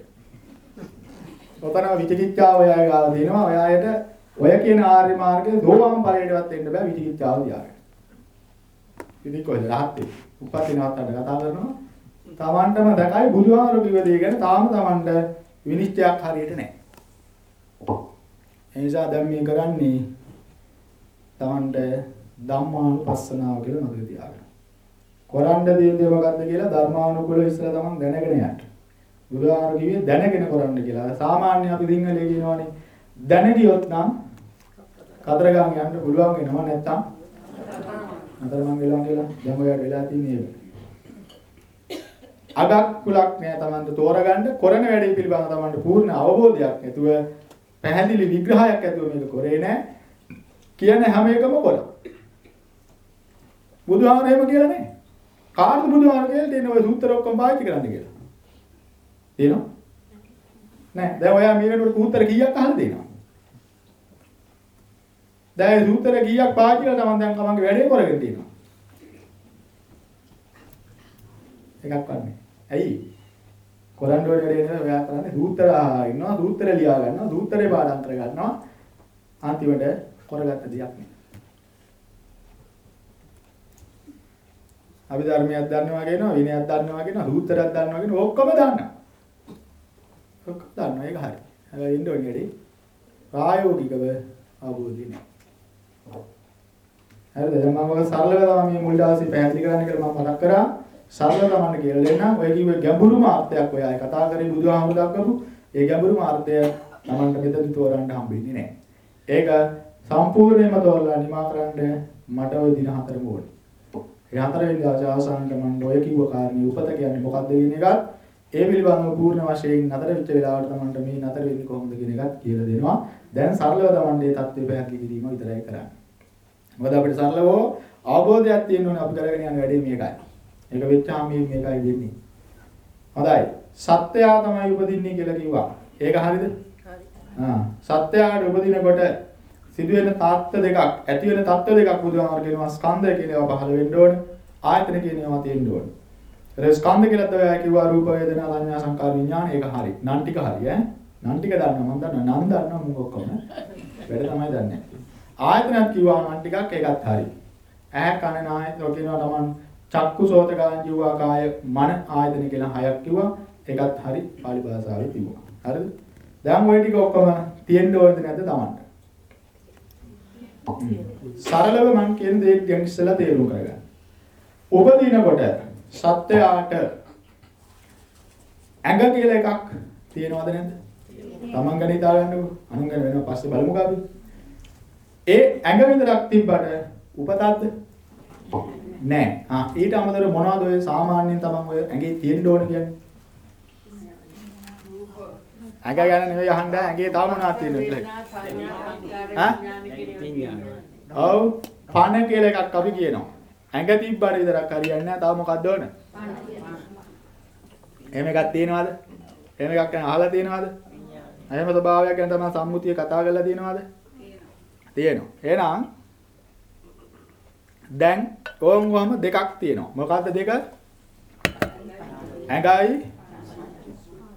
ඔතන විචිකිච්ඡාව ඔය අය ගාව තියෙනවා. ඔය අයට ඔය කියන ආර්ය මාර්ගයේ දෝවම් ඵලයටවත් එන්න බෑ විචිකිච්ඡාව තියාගෙන. ඉතින් කොහෙද වෙන්නේ? උපත් වෙනවත් කතා කරනවා. තමන්ටම දැකයි බුදුහාමුදුරු කිව්ව දේ ගැන තාම තමන්ට විනිශ්චයක් හරියට නැහැ. ඒ නිසා දැන් මේ කරන්නේ තමන්ට ධම්මානුපස්සනාව කියලා මතක තියාගන්න. කරන්න දෙන දේ මොකද්ද කියලා ධර්මානුකූලව ඉස්සලා තමන් දැනගෙන යන්න. බුදුහාමුදුරු කිව්වේ දැනගෙන කරන්න කියලා. සාමාන්‍ය අපි සිංහලයේ කියනවානේ දැන ගියොත් නම් කතරගම් යන්න පුළුවන් වෙනවා නැත්තම් අතරමං වෙලා කියලා දැන් ඔයාලට වෙලා තියෙන්නේ ඒක. අගක් කුලක් නෑ Tamanට තෝරගන්න කරන වැඩේ පිළිබඳව Tamanට පූර්ණ අවබෝධයක් නැතුව පැහැදිලි විග්‍රහයක් ඇතුව මේක කරේ නෑ කියන හැම එකම කරා. බුදුහාමර එහෙම කියලා නෑ. කාටද බුදුහාමර කියලා දෙන ඔය සූත්‍ර ඔක්කොම පාවිච්චි කරන්න කියලා. තේනවා? නෑ. දැන් ඔයා මේ වෙනකොට සූත්‍ර කීයක් අහලා දෙනවා? දැන් සූත්‍ර ගීයක් පාවිච්චිලා තමන් දැන් තමන්ගේ වැඩේ කරගෙන තියෙනවා. එකක් වන්නේ. ඇයි? කොරන් වල වැඩේ නේද ඔයා කරන්නේ සූත්‍ර ඉන්නවා සූත්‍ර ලියා ගන්නවා සූත්‍රේ පාඩම් කර ගන්නවා අන්තිමට කරගත්ත දෙයක් නේ. අපි ධර්මයක් දන්නවා කියනවා විනයක් දන්නවා කියනවා සූත්‍රයක් දන්නවා කියනවා ඔක්කොම දන්නවා. ඔක්කොම දන්නවා ඒක හරි. හැබැයි ඉන්න ඕනේ වැඩි ප්‍රායෝගිකව අවබෝධය නෑ. හරිද? එහෙනම් මම ඔය සරලව තමයි මේ මුල් දවසේ පැහැදිලි කරන්න කියලා මම මතක් කරා. සරලව තමන්න කියලා දෙන්නම්. ඔය කිව්ව ගැඹුරුම අර්ථයක් ඔය ආය කතා කරේ බුදුහාමුදුර දක්වපු. ඒ ගැඹුරුම අර්ථය තමන්ට මෙතන තෝරන්න හම්බෙන්නේ නැහැ. ඒක සම්පූර්ණයෙන්ම තෝරලා නිමා කරන්න මට ওই දින හතරම ඕනේ. ඒ හතරවෙනි දවසේ අවසානට මම ඔය කිව්ව කාරණේ උපත කියන්නේ මොකක්ද කියන එකත් ඒ පිළිබඳව පූර්ණ වශයෙන් නතර වෙච්ච වෙලාවට තමන්ට මේ නතර වෙන්නේ කොහොමද කියන එකත් කියලා දෙනවා. දැන් සරලව තමන්ගේ தත්ත්වය පැහැදිලි කිරීම විතරයි කරන්නේ. මොකද අපිට සරලව අවබෝධයක් තියෙන්න ඕනේ අපි කරගෙන යන වැඩේ මේකයි. ඒක වෙච්චාම මේකයි වෙන්නේ. හොඳයි. සත්‍යයා තමයි උපදින්නේ කියලා කිව්වා. ඒක හරියද? හරි. ආ සත්‍යයාට උපදිනකොට සිදුවෙන තාත්ත දෙකක් ඇති වෙන තත්ත්ව දෙකක් බුදුහාමර කියනවා ස්කන්ධය ඒවා පහළ වෙන්න ඕනේ. ආයතන කියන ඒවා තියෙන්න ඕනේ. ඒ ස්කන්ධ කියලා තමයි කිව්වා රූප වේදනා සංඥා සංකාර විඥාන ඒක හරි. නම් ටික හරි ඈ. නම් ටික දන්නවා මම දන්නවා නම් දන්නවා මම ඔක්කොම. වැඩ තමයි දන්නේ. ආයතනත් කිව්වා නම් ටිකක් ඒකත් හරි. ඇහැ කන නාය කියනවා තමන් චක්කු සෝත ගාන ජීවා කාය මන ආයතන කියලා හයක් කිව්වා. ඒකත් හරි පාලි භාෂාවේ තිබුණා. හරිද? දැන් ওই ටික ඔක්කොම තියෙන්න ඕනද නැද්ද තමන්ට? සරලව මම කියන දේ ගැන ඉස්සලා තේරුම් කරගන්න. උපදිනකොට සත්‍යයට ඇඟ කියලා එකක් තියෙනවද නැද්ද? තමන් ගැන හිතා ගන්නකො. අනුන් ගැන වෙනව පස්සේ බලමුකෝ අපි. ඒ ඇඟ විතරක් තිබ්බට උපතක්ද? නෑ. ආ ඊට අමතරව මොනවද ඔය සාමාන්‍යයෙන් තමන් ඔය ඇඟේ තියෙන්න ඕන කියන්නේ? ඇඟ ගැන නෙවෙයි අහන්න ඇඟේ තව මොනවද තියෙනවද කියලා. ඈ? ඔව් පණ කියලා එකක් අපි කියනවා. ඇඟ තිබ්බට විතරක් හරියන්නේ නැහැ. තව මොකක්ද ඕන? එහෙම එකක් තියෙනවද? එහෙම එකක් ගැන අහලා තියෙනවද? එහෙම ස්වභාවයක් ගැන තමයි සම්මුතිය කතා කරලා තියෙනවද? තියෙනවා. එහෙනම් දැන් ඕම් වහම දෙකක් තියෙනවා. මොකද්ද දෙක? ඇඟයි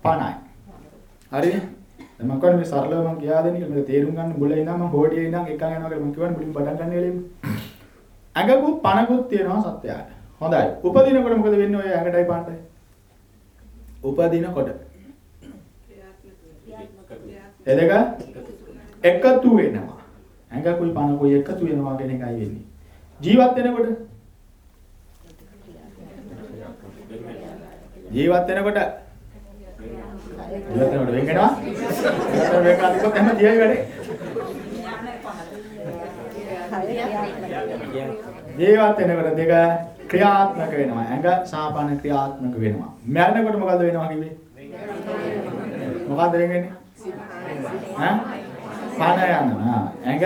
පණයි. හරි? දැන් මම කියන්නේ මේ සරලව මම කියා දෙන්නේ කියලා මේක තේරුම් ගන්න මුලින් ඉඳන් මම හොඩියේ ඉඳන් එකක් යනවා කියලා මම කියවනේ මුලින් පටන් ගන්න වෙලෙම. ඇඟකුත් පණකුත් තියෙනවා සත්‍යයට. හොඳයි. උපදිනකොට මොකද වෙන්නේ ඔය ඇඟටයි පණටයි? උපදිනකොට ඒ දෙක එකතු වෙනවා. ඇඟකුයි පණකුයි එකතු වෙනවා කියන එකයි වෙන්නේ. ජීවත් වෙනකොට ජීවත් වෙනකොට ජීවත් වෙනකොට වෙන් වෙනවා. වෙන් කරනකොට එහෙම ජීවි වැඩේ. ජීවත් වෙනකොට දෙක ක්‍රියාත්මක වෙනවා. ඇඟ සාපන ක්‍රියාත්මක වෙනවා. මරණකොට මොකද වෙනවා කිව්වේ? මොකද්ද වෙන්නේ? ඈ? පණ යනවා. ඇඟ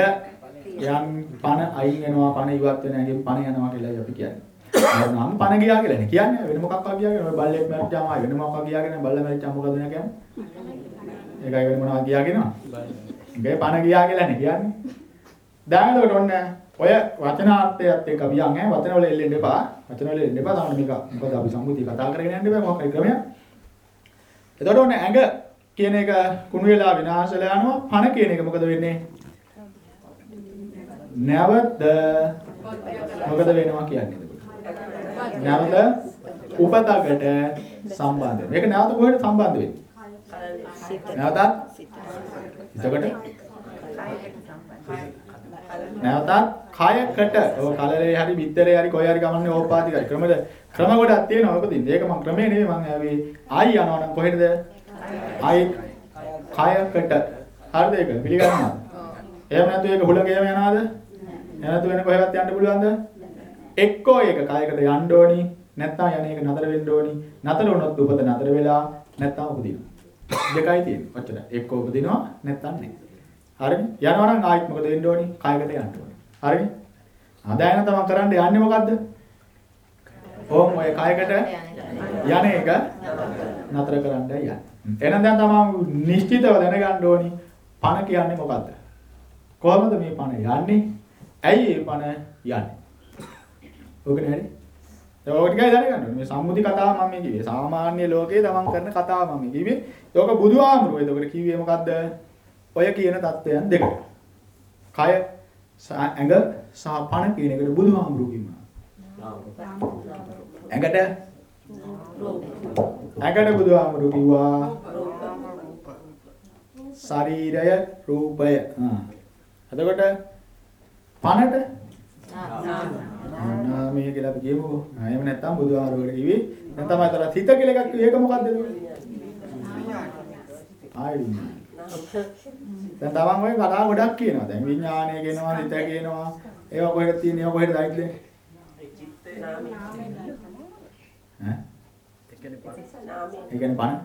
යම් පණ අයින් වෙනවා, පණ ඉවත් වෙන ඇඟෙන් පණ යනවා කියලා අපි කියන්නේ. නම් පණ ගියා කියලා නේ කියන්නේ. වෙන මොකක්ද ගියාගෙන ඔය බල්ලෙක් මැරිච්චාම ආයි වෙන මොකක්ද ගියාගෙන බල්ලා මැරිච්චාම මොකද වෙන කියන්නේ? ඒකයි වෙන මොනවද ගියාගෙනව? ඒකේ පණ ගියා කියලා නේ කියන්නේ. දැන් එතකොට ඔන්න ඔය වචනාර්ථයත් එක්ක අපි යන්නේ වචන වල එල්ලෙන්න එපා. වචන වල එල්ලෙන්න එපා. තමයි මේක මොකද අපි සම්මුතිය කතා කරගෙන යන්න බෑ මොකක් හරි ක්‍රමයක්. එතකොට ඔන්න ඇඟ කියන එක කුණු වෙලා විනාශ වෙලා යනවා. පණ කියන එක මොකද වෙන්නේ? නැවත මොකද වෙනවා කියන්නේ එතකොට? නැවත උපතකට සම්බන්ධ වෙනවා. මේක නැවත කොහෙද සම්බන්ධ වෙන්නේ? නැවතත් එතකොට නැවතත් කයකට ඔය කලලේ හරි බිත්තරේ හරි කොයි හරි ගමන්නේ ඕපාති හරි ක්‍රමද ක්‍රම ගොඩක් තියෙනවා ඔක දින්න. ඒක මම ක්‍රමේ නෙවෙයි මම ආවේ ආයි යනවා නම් කොහෙද? ආයි කයකට. හරිද ඒක පිළිගන්නවා. එහෙම නැත්නම් ඒක හුලඟේම යනවාද? නැත්නම් වෙන කොහෙවත් යන්න පුළුවන්ද? එක්කෝ ඒක කයකට යන්න ඕනි. නැත්නම් යන්නේ ඒක නතර වෙන්න ඕනි. නතර වුණොත් උපත නතර වෙලා නැත්නම් උපදිනවා. දෙකයි තියෙන්නේ. ඔච්චර. එක්කෝ උපදිනවා නැත්නම් නැහැ. හරිනේ? යනවා නම් ආයෙත් මොකද වෙන්න ඕනි? කයකට යන්න ඕනි. හරිනේ? ආදායන තමයි කරන්න යන්නේ මොකද්ද? ඕම් ඔය කයකට යන එක නතර කරන්න යන්නේ. එහෙනම් දැන් තමයි නිශ්චිතව දැනගන්න ඕනි පණ කියන්නේ මොකද්ද? කොහොමද මේ පණ යන්නේ? ඇයි මේ පණ යන්නේ? ඕකනේ හරි. ඒක ඔය ටිකයි දැනගන්න ඕනේ. මේ සම්මුති කතාව මම මේ කිව්වේ. සාමාන්‍ය ලෝකේ තමන් කරන කතාව මම කිව්වේ. ඒක බුදුහාමුදුරුවෝ එතකොට කිව්වේ මොකද්ද? ඔය කියන தත්වයන් දෙකට. කය ඇඟ සහ පණ කියන එකට බුදුහාමුදුරුවෝ කියනවා. ඇඟට ඇඟට බුදුහාමුදුරු කිව්වා ශරීරය රූපය. එතකොට පනට නාමය කියලා අපි කියමුකෝ. එහෙම නැත්නම් බුදුහාමුදුරුවෝ කිව්වේ දැන් තමයි තර හිත කියලා එකක් කිව්වේ ඒක මොකද්ද ආයි දැන් තමන් ඔය කතා ගොඩක් කියනවා. දැන් විඥානය කියනවා, හිත කියනවා. ඒවා කොහෙද තියෙන්නේ? ඒවා කොහෙද දැයිද? ඈ? ඒ කියන්නේ බණ.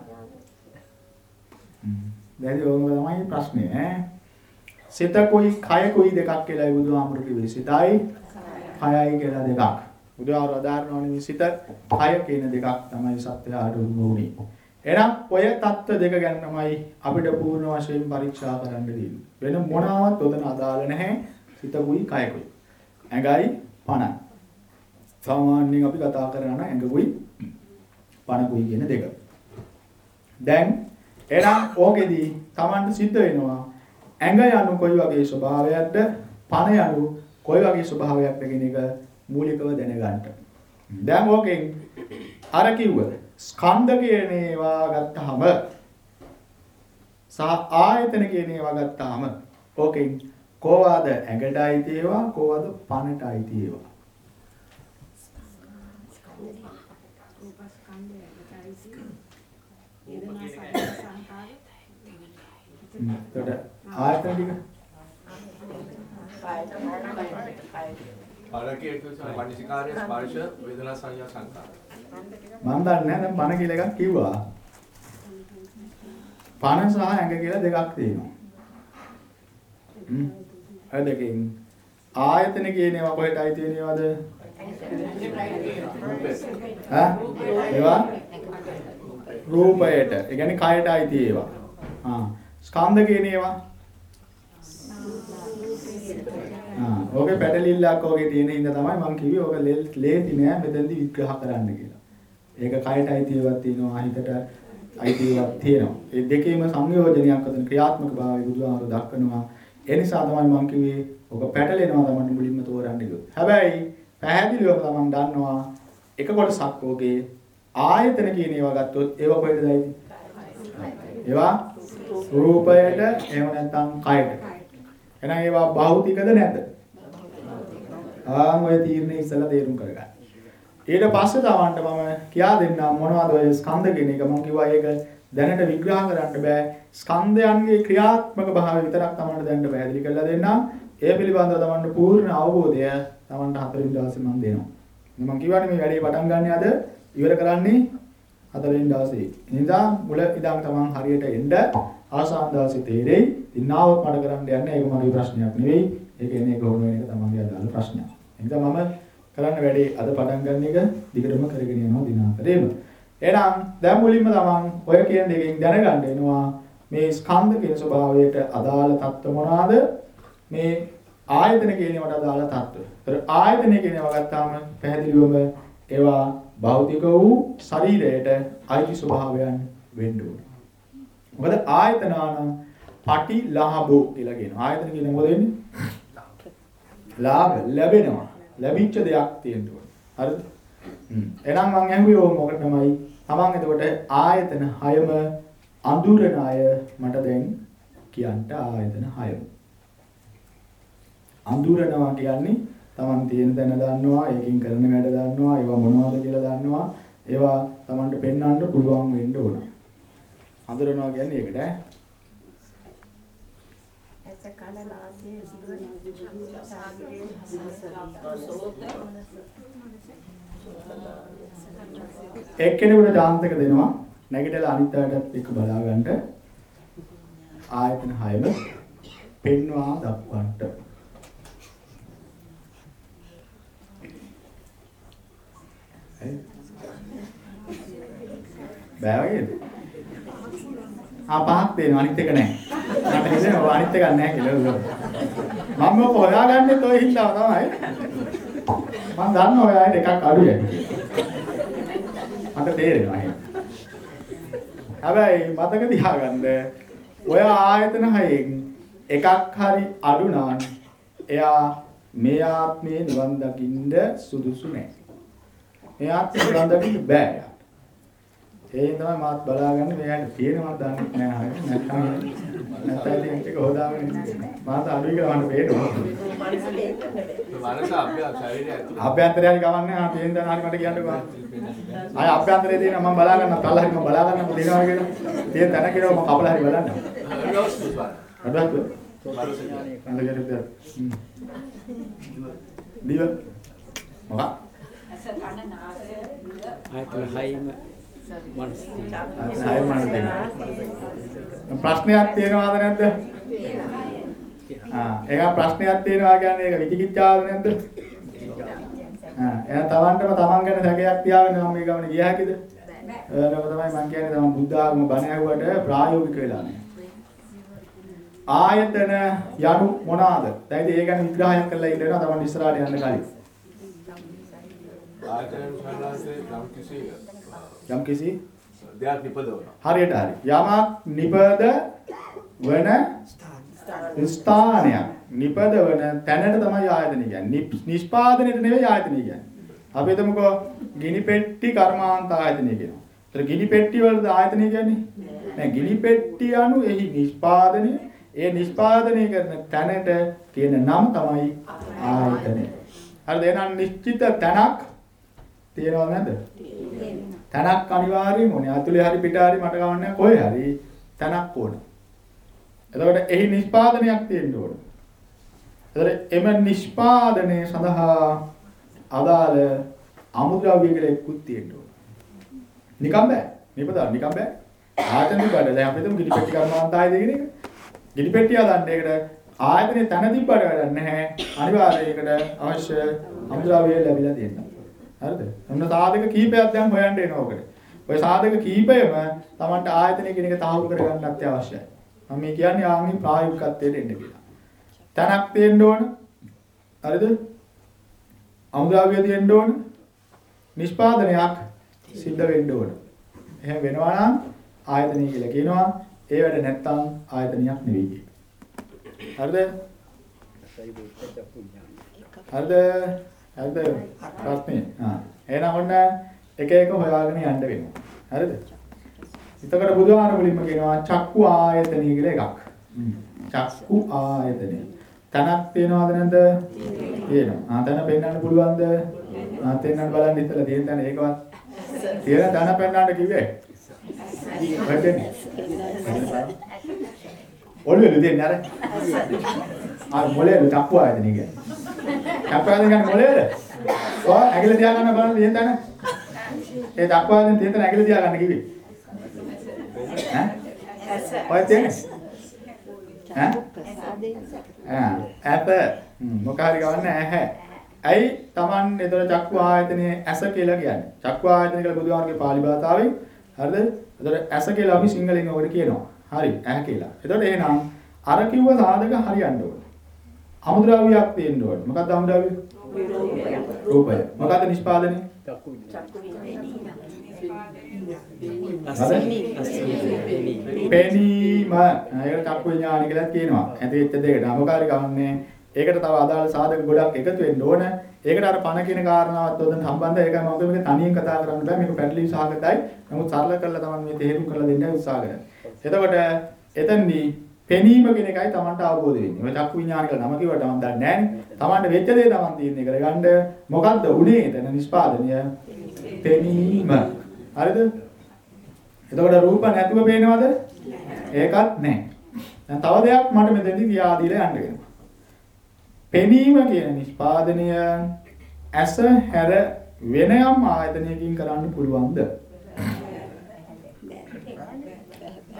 දැන් ඕක තමයි ප්‍රශ්නේ ඈ. සිත කුයි කය කුයි දෙකක් කියලායි බුදුහාමුදුරු කිව්වේ. සිතයි කයයි කියලා දෙකක්. බුදුහාමුදුරු අදාරනෝනේ සිත කය කියන දෙකක් තමයි සත්‍ය ආරෝහණය වුනේ. එහෙනම් ඔය தত্ত্ব දෙක ගැන තමයි අපිට පූර්ණ වශයෙන් පරීක්ෂා කරන්න දෙන්නේ. වෙන මොනවත් උතන අදාළ නැහැ. සිතකුයි කයකුයි. ඇඟයි පණයි. සාමාන්‍යයෙන් අපි කතා කරන ඇඟකුයි පණකුයි කියන දෙක. දැන් එහෙනම් ඕකෙදී Tamanට සිද්ධ වෙනවා ඇඟ යනු කොයි වගේ ස්වභාවයක්ද පණ යනු කොයි වගේ ස්වභාවයක්ද කියන එක මූලිකව දැනගන්න. දැන් ඕකෙන් අර කිව්ව ස්කන්ධ කියන ඒවා ගත්තාම සහ ආයතන කියන ඒවා ගත්තාම ඕකෙන් කොහොමද ඇඟටයි තේවා කොහොමද පණටයි තේවා එතකොට ආයතන ටික. මම දන්නේ නැහැ දැන් පණ කියලා එකක් කිව්වා. පණ සහ ඇඟ කියලා දෙකක් තියෙනවා. හ්ම්. අය දෙකෙන් ආයතන කියන ඒවා කොහෙටයි තියෙනවද? හා? ඒවා රූපයට. ඒ කියන්නේ කයටයි තියෙනවා. ආ. ස්කන්ධ කියන ඒවා ආ ඕකේ පැටලිල්ලක් ඕකේ තියෙන හින්දා තමයි මම කිව්වේ ඕක ලේසි නෑ මෙතෙන්දි විග්‍රහ කරන්න කියලා. ඒක කයට අයිතිවක් තියෙනවා හිතට අයිතිවක් තියෙනවා. ඒ දෙකේම සංයෝජනයක් අතර ක්‍රියාත්මක භාවය බුදුහාමර දක්වනවා. ඒ නිසා තමයි මම කිව්වේ ඔක පැටලෙනවා තමයි මුලින්ම තෝරන්න කිව්වොත්. හැබැයි පැහැදිලිවම තමන් දන්නවා එක කොටසක් ඕකේ ආයතන කියන ඒවා ගත්තොත් ඒවා කොහෙද දැයිද? ඒවා රූපයට එහෙම නැත්නම් කයට. එහෙනම් ඒවා භෞතිකද නැද්ද? ආන් ඔය තීරණේ ඉස්සලා තේරුම් කරගන්න. ඊට පස්සේ තවන්ට මම කියා දෙන්නම් මොනවද ඔය ස්කන්ධ කියන එක මම කිව්වා ඒක දැනට විග්‍රහ කරන්න බෑ. ස්කන්ධයන්ගේ ක්‍රියාත්මක භාවය විතරක් තමන්ට දැනට පැහැදිලි කරලා දෙන්නම්. ඒ පිළිබඳව තමන්ට පූර්ණ අවබෝධය තමන්ට හතරින් දවසේ මම දෙනවා. මම කියවනේ මේ වැඩේ පටන් ගන්න අද ඉවර කරන්නේ 40 දවසේ. එනිසා මුල ඉඳන් තමන් හරියට එන්න ආසන්න දවසේ තේරෙයි. දිනාවක් මඩ කරන්න යන්නේ ඒක මගේ ප්‍රශ්නයක් නෙවෙයි. ඒක එන්නේ කොහොම වෙන එක තමන්ගේ අදාළ ප්‍රශ්නයක්. එනිසා මම කරන්න වැඩේ අද පටන් ගන්න එක දිගටම කරගෙන යනවා දිනාකරේම. එහෙනම් දැන් මුලින්ම තමන් ඔය කියන දෙකෙන් දැනගන්න වෙනවා මේ ස්කන්ධ කියන ස්වභාවයට අදාළ தত্ত্ব මොනවාද? මේ ආයතන කියන ඒවාට අදාළ தত্ত্ব. ඒතර ආයතන කියන ඒවා ගත්තාම පැහැදිලිවම ඒවා භෞතික වූ ශරීරයට අයිති ස්වභාවයන් වෙන්න ඕනේ. මොකද ආයතනානම් පටිලාභෝ කියලා කියනවා. ආයතන කියන්නේ මොකද වෙන්නේ? ලාභ ලැබෙනවා. ලැබිච්ච දෙයක් තියෙන්න ඕනේ. හරිද? හ්ම්. එහෙනම් මම ඇහුවේ ඕක මොකට තමයි? තමන් එතකොට ආයතන 6ම අඳුරන අය මට දැන් කියන්න ආයතන 6ම. අඳුරනවා කියන්නේ තමන් තියෙන තැන දන්නවා, ඒකෙන් කරන වැඩ දන්නවා, ඒවා මොනවද කියලා දන්නවා. ඒවා තමන්ට පෙන්වන්න පුළුවන් වෙන්න ඕන. අඳුරනවා කියන්නේ ඒකට ඈ. එක්කෙනෙකුට chance එක දෙනවා නැගිටලා අනිත් අයටත් එක්ක බලා ගන්නට ආයතන 6ම පෙන්වා දක්වන්නට බෑ වගේද? ආ පහක් දෙනවා අනිත් එක නැහැ. මට හිතෙනවා අනිත් එකක් නැහැ කියලා. මම ඔක හොයාගන්නෙත් ඔය හින්දා තමයි. මම දන්නවා ඔය අයට එකක් අඩු යටි. මට තේරෙනවා එහෙනම්. හැබැයි මතක තියාගන්න ඔය ආයතන හයෙන් එකක් හරි අඩු නම් එයා මේ ආත්මේ නිවන් දකින්න සුදුසු නැහැ. එයාත් පුළුවන් දකින්න බෑ යාට. ඒ තමයි මාත් බලාගන්නේ මෙයාට තියෙනවද දන්නේ නැහැ නැත්නම් නැත්නම් ඒක හොදාගෙන මාත් අඩුයි කියලා මට පේනවා. මනස අභ්‍යාස ශරීරය ඇතුළේ අභ්‍යන්තරය හරි ගමන්නේ ආ තේින් දන හරි මට කියන්නකෝ. ආය අභ්‍යන්තරයේ තියෙන මම බලා ගන්න කල්ලා හරි මම බලා ගන්න තියෙනවා කියලා. තියෙන තැන කියලා මම කපලා හරි බලන්න. අඩුවක්ද? ඉතින්. දිව. මොකක්? ආයතන හයිම මනස ආයෙ මම දෙන්න. ප්‍රශ්නයක් තියෙනවද නැද්ද? ආ ඒක ප්‍රශ්නයක් තියෙනවා කියන්නේ ඒක විචිකිච්ඡාවද නැද්ද? ආ එහෙනම් Tamanටම Taman ගැන සැකයක් තියාගෙන මම මේ ගමන ගියා හැකිද? ඒක තමයි මම කියන්නේ තමන් බුද්ධ ආගම බණ ඇහුවට ප්‍රායෝගික වෙලා නැහැ. ආයතන යනු මොනවාද? දැන් ඉතින් ඒ ගැන විග්‍රහයක් කරලා ඉන්නවා තමන් ඉස්සරහට යන්න කලින්. ආයතන සංලාසයේ නම් කිසි යම් කිසි දෙයක් නිපදවනවා. හරියට හරි. යමක් නිපද වන ස්ථානයක්. නිපද වන තැනට තමයි ආයතන කියන්නේ. නිෂ්පාදනයට නෙවෙයි ආයතන කියන්නේ. අපි හිතමුකෝ ගිනි පෙට්ටි කර්මාන්ත ආයතනය කියනවා. ඒතර ගිනි පෙට්ටි වලද ආයතනය කියන්නේ? නෑ ගිනි පෙට්ටි anu එහි නිෂ්පාදනය ඒ නිෂ්පාදනය කරන තැනට කියන නම තමයි ආයතනය. හරිද? එහෙනම් නිශ්චිත තැනක් තියෙනවද නැද්ද? තැනක් අනිවාර්යයෙන්ම ඕනේ. ඇතුලේ හරි පිට හරි මට ගමන් නැහැ කොහේ හරි තැනක් ඕනේ. එතකොට එහි නිෂ්පාදනයක් තියෙන්න ඕනේ. එතකොට එම නිෂ්පාදනය සඳහා අදාළ අමුද්‍රව්‍ය කියලා එක්කුත් තියෙන්න ඕනේ. නිකම් බෑ. නිපදා නිකම් බෑ. ආයතන බඩ දැන් අපි හිතමු ගිනි පෙට්ටි කර්මාන්ත ආයතන කියන එක. ගිනි පෙට්ටිය හදන්න ඒකට ආයතනේ තන තිබ්බට වැඩක් නැහැ. අනිවාර්යයෙන් ඒකට අවශ්‍ය අමුද්‍රව්‍ය ලැබිලා තියෙනවා. හරිද? ඔන්න සාධක කීපයක් දැන් හොයන්න එනවා ඔකට. ඔය සාධක කීපයම Tamanට ආයතනය කියන එක තහවුරු කරගන්න අත්‍යවශ්‍යයි. මම මේ කියන්නේ ආන්ගේ ප්‍රායෝගිකත්වයට එන්න කියලා. තනක් තියෙන්න ඕන. හරිද? අමුද්‍රව්‍ය තියෙන්න ඕන. නිෂ්පාදනයක් සිද්ධ වෙන්න ඕන. එහෙම වෙනවා නම් ආයතනය කියලා කියනවා. ඒ වැඩ නැත්තම් ආයතනයක් නෙවෙයි. හරිද? හරිද? හරිද? ප්‍රශ්නේ. ආ. එහෙනම් ඔන්න එක එක හොයාගෙන යන්න වෙනවා. හරිද? එතකොට බුදුහාර මුලින්ම කියනවා චක්කු ආයතනය කියලා එකක්. චක්කු ආයතනය. තනක් තියනවද නැද්ද? තියෙනවා. ආ තන පෙන්වන්න පුළුවන්ද? ආ තෙන්නන්න බලන්න ඉතලා තියෙන තැන ඒකවත්. තියෙන තන පෙන්වන්න කිව්වේ. හරිදනේ. ඔළුවේ දෙන්නේ අර. ආ මොලේ චක්කු ආයතනය කියන්නේ. චක්කු ආයතනය කියන්නේ මොලේද? ඔය ඇඟිල්ල තියාගන්න බලන්න තියෙන තැන. ඒ චක්කු ආයතනය තියෙන තැන ඇඟිල්ල තියාගන්න කිව්වේ. ඈ? ඔය තියෙන්නේ. ඈ? ආ ඇප මොක හරි ගන්න ඇහැ. ඇයි Taman එතන චක්කු ආයතනයේ ඇස කියලා කියන්නේ. චක්කු ආයතන කියලා බුදුහාමගේ පාලි භාෂාවෙන් හරිද? එතකොට ඇස කියලා අපි සිංහලෙන් ඔකට කියනවා. හරි ඇහැ කියලා. එතකොට එහෙනම් අර කිව්ව සාධක හරියන්න ඕනේ. අමුද්‍රව්‍යයක් තියෙන්න ඕනේ. මොකක්ද අමුද්‍රව්‍ය? රූපය. මොකක්ද නිෂ්පාදනය? චක්කු පෙනීම ඒකට චක්කු විඥාන කියලා කියනවා. ඇති වෙච්ච දෙයකට අමකාරී ගමන්නේ. ඒකට තව අදාළ සාධක ගොඩක් එකතු වෙන්න ඕන. ඒකට අර පණ කියන කාරණාවත් උදෙන් සම්බන්ධයි. ඒකයි මම මේක තනියෙන් කතා කරන්න බෑ. මේක පැටලී සහගතයි. නමුත් සරල කරලා තමයි මේ තේරුම් කරලා දෙන්නයි උත්සාහ කරන්නේ. එතකොට එතනදී පෙනීම කියන එකයි Tamanට අවබෝධ වෙන්නේ. ඔය චක්කු විඥාන කියලා නම කිව්වට මම දන්නේ නැහැනේ. Tamanට වෙච්ච දේ Taman තීරණය කරගන්න මොකද්ද උනේ එතන නිෂ්පාදනය? පෙනීම. හරිද? එතකොට රූප නැතුව පේනවද? ඒකත් නැහැ. දැන් තව දෙයක් මට මෙතනදී කියා දීලා යන්න වෙනවා. පෙනීම කියන නිෂ්පාදනය ඇස හැර වෙන යම් ආයතනයකින් කරන්න පුළුවන්ද?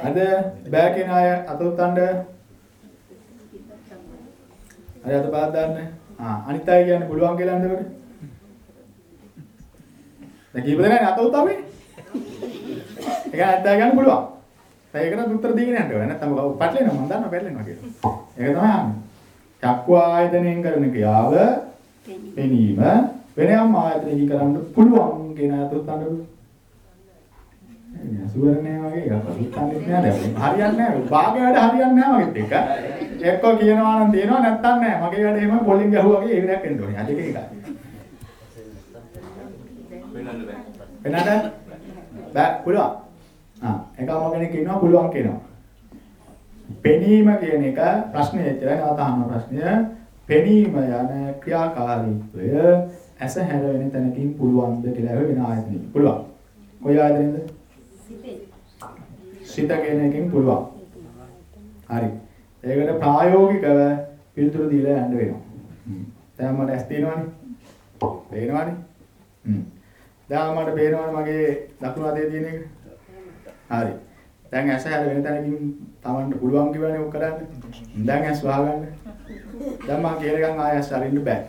අද බෑ කියන අය අත උත්තන්න. හරි අත පාත් දාන්න. ආ අනිත් අය කියන්නේ පුළුවන් කියලා නේද? දැන් කීප දෙනානේ අත උත්තන්නේ. ඒක අය ගන්න පුළුවන්. ඒකට උත්තර දීගෙන යන්න ඕනේ. නැත්නම් පැටලෙනවා මම දන්නවා පැටලෙනවා කියලා. ඒක තමයි අහන්නේ. චක්කු ආයතනයෙන් කරන ක්‍රියාව පෙනීම වෙනම ආයතනයකින් කරන්න පුළුවන් කියන අත උත්තන්න. නෑ වගේ එකක් උත්තන්නේ නෑ දැන්. හරියන්නේ නෑ. භාගය වැඩ හරියන්නේ නෑ වගේ එක. එක්ක කියනවා නම් තියෙනවා නැත්තම් නෑ. මගේ වැඩ එහෙම පොලිං ගැහුවා වගේ ඒක නෑ එන්න ඕනේ. අද ඒක එකයි. වෙන වෙනද? බෑ පුළුවන්. ආ එකම කෙනෙක් ඉන්නවා පුළුවන් කියනවා. පෙනීම කියන එක ප්‍රශ්නේ ඇත්තට නැවත අහන ප්‍රශ්නය පෙනීම යන ක්‍රියාකාරීත්වය ඇස හැර වෙන තැනකින් පුළුවන්ද කියලා වෙන ආයතනෙක. පුළුවන්. කොයි ආයතනෙද? සිත කියන එකෙන් පුළුවන්. හරි. ඒකට ප්‍රායෝගිකව පිළිතුරු දීලා යන්න වෙනවා. දැන් මට ඇස් තියෙනවනේ. පේනවනේ. හ්ම්. දැන් මට පේනවනේ මගේ දකුණු අතේ තියෙන එක. හරි. දැන් ඇස හැර වෙන තැනකින් Tamanට පුළුවන් කිව්වනේ ඔක් කරන්න. දැන් ඇස් වහගන්න. දැන් මම කියන එකන් ආයෙ ඇස් අරින්න බෑ.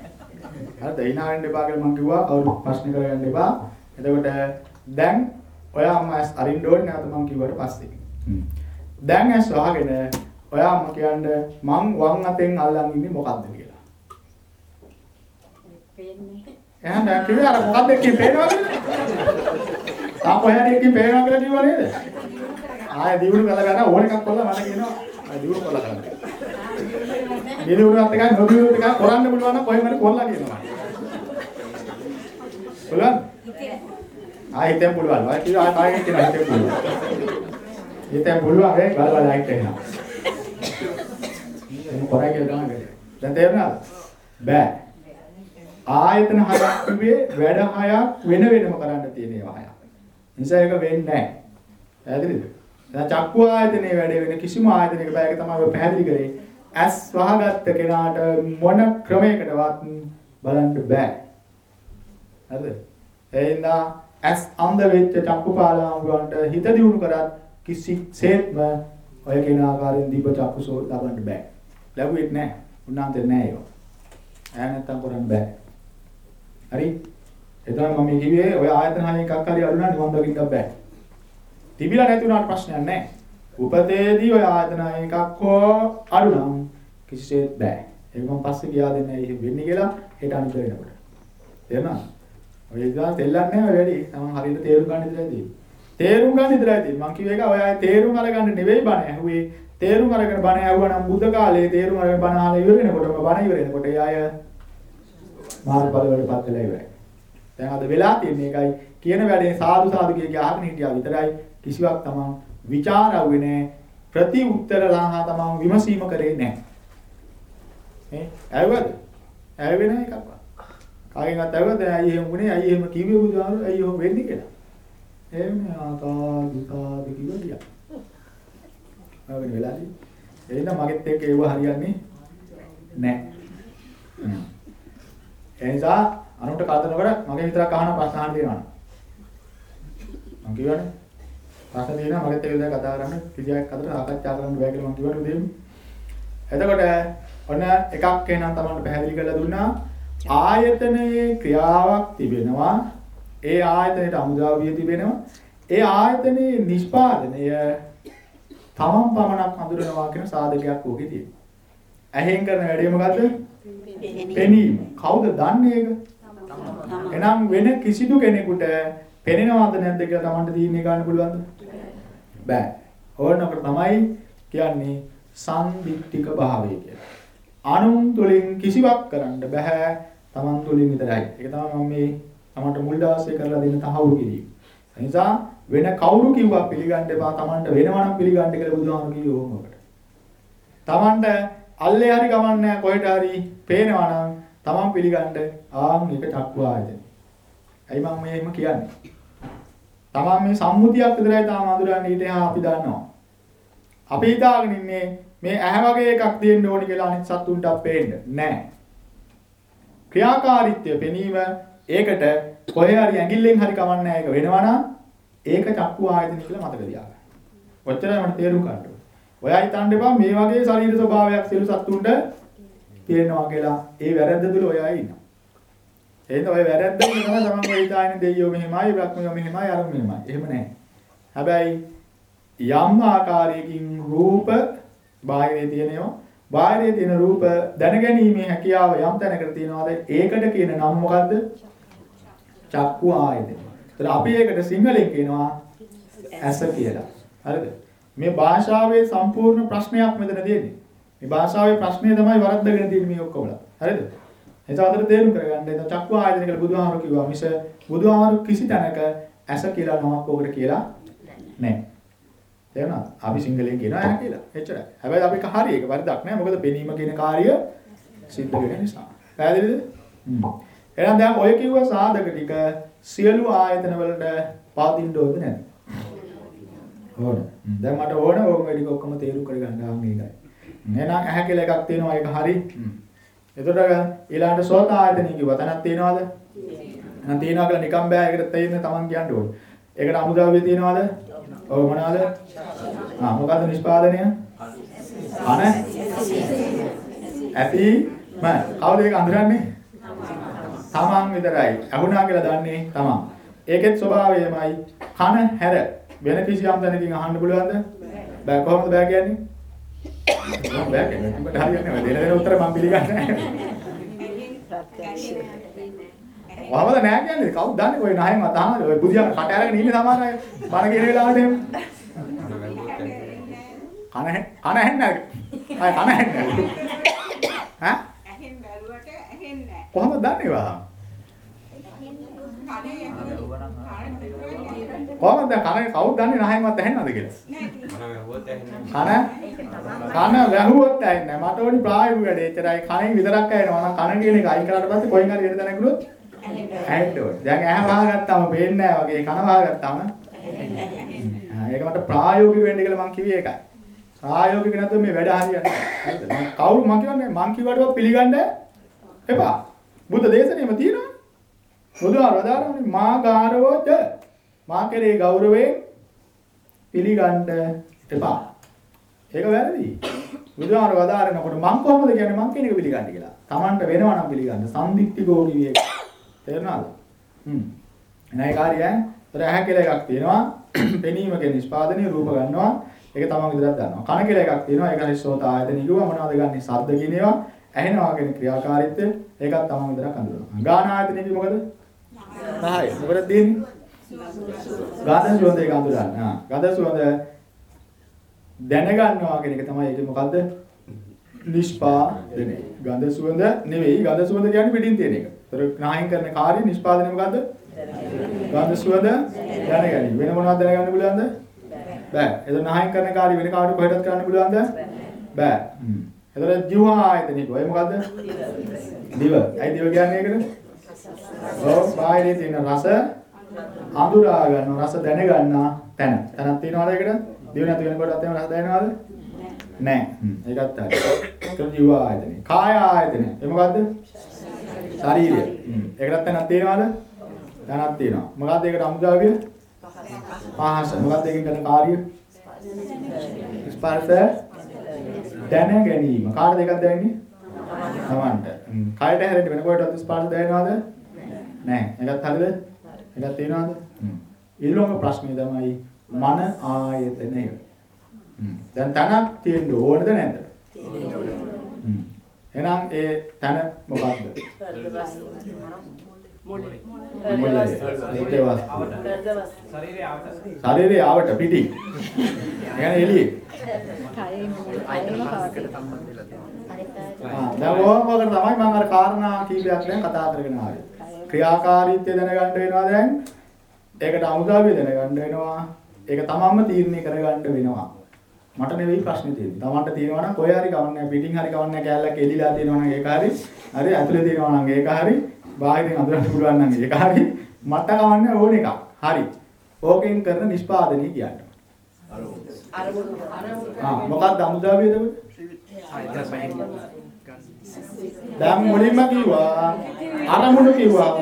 හරිද? hina වෙන්න එපා කියලා මම කිව්වා. කවුරු ප්‍රශ්න කරගන්න එපා. එතකොට දැන් ඔයා අම්මා ඇස් අරින්න ඕනේ නැවත මම කිව්වට පස්සේ. දැන් ඇස් වහගෙන ඔයා අම්මා කියන්නේ මං වම් අතෙන් අල්ලන් ඉන්නේ මොකද්ද කියලා. පේන්නේ. එහෙනම් දැන් කිව්වේ අර මොකද්ද එක්කේ පේනවා කියලා. තාම කොහේ එක්කේ පේනවා කියලා කිව්වා නේද? ආයෙ දිනුන කළ ගන්න ඕන එකක් කොල්ල මට කියනවා. ආයෙ දිනුන කොල්ල ගන්න. දිනුනත් එකයි නොදිනුනත් එකයි කරන්න පුළුවන් නම් කොහෙන් හරි කොල්ලා කියනවා. පුළුවන්? ආයෙ හිතෙන් පුළුවන්. ආයෙ කිව්වා ආයෙ කාගෙන් කියනවා හිතෙන් පුළුවන්. හිතෙන් පුළුවන් ඒ බල බල ලයිට් එනවා. එන්න කරා කියලා තමයි. දැන් තේරුණාද? බෑ. ආයතන හයක් කිව්වේ වැඩ හයක් වෙන වෙනම කරන්න තියෙන ඒවා හයක්. නිසා ඒක වෙන්නේ නැහැ. පැහැදිලිද? දැන් චක්කු ආයතනයේ වැඩ වෙන කිසිම ආයතනයක බෑ ඒක තමයි ඔය පැහැදිලි කරේ. ඇස් වහගත්ත කෙනාට මොන ක්‍රමයකටවත් බලන්න බෑ. හරිද? එහෙනම් ඇස් අන්ධ වෙච්ච චක්කුපාලාංගුවන්ට හිත දියුණු කරත් කිසිසේත්ම ඔය කියන ආකාරයෙන් දීප චක්කුසෝ ලබන්න බෑ. ලැබුවෙත් නැහැ. උන්නාන්තේ නැහැ ඒක. ඈ නැත්තම් කරන්න බෑ. හරි? එතන මම කිව්වේ ඔය ආයතන හයෙන් එකක් හරි අඩු නම් නිවන් දකින්න බෑ. තිබිලා නැති උනාට ප්‍රශ්නයක් නැහැ. උපතේදී ඔය ආයතන හයෙන් එකක් හෝ අඩු නම් කිසිසේත් බෑ. ඒක මම පස්සේ කියා දෙන්නේ ඒක වෙන්නේ කියලා හෙට අනිත් වෙනකොට. තේරුණා? ඔය ඉතින් තෙල්ලන්නේ නැහැ වැඩි. තමන් හරියට තේරුම් ගන්න ඉඳලා තියෙන්නේ. තේරුම් ගන්න ඉඳලා තියෙන්නේ. මම කිව්ව එක ඔය ආයේ තේරුම් අරගන්න නෙවෙයි බණ ඇහුවේ. තේරුම් අරගෙන බණ ඇහුවා නම් බුද්ධ කාලේ තේරුම් අරගෙන බණ අහලා ඉවර වෙනකොටම බණ ඉවර වෙනකොට ඒ අය මාර්ගඵල වලටපත් වෙලා ඉවරයි. දැන් අද වෙලා තියෙන්නේ ඒකයි කියන වැඩේ සාදු සාදු කිය කිය අහගෙන හිටියා විතරයි කිසිවක් තමන් ਵਿਚාරවුවේ නැහැ ප්‍රති උත්තර ලහා තමන් විමසීම කරේ නැහැ. නේ? ඇව්වද? ඇව්වේ නැහැ එකක්වත්. කාගෙන්වත් ඇව්වද? ඇයි එහෙම වුනේ? ඇයි එහෙම කිව්වේ බුදුහාමුදුරුවෝ? ඇයි එහෙම වෙන්නේ කියලා? එහෙම ආතා දුතාද කිව්වා ගියා. ආවෙන වෙලාදී. එහෙනම් මගෙත් එක්ක ඒව හරියන්නේ නැහැ. ඒ නිසා අනුන්ට කල්පනකොට මගේ විතරක් අහන ප්‍රශ්න අහන්න තියෙනවා. මම කියවනේ ප්‍රශ්න තියෙනවා මගෙත් එක්ක විතර කතා කරන්න කිසියක් අතර සාකච්ඡා කරන්න බෑ කියලා මම කිව්වනේ උදේම. එතකොට ඔන්න එකක් එහෙනම් තමයි පැහැදිලි කරලා දුන්නා ආයතනයේ ක්‍රියාවක් තිබෙනවා ඒ ආයතනයේ අමුද්‍රව්‍ය තිබෙනවා ඒ ආයතනයේ නිෂ්පාදනය තමන් පමණක් හඳුනනවා කියන සාධකයක් ඕකේ තියෙනවා. ඇහෙන් කරන වැඩේ මොකද්ද? පෙනීම. කවුද දන්නේ ඒක? එනම් වෙන කිසිදු කෙනෙකුට පෙනෙනවද නැද්ද කියලා Tamanට තීරණය ගන්න පුළුවන්ද? බෑ. ඕනකට තමයි කියන්නේ සම්දික්තික භාවය කියලා. අනුන් තුලින් කිසිවක් කරන්න බෑ. Taman තුලින් විතරයි. ඒක තමයි මම මේ Tamanට මුල් දවසේ කරලා දෙන්න තහවුරු කිරීම. ඒ නිසා වෙන කවුරු කිව්වා පිළිගන්න එපා. Tamanට වෙනවා නම් පිළිගන්න කියලා බුදුහාමුදුරුවෝ කිව්වේ ඕමකට. Tamanට අල්ලේ හරි ගමන්නේ කොහෙට හරි පේනවා නම් Taman පිළිගන්න ආන් එක චක්කු ආයතන. ඇයි මම මේ එහෙම කියන්නේ? Taman මේ සම්මුතියක් විතරයි තාම අඳුරන්නේ ඊට එහා අපි දන්නවා. අපි හිතාගෙන ඉන්නේ මේ ඇහැ වගේ එකක් තියෙන්න ඕනි කියලා අනිත් සත්තුන්ට පේන්න. නෑ. ක්‍රියාකාරීත්වය පෙනීම ඒකට කොහේ හරි ඇඟිල්ලෙන් හරි කවන්නේ ඒක වෙනවා නම් ඒක චක්කු ආයතන කියලා මතක තියාගන්න. ඔච්චරයි මට තේරුම් ගන්න ඕනේ. ඔයා හිතන්න එපා මේ වගේ ශරීර ස්වභාවයක් සියලු සත්තුන්ට තියෙනවා කියලා. ඒ වැරද්ද තුල ඔයා ඉන්නවා. එහෙනම් ඔය වැරද්ද තුල තමයි තමන් ඔය හිතාගෙන දෙයියෝ මෙහෙමයි, බ්‍රහ්මයෝ මෙහෙමයි, අරුන් මෙහෙමයි. එහෙම නැහැ. හැබැයි යම් ආකාරයකින් රූප බාහිරේ තියෙනවා. බාහිරේ තියෙන රූප දැනගැනීමේ හැකියාව යම් තැනකට තියෙනවාද? ඒකට කියන නම මොකද්ද? චක්කු ආයතන. ඒතර අපි ඒකට සිංහලෙන් කියනවා ඇස කියලා. හරිද? මේ භාෂාවේ සම්පූර්ණ ප්‍රශ්නයක් මෙතන තියෙන්නේ. මේ භාෂාවේ ප්‍රශ්නය තමයි වරද්දගෙන තියෙන්නේ මේ ඔක්කොම. හරිද? එතකොට අතට තේරුම් කරගන්න. එතන චක්කු ආයතන කියලා බුදුහාමුදුරු කිව්වා මිස බුදුහාමුදුරු කිසි තැනක ඇස කියලා නමක් ඔකට කියලා නැහැ. තේරුණාද? අපි සිංහලෙන් කියනවා ඇහැ කියලා. එච්චරයි. හැබැයි අපි හරි ඒක වැරදක් නෑ. මොකද පෙනීම කියන කාර්ය සිද්ධ වෙන නිසා. පැහැදිලිද? හ්ම්. එහෙනම් දැන් ඔය කිව්ව සාධක ටික සියලු ආයතන වලට පවතින්න ඕනද නැද්ද? ඕන. දැන් මට ඕන ඕක වැඩි ඔක්කොම තේරුම් කරගන්න ආන් මේකයි. එහෙනම් ඇහැ කියලා එකක් තියෙනවා ඒක හරි. එතකොට ඊළඟට සෝත ආයතන කිව්වා තැනක් තියෙනවද? එහෙනම් තියනවා කියලා නිකන් බෑ ඒකට තේින්න තමන් කියන්න ඕනේ. ඒකට අමුද්‍රව්‍ය තියෙනවද? ඔව් මොනවාද? ආ මොකද්ද නිෂ්පාදනය? අන ඇති මම කවුද ඒක අඳුරන්නේ? තමන් විතරයි. අහුණා කියලා දන්නේ තමන්. ඒකෙත් ස්වභාවයමයි කන හැර වෙන කිසියම් තැනකින් අහන්න පුළුවන්ද? බෑ කොහොමද බෑ කියන්නේ? මම බෑ කියන්නේ. මට හරියන්නේ නැහැ. දෙන දෙන උත්තර මම පිළිගන්නේ නැහැ. කොහමද නෑ කියන්නේ? කවුද දන්නේ කොයි නහෙන් අතහනද? ඔය බුදියා කට අරගෙන ඉන්නේ සමහර අය. බණ කියන වෙලාවට එහෙම. කන හැ- කන ඇහෙන්නේ නැහැ. අය කන ඇහෙන්නේ නැහැ. ඈ? ඇහෙන් බැලුවට ඇහෙන්නේ නැහැ. කොහමද දන්නේ වා? කනේ ඇහෙන්නේ කොහමද දැන් කන කවුද දන්නේ නහෙන්වත් ඇහෙන්නවද කියලා? කන කන වැහුවොත් ඇහෙන්නේ නැහැ. මට ඕනි ප්‍රායෝගික වැඩේ. එච්චරයි කනෙන් විතරක් ඇහෙනවා නම් කන කියන එක අයින් කරාට පස්සේ කොහෙන් හරි වෙන තැනක ගියොත් ඇහෙන්න ඕනේ. දැන් ඇහැ වහගත්තාම පේන්නේ නැහැ වගේ කන වහගත්තාම ඒක මට ප්‍රායෝගික වෙන්න කියලා මං කිව්වේ ඒකයි. ප්‍රායෝගික නැත්නම් මේ වැඩ හරියන්නේ නැහැ. හරිද? මං කවුරු මං කියන්නේ මං කිව්වට පිළිගන්න එපා. බුද්ධ දේශනේම තියෙනවා. බුදුහාර වදාරන්නේ මා ගාරවද මා කෙරේ ගෞරවයෙන් පිළිගන්න එපා. ඒක වැරදි. බුදුහාර වදාරනකොට මං කොහොමද කියන්නේ මං කියන එක පිළිගන්නේ කියලා. Tamanට වෙනවා නම් පිළිගන්න. සම්දික්තිකෝ කිව්වේ. තේරුණාද? හ්ම්. එනයි කාර්යය. ඒතර ඇහැ කියලා එකක් තියෙනවා. *clears throat* පෙනීම කියන නිෂ්පාදනයේ රූප ගන්නවා. ඒක තමන් විතරක් දන්නවා. කන කියලා එකක් තියෙනවා. ඒක හරිසෝත ආයතන කිව්වා මොනවද ගන්නෙ? ශබ්ද කියන ඒවා. ඇහෙනවා කියන ක්‍රියාකාරීත්වය. ඒකත් තමන් විතරක් අඳුරනවා. ගාන ආයතන කිව්ව මොකද? නහය. මොකද තියෙන්නේ? ගාන සුවඳ ඒක අඳුරන්නේ. ආ. ගඳ සුවඳ දැනගන්නවා කියන එක තමයි ඒකේ මොකද්ද? නිෂ්පාදනය. ගඳ සුවඳ නෙවෙයි. ගඳ සුවඳ කියන්නේ පිටින් තියෙන එක. ඒතර නාහින් කරන කාර්ය නිෂ්පාදනය මොකද්ද? ගඳ සුවඳ දැනගැනීම. වෙන මොනවද දැනගන්න පුළුවන්ද? බෑ. එතන නාහින් කරන කාර්ය වෙන කාටවත් කොහෙටත් කරන්න පුළුවන්ද? බෑ. හ්ම්. එතන ජීවා ආයතනෙක ඔය මොකද්ද? දිව. ඇයි දිව කියන්නේ ඒකට? ඔව් බාහිරේ තියෙන රස අඳුරා ගන්න රස දැන ගන්නා තැන. තැනක් තියනවාද ඒකට? දිව නැති වෙනකොටත් එහෙම රස දැනෙනවද? නෑ. ඒකත් හරි. ඒක ජීවා ආයතනෙ. කාය ආයතනෙ. ඒ මොකද්ද? ශරීරය. ඒකටත් තැනක් තියනවාද? තැනක් තියෙනවා. මොකද්ද ඒකට අමුද්‍රව්‍ය? පහස. මොකද්ද ඒකෙන් කරන කාර්යය? ස්පර්ශ දැන ගැනීම. කාටද එකක් දැනෙන්නේ? තමන්ට. කයට හැරෙන්න වෙන කොහෙටවත් ස්පර්ශ දැනෙනවද? නැහැ. ඒකත් හරිද? ඒකත් තියෙනවද? හ්ම්. ඊළඟ ප්‍රශ්නේ තමයි මන ආයතනය. හ්ම්. දැන් තනක් තියෙන්න ඕනද නැද්ද? හ්ම්. එහෙනම් ඒ තන මොකක්ද? මොළය. ඒකේ වාස්. ශරීරයේ ආවට ශරීරයේ ආවට පිටි. يعني එළියේ. කයේ කයම පවතින. ආ දැන් ඕකකට තමයි මම අර කාරණා කීපයක් දැන් කතා කරගෙන ආවේ. ක්‍රියාකාරීත්වය දැනගන්න වෙනවා දැන්. ඒකට අමුද්‍රව්‍ය දැනගන්න වෙනවා. ඒක තමන්ම තීරණය කරගන්න වෙනවා. මට නෙවෙයි ප්‍රශ්නේ තියෙන්නේ. තමන්ට තියෙනවා නම් කොහේ හරි කවන්නේ පිටින් හරි කවන්නේ කෑල්ලක් එලිලා තියෙනවා නම් ඒක හරි. හරි ඇතුලේ තියෙනවා නම් ඒක හරි. බාහිරින් අඳුරන්න පුළුවන් නම් ඒක හරි. මට කවන්නේ ඕන එකක්. හරි. ඕකෙන් කරන නිෂ්පාදනය කියන්නේ. ආ මොකක්ද අමුද්‍රව්‍යද දැන් මුලින්ම කිව්වා අරමුණු කිව්වම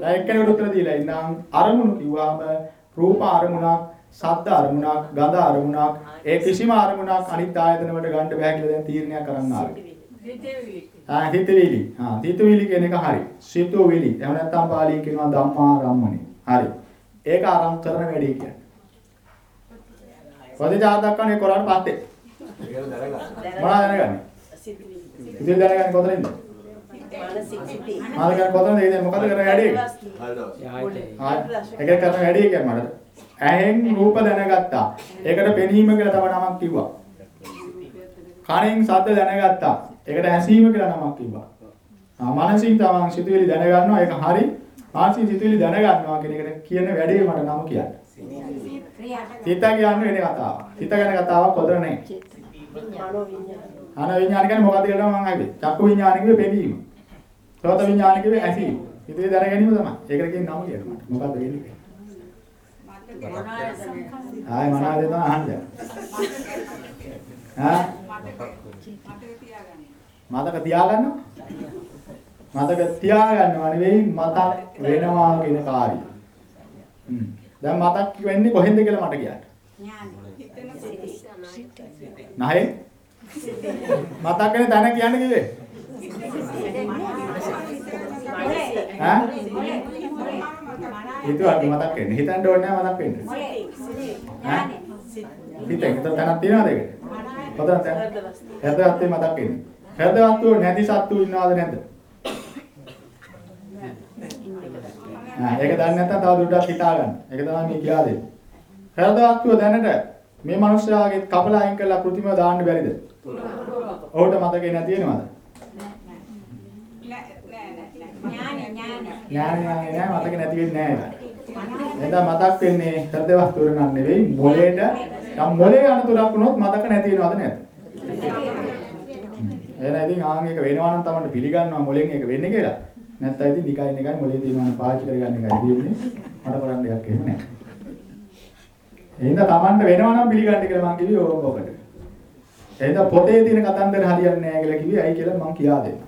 දැන් එක්කෙනෙකුට උත්තර දීලා ඉන්නම් අරමුණු කිව්වම රූප අරමුණක් ශබ්ද අරමුණක් ගඳ අරමුණක් ඒ කිසිම අරමුණක් අනිත් ආයතන වලට ගන්න බෑ කියලා දැන් තීරණයක් කරන්න ආවේ. ආ හිතවිලි. ආ හිතවිලි කියන එක හරි. සිතුවිලි. එහෙම නැත්නම් පාලියෙන් කියනවා ධම්මාරම්මණය. හරි. ඒක ආරම්භ කරන වැඩි කියන්නේ. දක්වන්නේ කොරාට පස්සේ. ඒක දැනගන්න. මොනවද දැනගන්නේ? ඉතින් දැනගන්නේ කොතනින්ද? මාළු කියන්නේ කොතනද? ඒ දැන් මොකද කරන වැඩේ? හරිද? ආ ඒක කරන වැඩේ කියන්නේ මට. ඇහෙන් රූප දැනගත්තා. ඒකට පෙනීම කියලා තව නමක් කිව්වා. කනෙන් ශබ්ද දැනගත්තා. ඒකට ඇසීම කියලා නමක් කිව්වා. ආ මනසින් තමන් සිතුවිලි දැනගන්නවා ඒක හරි. මානසික සිතුවිලි දැනගන්නවා කියන එකට කියන වැඩේ මට නම කියන්න. සිත කියන්නේ වෙන කතාවක්. සිත ගැන කතාවක් කොතන නැහැ. මනෝ විඤ්ඤාණය. ආන විඥාන කියන්නේ මොකක්ද කියලා මම අහන්නේ. චක්කු විඥාන කිව්වේ පෙනීම. සෝත විඥාන කිව්වේ ඇසීම. හිතේ දැන ගැනීම තමයි. ඒකට කියන නම කියන්න මට. මොකක්ද වෙන්නේ කියලා. ආයි මොනවද තමයි අහන්නේ. ආ මතක තියාගන්නවා. මතක තියාගන්නවා නෙවෙයි මතක් වෙනවා කියන කාර්යය. හ්ම්. දැන් මතක් වෙන්නේ කොහෙන්ද කියලා මට කියන්න. නැහැ. මතක් වෙන තැන කියන්න කිව්වේ. ඈ? හිතුවා මතක් වෙන්නේ. හිතන්න ඕනේ නැහැ මතක් වෙන්නේ. ඈ? හිතේ හිත තැනක් තියනවද ඒකට? කොතනද තැන? හෘදවත්ේ මතක් වෙන්නේ. හෘදවත්ව නැති සත්තු ඉන්නවද නැද්ද? ආ ඒක දන්නේ නැත්නම් තව දුරටත් හිතා ගන්න. ඒක තමයි මේ කියා දෙන්නේ. හෘදවත්ව දැනට මේ මිනිස්යාගේ කපල අයින් කරලා કૃතිම දාන්න බැරිද? ඔහුට මතකේ නැති වෙනවද? ඥාන ඥාන නෑ මතක නැති වෙන්නේ නෑ. එතන මතක් වෙන්නේ හෘද වස්තුවර නම් නෙවෙයි මොලේට නම් මොලේ අනතුරක් වුණොත් මතක නැති වෙනවද නැද්ද? එහෙනම් ඉතින් ආන් එක වෙනවා නම් තමයි පිළිගන්නවා මොලෙන් ඒක වෙන්නේ කියලා. නැත්නම් ඉතින් නිකයින් එකයි මොලේ තියෙනවා නම් පාවිච්චි කරගන්න එකයි තියෙන්නේ. මට කරන්න දෙයක් එහෙම නෑ. එහෙනම් Tamanට වෙනවා නම් පිළිගන්න කියලා මං කිව්වේ ඕක ඔකට. එහෙනම් පොතේ තියෙන කතන්දර හරියන්නේ නැහැ කියලා කිව්වේ ඇයි කියලා මං කියා දෙන්නම්.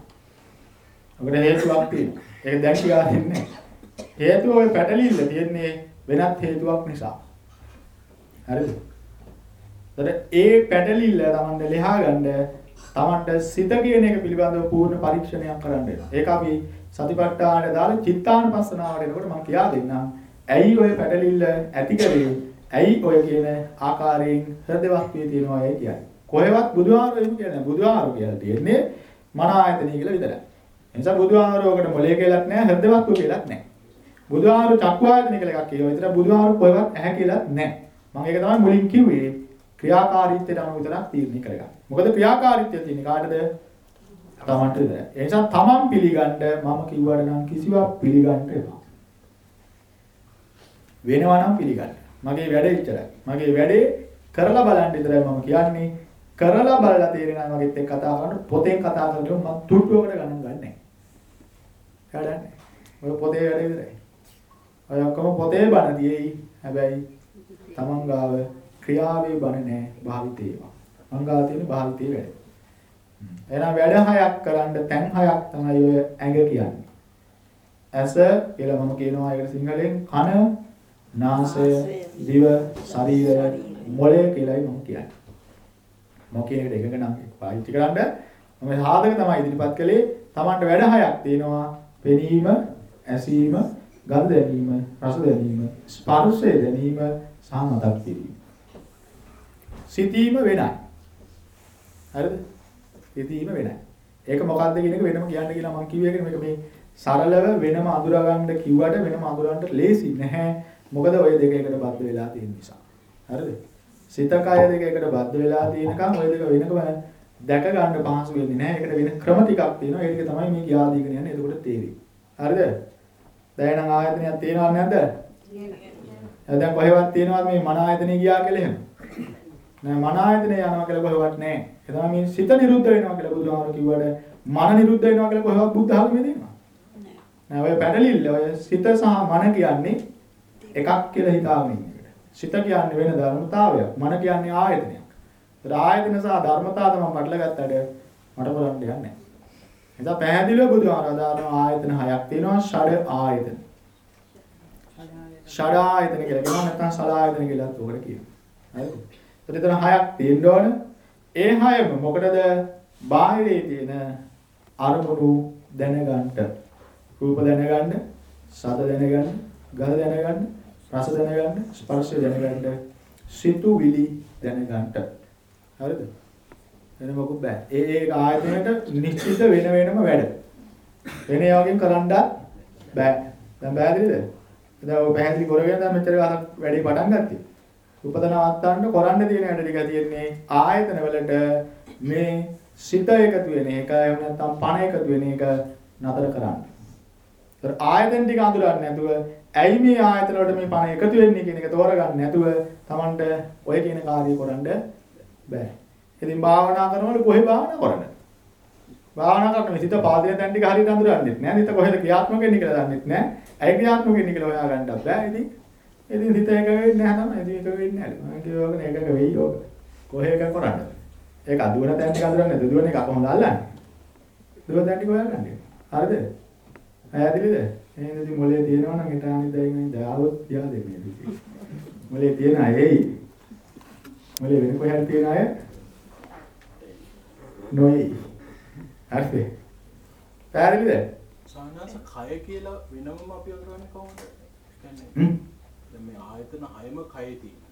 ඔකට හේතුවක් තියෙනවා. ඒක දැන් කියා දෙන්නේ නැහැ. හේතුව ඔය පැටලිල්ල තියෙන්නේ වෙනත් හේතුවක් නිසා. හරිද? ඒතර ඒ පැටලිල්ල Tamanට ලියා ගන්න Tamanට සිත කියන එක පිළිබඳව පූර්ණ පරීක්ෂණයක් කරන්න වෙනවා. ඒක අපි සතිපට්ඨානට දාලා චිත්තානුපස්සනාවට එනකොට මම කියා දෙන්නම්. ඇයි ඔය පැටලිල්ල ඇති කරේ? ඇයි ඔය කියන ආකාරයෙන් හෘදවස්තුවේ තියෙනවා ඒ කියන්නේ. කොහෙවත් බුදුහාමුදුරුවෝ එහෙම කියන්නේ බුදුහාමුදුරුවෝ කියලා තියෙන්නේ මන ආයතනය කියලා විතරයි. එනිසා බුදුහාමුදුරුවෝකට මොලේ කියලාත් නැහැ හෘදවස්තුව කියලාත් නැහැ. බුදුහාමුදුරුවෝ චක්කු ආයතන කියලා එකක් කියනවා. විතර බුදුහාමුදුරුවෝ කොහෙවත් ඇහැ කියලාත් නැහැ. මම ඒක තමයි මුලින් කිව්වේ. ක්‍රියාකාරීත්වයට අනුව විතරක් තීරණය කරගන්න. මොකද ක්‍රියාකාරීත්වය තියෙන්නේ කාටද? තමන්ට විතරයි. ඒ නිසා තමන් පිළිගන්න මම කිව්වට නම් කිසිවක් පිළිගන්න එපා. වෙනවා නම් පිළිගන්න. මගේ වැඩේ ඉච්චරයි. මගේ වැඩේ කරලා බලන්න විතරයි මම කියන්නේ. කරලා බලලා තේරෙනවා මගෙත් එක්ක කතා කරනකොට පොතෙන් කතා කරනකොට මම තුට්ටුවකට ගණන් ගන්නෑ. කඩන්නේ. ඔය පොතේ වැඩේ විතරයි. ඔය ඔක්කොම පොතේ බණ දියේයි. හැබැයි තමන් ගාව ක්‍රියාවේ බණ නෑ භාවිතේවා. මං ගාව තියෙන භාවිතේ වැඩ. එහෙනම් වැඩ හයක් කරන්න තැන් හයක් තමයි ඔය ඇඟ කියන්නේ. ඇස කියලා මම කියනවා ඒකට සිංහලෙන් කන, නාසය, දිව, ශරීරය, මොළය කියලායි මම කියන්නේ. මම කියන එකට එකක නම් පාවිච්චි කරන්න මම සාධක තමයි ඉදිරිපත් කළේ. Tamanට වැඩ හයක් තියෙනවා. පෙනීම, ඇසීම, ගඳ දැනීම, රස දැනීම, ස්පර්ශය දැනීම සහ මතක් කිරීම. සිතීම වෙනයි. හරිද? සිතීම වෙනයි. ඒක මොකක්ද කියන එක වෙනම කියන්න කියලා මම කිව්වේ ඒක මේක මේ සරලව වෙනම අඳුරගන්න කිව්වට වෙනම අඳුරන්න ලේසි නැහැ. මොකද ওই දෙක එකට බද්ධ වෙලා තියෙන නිසා. හරිද? සිත කය දෙක එකට බද්ධ වෙලා තියෙනකන් ওই දෙක වෙනකම දැක ගන්න පහසු වෙන්නේ නැහැ. ඒකට වෙන ක්‍රම ටිකක් තියෙනවා. ඒ ටික තමයි මේ කියාදීගෙන එතකොට තේරෙයි. හරිද? දැන් නම් ආයතනයක් තියෙනවද නැද්ද? තියෙනවා. දැන් කොහෙවත් තියෙනවද මේ මන ආයතනෙ ගියා කියලා එහෙම? නෑ මන ආයතනෙ යනවා කියලා කොහෙවත් නෑ. ඒ තමයි මේ සිත නිරුද්ධ වෙනවා කියලා බුදුහාමර කිව්වට මන නිරුද්ධ වෙනවා කියලා කොහෙවත් බුද්ධ ධර්මයේ දෙනවා. නෑ ඔය පැටලිල්ල ඔය සිත සහ මන කියන්නේ එකක් කියලා හිතාගෙන ඉන්න. සිත කියන්නේ වෙන ධර්මතාවයක්. මන කියන්නේ ආයතනයක්. ඒත් ආයතන සහ ධර්මතාව තමයි මඩල ගත්තට මට බලන්න යන්නේ නෑ. එදා පැහැදිලිව බුදුහාමර දාන ආයතන හයක් තියෙනවා ෂඩ ආයතන. ෂඩ ආයතන කියලා කියනවා නැත්නම් සල ආයතන කියලාත් උකට කියනවා. හරිද? එතන හයක් තියෙන්න ඕන. ඒ හයම මොකටද? බාහිරේ තියෙන අරමුණු දැනගන්න. රූප දැනගන්න, සද දැනගන්න, ගඳ දැනගන්න, රස දැනගන්න, ස්පර්ශ දැනගන්න, සිතුවිලි දැනගන්න. හරිද? වෙන මොකුත් බෑ. ඒ ඒ ආයතනයට නිශ්චිත වෙන වෙනම වැඩ. වෙන යෝගෙන් කරන්නත් බෑ. දැන් බෑදිරිද? දැන් ඔය පැහැදිලි කරගෙන දැන් මෙච්චර කාලක් වැඩේ පටන් ගත්තේ. උපදන අවස්ථාවට කරන්න තියෙන වැඩ ටික තියෙන්නේ ආයතන වලට මේ සිත එකතු වෙන එක එහෙම නැත්නම් පණ එකතු වෙන එක නතර කරන්න. ඒතර ආයතන ටික අඳුරන්නේ නැතුව ඇයි මේ ආයතන වලට මේ පණ එකතු වෙන්නේ කියන එක තෝරගන්න නැතුව Tamanට ඔය කියන කාර්යය කරන්න බෑ. ඉතින් භාවනා කරනකොට කොහේ භාවනා කරන්නේ? භාවනා කරන මේ සිත පාදයේ දැන් ටික හරියට අඳුරන්නේ නැහැ. සිත කොහෙද ක්‍රියාත්මක වෙන්නේ කියලා දන්නෙත් නැහැ. ඇයි ක්‍රියාත්මක වෙන්නේ කියලා හොයාගන්නත් බෑ. ඉතින් ඉතින් සිත එක වෙන්නේ නැහැ තමයි. ඉතින් එක වෙන්නේ නැහැ. මම කියවගෙන එකක වෙයි යෝග. කොහේ එක කරන්නේ? ඒක අදුවන තැන් ටික අඳුරන්නේ නැද්ද? දුවන එක කොහොමද අල්ලන්නේ? දුවන තැන් ටික හොයාගන්නේ. හරිද? පැහැදිලිද? එහෙනම් ඉතින් මොලේ තියෙනවා නම් ඊට අනිද්දායින් දාවොත් තියා දෙන්නේ. මොලේ තියෙන අය එයි. මොලේ වෙන කොහෙද තියෙන අය? නොයි. හරිද? පැහැදිලිද? සාමාන්‍යස කය කියලා වෙනම අපි කරන්නේ කොහොමද? මේ ආයතන හයම කයේ තියෙනවා.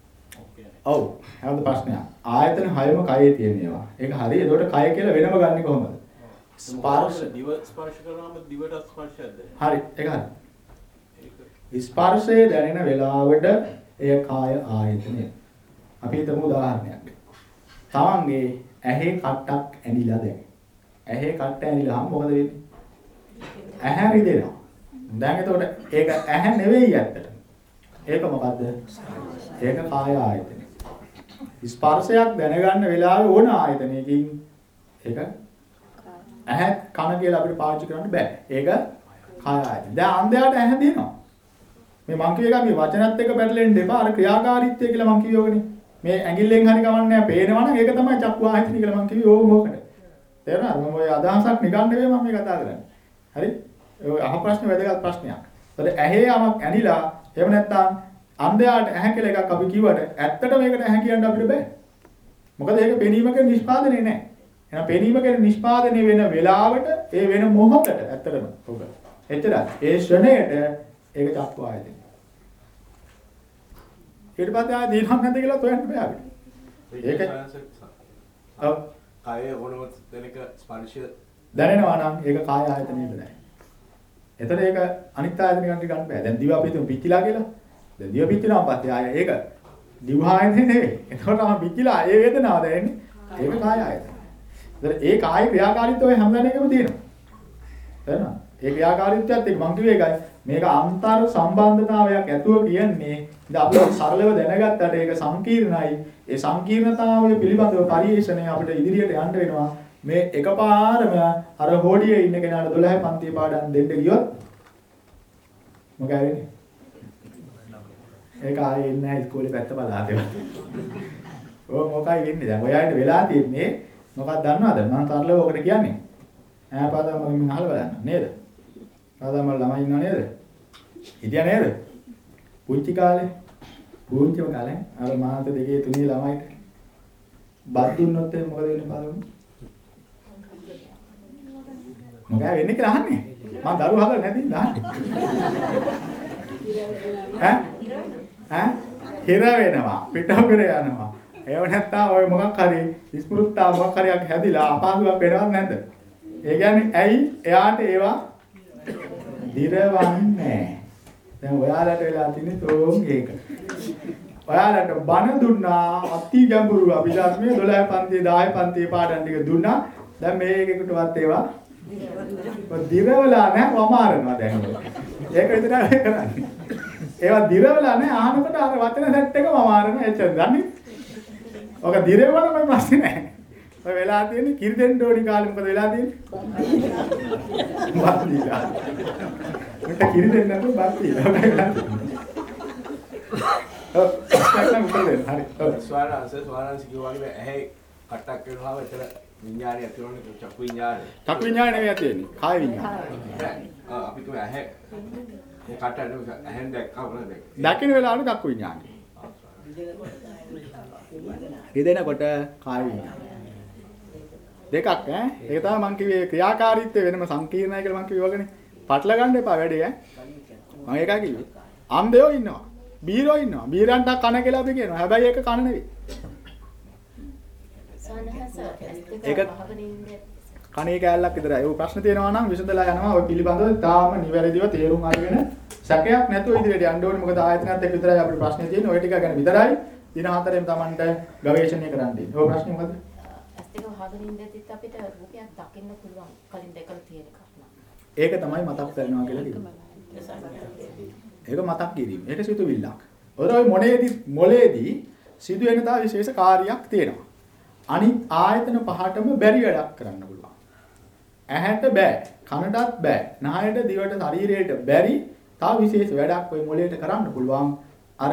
ඔව්. හරිද ප්‍රශ්නය? ආයතන හයම කයේ තියෙන ඒවා. ඒක හරි. එතකොට කය කියලා වෙනම ගන්නෙ කොහොමද? ස්පර්ශ. දිව ස්පර්ශ කරාම දිවට ස්පර්ශයක්ද? හරි. ඒක හරි. ස්පර්ශය දැනෙන වෙලාවට එය කාය ආයතනය. අපි හිතමු උදාහරණයක්. තමන්ගේ ඇහි කට්ටක් ඇනිලා දැන්. ඇහි කට්ට ඇනිලාම මොකද වෙන්නේ? ඇහැ රිදෙනවා. දැන් එතකොට ඒක ඇහැ නෙවෙයි ඇත්තට. ඒක මොකද්ද? ඒක කාය ආයතනය. ස්පර්ශයක් දැනගන්න වෙලාවේ ඕන ආයතනයකින් ඒක ඇහැ කන කියලා අපිට පාවිච්චි කරන්න බෑ. ඒක කාය ආයතනය. දැන් අන්ධයාට ඇහැ දෙනවා. මේ මං කිය එක මේ වචනත් එක්ක පැටලෙන්න එපා. අර ක්‍රියාකාරීත්වය කියලා මං කියෝගනේ. මේ ඇඟිල්ලෙන් හරි කවන්නේ නැහැ. පේනවා නම් ඒක තමයි චක්කු ආයතන කියලා මං කිව්වේ ඕක මොකද? තේරුණාද? මම ඔය අදහසක් නිකන් නෙවෙයි මම මේ කතා කරන්නේ. හරි? ඔය අහ ප්‍රශ්න වැදගත් ප්‍රශ්නයක්. ඒතකොට ඇහි යමක් ඇනිලා එහෙම නැත්නම් අන්ධයාට ඇහැ කියලා එකක් අපි කිව්වට ඇත්තට මේකට ඇහැ කියන්න අපිට බෑ. මොකද ඒක පෙනීමක නිෂ්පාදනය නෑ. එහෙනම් පෙනීමක නිෂ්පාදනය වෙන වෙලාවට ඒ වෙන මොහොතට ඇත්තටම ඔබ. එච්චරයි. ඒ ශ්‍රණයට ඒක චක්කු ආයතනය. ඊට පස්සේ ආයෙ දීනක් නැද්ද කියලා හොයන්න බෑ අපිට. ඒක ඔව් කය ඕනම දෙනක ස්පර්ශය දැනෙනවා නම් ඒක කාය ආයතනයක නෑ. එතන ඒක අනිත් ආයතන ගන්න ගන්න බෑ. දැන් දිව අපි හිතමු පිච්චිලා කියලා. දැන් දිව පිච්චිනාම පස්සේ ආය ඒක දිව ආයතනේ නෙවෙයි. එතකොට ආ පිච්චිලා ඒ වේදනාව දැනෙන්නේ. ඒක කාය ආයතන. ඒතර ඒ කාය ක්‍රියාකාරීත්වය හැමදාම එකම තියෙනවා. තේරෙනවද? ඒ ක්‍රියාකාරීත්වයත් එක්ක මම කිව්වේ ඒකයි. මේක අන්තර් සම්බන්ධතාවයක් ඇතුව කියන්නේ. ඉතින් අපි සරලව දැනගත්තට ඒක සංකීර්ණයි. ඒ සංකීර්ණතාවය පිළිබඳව පරිශ්‍රණය අපිට ඉදිරියට යන්න වෙනවා. මේ එකපාරම අර හොඩියේ ඉන්න කෙනාට 12 පන්ති පාඩම් දෙන්න ගියොත් මොකද වෙන්නේ? ඒක ආයේ ඉන්නේ නැහැ ඉස්කෝලේ පැත්ත බලාගෙන. ඔය මොකයි වෙන්නේ දැන් ඔයාලට වෙලා තියෙන්නේ මොකක්ද දන්නවද? මම තරලව ඔකට කියන්නේ. ඈ පාදම මම අහලා බලන්න නේද? පාදම ළමයි ඉන්නව නේද? හිටියා නේද? පුංචි කාලේ පුංචිම කාලේ. අර මාස දෙකේ තුනේ ළමයිට බත් දුන්නොත් එහෙනම් මොකද වෙන්නේ පාදම? මොකද වෙන්නේ කියලා අහන්නේ. මම දරුවෝ හදලා නැති ඉඳලා ඈ? ඈ? හිර වෙනවා පිටපෙර යනවා. ඒව නැත්තම් ඔය මොකක් හරි ස්මෘත්තා මොකක් හරියක් හැදිලා අපහසුයක් වෙනවද නැද්ද? ඒ කියන්නේ ඇයි එයාට ඒවා දිරවන්නේ? දැන් ඔයාලට වෙලා තියෙන්නේ තෝම් ඒක ඔයාලට බණ දුන්නා අති ගැඹුරු අභිධර්මයේ 12 පන්තියේ 10 පන්තියේ පාඩම් ටික දුන්නා. දැන් මේකකටවත් ඒවා දිරවලා නැහැ වමාරනවා දැන් ඒක විතරයි කරන්නේ. ඒවා දිරවලා නැහැ අහනකොට අර වචන සෙට් එක වමාරන එච්චර දන්නේ. ඔක දිරවන මම ප්‍රශ්නේ නැහැ. ඔය වෙලා තියෙන්නේ කිරි දෙන්න ඕනි කාලේ මොකද වෙලා තියෙන්නේ? බත් දීලා. මට කිරි දෙන්න නැතුව බත් දීලා. ඔව්. හරි. ඔව්. ස්වාරාංශ ස්වාරාංශ කියවගේ ඇහි කට්ටක් වෙනවා එතන විඥානය ඇතුළේ චක්කු විඥානය. චක්කු විඥානය නෙවෙයි තියෙන්නේ කාය විඥානය. ආ අපි තුම ඇහැ. මේ කට්ට ඇහෙන් දැක්කම නේද? දකින්න වෙලාවට චක්කු විඥානය. රිදෙනකොට කාය විඥානය දෙකක් ඈ ඒක තමයි මම කිව්වේ ක්‍රියාකාරීත්වය වෙනම සංකීර්ණයි කියලා මම කිව්වේ වගනේ පටල ගන්න එපා වැඩේ ඈ මම ඒකයි කිව්වේ අන්ධයෝ ඉන්නවා බීරෝ ඉන්නවා බීරන්ට කන කියලා අපි කියනවා හැබැයි ඒක කන නෙවෙයි ඒක කණේ කෑල්ලක් විතරයි. ඒ ප්‍රශ්න තියෙනවා නම් විසඳලා යනවා. ඔය පිළිබඳව තාම නිවැරදිව තේරුම් අරගෙන සැකයක් නැතුව ඉදිරියට යන්න ඕනේ. මොකද ආයතනත් එක්ක විතරයි අපිට ප්‍රශ්නේ තියෙන්නේ. ඔය ටික ගැන විතරයි දින හතරෙන් Tamanට ගවේෂණය කරන්න තියෙන්නේ. ඔය ප්‍රශ්නේ මොකද? වහගෙන ඉඳිද්දිත් අපිට රූපයක් දකින්න පුළුවන් කලින් දැකලා තියෙන නම්. ඒක තමයි මතක් කරනවා කියලා කියන්නේ. ඒක මතක් කිරීම. ඒක සිතුවිල්ලක්. ඔය මොනේදී මොලේදී සිදුවෙන තා විශේෂ කාර්යයක් තියෙනවා. අනිත් ආයතන පහටම බැරි වැඩක් කරන්න පුළුවන්. ඇහැට බෑ, කනටත් බෑ, නහයට, දිවට, ශරීරයට බැරි තා විශේෂ වැඩක් ওই මොලේට කරන්න පුළුවන්. අර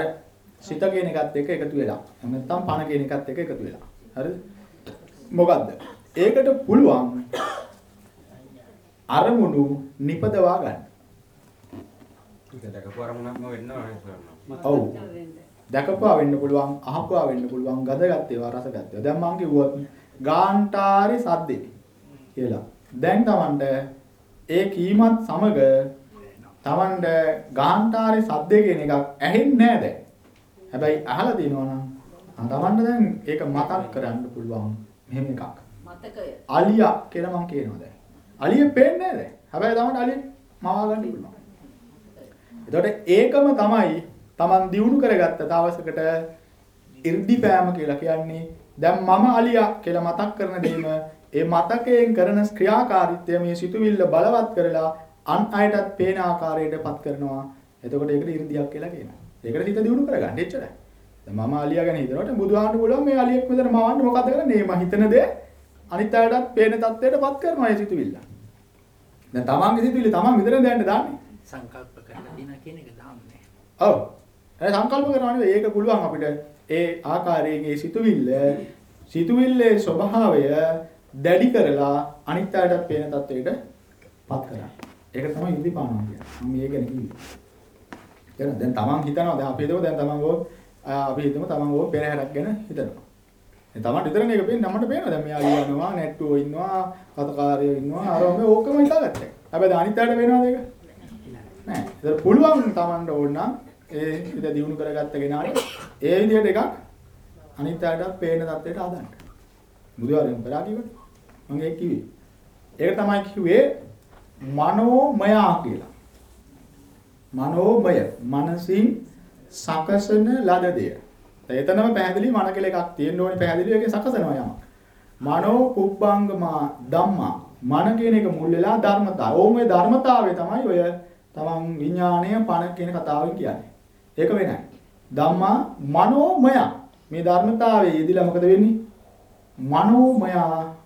සිත කියන එකත් එක්ක එකතු වෙලා. නැත්නම් පණ කියන එකත් එක්ක එකතු වෙලා. හරිද? මොකද්ද? ඒකට පුළුවන් අරමුණු නිපදවා ගන්න. ඒක දැකපු අරමුණක්ම වෙන්න ඕනේ. දැකපුවා වෙන්න පුළුවන්, අහපුවා වෙන්න පුළුවන්, ගදගත් ඒවා රසගත් ඒවා. දැන් මම කිව්වොත් ගාන්ටාරි සද්දේ කියලා. දැන් Tamanට ඒ කීමත් සමග Tamanට ගාන්ටාරි සද්දේ කියන එකක් ඇහෙන්නේ නැහැ දැන්. හැබැයි අහලා තියෙනවා නම් Tamanට දැන් ඒක මතක් කරන්න පුළුවන් මෙහෙම එකක්. මතකය. අලියා කියලා මම කියනවා දැන්. අලිය පේන්නේ නැහැ දැන්. හැබැයි තමයි අලිය මවා ගන්න පුළුවන්. එතකොට ඒකම තමයි Taman දියුණු කරගත්ත දවසකට irdipaම කියලා කියන්නේ දැන් මම අලියා කියලා මතක් කරන දෙයම ඒ මතකයෙන් කරන ක්‍රියාකාරීත්වය මේ සිතුවිල්ල බලවත් කරලා අන් අයටත් පේන ආකාරයටපත් කරනවා. එතකොට ඒකට irdiyak කියලා කියනවා. ඒකට හිත දියුණු කරගන්න එච්චරයි. මම අලියා ගැන හිතනකොට බුදුහාමුදුරුවෝ පුළුවන් මේ අලියෙක් මෙතන මවන්න මොකද කරන්නේ? මම හිතන දේ අනිත් අයටත් පේන තත්ත්වයටපත් කරනවා ඒ සිතුවිල්ල. දැන් තමන්ගේ සිතුවිලි තමන් විතර දැනට දාන්නේ. සංකල්ප කරලා දින කියන එක දාන්නේ. ඔව්. ඒ සංකල්ප කරනවා නෙවෙයි ඒක පුළුවන් අපිට ඒ ආකාරයෙන් ඒ සිතුවිල්ල සිතුවිල්ලේ ස්වභාවය දැඩි කරලා අනිත් අයටත් පේන තත්වයකට පත් කරන්න. ඒක තමයි ඉදිපානවා කියන්නේ. මම මේ ගැන කිව්වේ. දැන් තමන් හිතනවා දැන් අපි හිතමු දැන් තමන් ගෝ අපි හිතමු තමන් ගෝ පෙරහැරක් ගැන හිතනවා. දැන් තමන්ට විතරනේ ඒක පේන්නේ මට පේනවා දැන් මෙයා ලියනවා නැට්ටුවෝ ඉන්නවා කතකාරයෝ ඉන්නවා අර මේ ඕකම හිතාගත්තා. හැබැයි අනිත් අයට පේනවද ඒක? නෑ. ඒක පුළුවන් තමන්ට ඕන නම් ඒ විද දිනු කරගත්ත කෙනාට ඒ විදිහට එකක් අනිත් අයටත් පේන තත්ත්වයට හදන්න. බුදුහාරෙන් පෙරා කිව්වනේ. මම ඒක කිව්වේ. ඒක තමයි කිව්වේ මනෝමයා කියලා. මනෝමය මනසින් සකසන ලද දෙය. එතනම පැහැදිලි මන කියලා එකක් තියෙන්න ඕනේ පැහැදිලි එකේ සකසනවා යමක්. මනෝ කුබ්බංගමා ධම්මා මන කියන එක මුල් වෙලා ධර්මතාව. ඕම මේ ධර්මතාවය තමයි ඔය තමන් විඥාණය පණ කියන කතාවෙන් කියන්නේ. ඒක වෙනයි. ධම්මා මනෝමය මේ ධර්මතාවයේ යෙදිලා මොකද වෙන්නේ? මනෝමය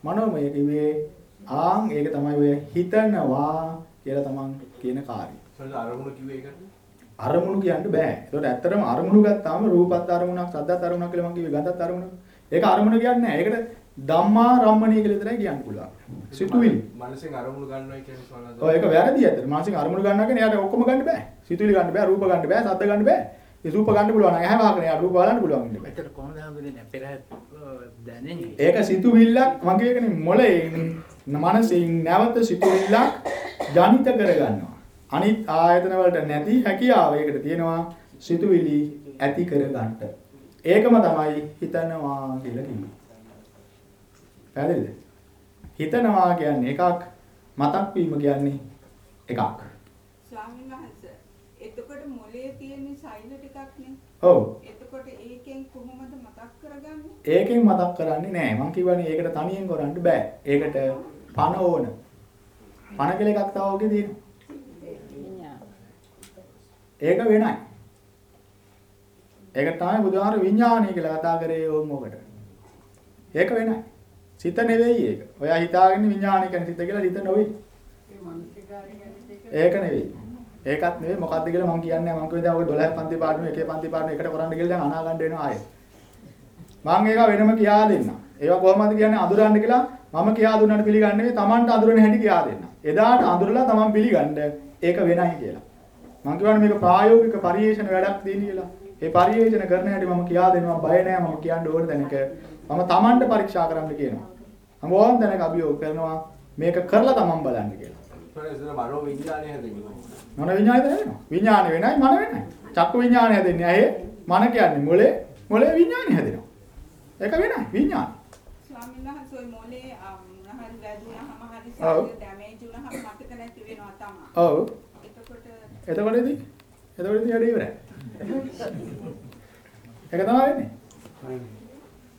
මනෝමය කිව්වේ ආන් ඒක තමයි ඔය හිතනවා කියලා තමන් කියන කාර්යය. සල්ලා අරමුණ කිව්වේ ඒකට. අරමුණු කියන්න බෑ. ඒකට ඇත්තටම අරමුණු ගත්තාම රූපත් අරමුණක්, සද්දත් අරමුණක් කියලා මම කිව්වේ ගඳත් අරමුණක්. ඒක අරමුණ කියන්නේ නෑ. ඒකට ධම්මා රම්මණී කියලා විතරයි කියන්න පුළුවන්. සිතුවිලි. මනසෙන් අරමුණු ගන්නවා කියන්නේ සල්ලා. ඔය ඒක වැරදි ඇත්තට. මානසික අරමුණු ගන්නවා කියන්නේ යාට ඔක්කොම ගන්න බෑ. සිතුවිලි ගන්න බෑ, රූප ගන්න බෑ, සද්ද ගන්න බෑ. ඒ රූප ගන්න පුළුවන් නම් ඇහැ වහගෙන යා රූප බලන්න පුළුවන් ඉන්න බෑ. එතන කොහොමද හම්බෙන්නේ පෙරහැර දැනෙන්නේ? ඒක සිතුවිල්ලක් මගේ කියන්නේ මොළයෙන් මනසින් නැවත සිතුවිල්ලක් ජනිත කරගන්නවා. අනිත් ආයතන වලට නැති හැකියාව ඒකට තියෙනවා සිතුවිලි ඇති කරගන්න. ඒකම තමයි හිතනවා කියලා කියන්නේ. පැහැදිලිද? හිතනවා කියන්නේ එකක් මතක් වීම කියන්නේ එකක්. ස්වාමීන් වහන්සේ එතකොට මොලේ තියෙන සෛල ටිකක් නේ. ඔව්. එතකොට ඒකෙන් කොහොමද මතක් කරගන්නේ? ඒකෙන් මතක් කරන්නේ නෑ. මං කියවනේ ඒකට තනියෙන් කරන්න බෑ. ඒකට පණ ඕන. පණ කියලා එකක් තව ඔගේ තියෙනවා. ඒක වෙනයි. ඒක තමයි බුදුහාර විඥානය කියලා කතා කරේ ඕම් මොකට. ඒක වෙනයි. සිත නෙවෙයි ඒක. ඔයා හිතාගෙන විඥානය කියන්නේ සිත කියලා සිත නෙවෙයි. ඒක නෙවෙයි. ඒකත් නෙවෙයි මොකද්ද කියලා මම කියන්නේ මම කිව්වේ දැන් ඔය 12 පන්ති පාඩම එකේ පන්ති පාඩම එකට කරන්න කියලා දැන් අනාගන්න වෙනවා ආයෙත්. මම ඒක වෙනම කියා දෙන්නම්. ඒවා කොහොමද කියන්නේ අඳුරන්න කියලා මම කියා දුන්නාට පිළිගන්නේ නෙවෙයි Tamanට අඳුරන හැටි කියා දෙන්න. එදාට අඳුරලා Taman පිළිගන්න ඒක වෙනයි කියලා. මම කියවනේ මේක ප්‍රායෝගික පරිේශන වැඩක් දෙන්න කියලා. ඒ පරිේශන කරන හැටි මම කියා දෙනවා බය නෑ මම කියන්න ඕන දැනක. මම Tamanට පරීක්ෂා කරන්න කියනවා. මම ඕන දැනක අභියෝග කරනවා මේක කරලා Taman බලන්න කියලා. මනෝ විඥානය හැදෙන්නේ. මන විඥානය දැනෙනවා. විඥානය වෙනයි මන වෙනයි. චක්කු විඥානය හැදෙන්නේ ඇහි මන කියන්නේ මොලේ මොලේ විඥානය හැදෙනවා. ඒක වෙනයි විඥානය. ස්වාමීන් වහන්සේ ඔය මොලේ මොනහරි වැදුනහම හරි. සෛල ඩැමේජ් වුණාම මතක නැති වෙනවා තමයි. ඔව්. එතකොට එතකොටදී එතකොටදී වැඩේ ඉවරයි. ඒක තමයි වෙන්නේ.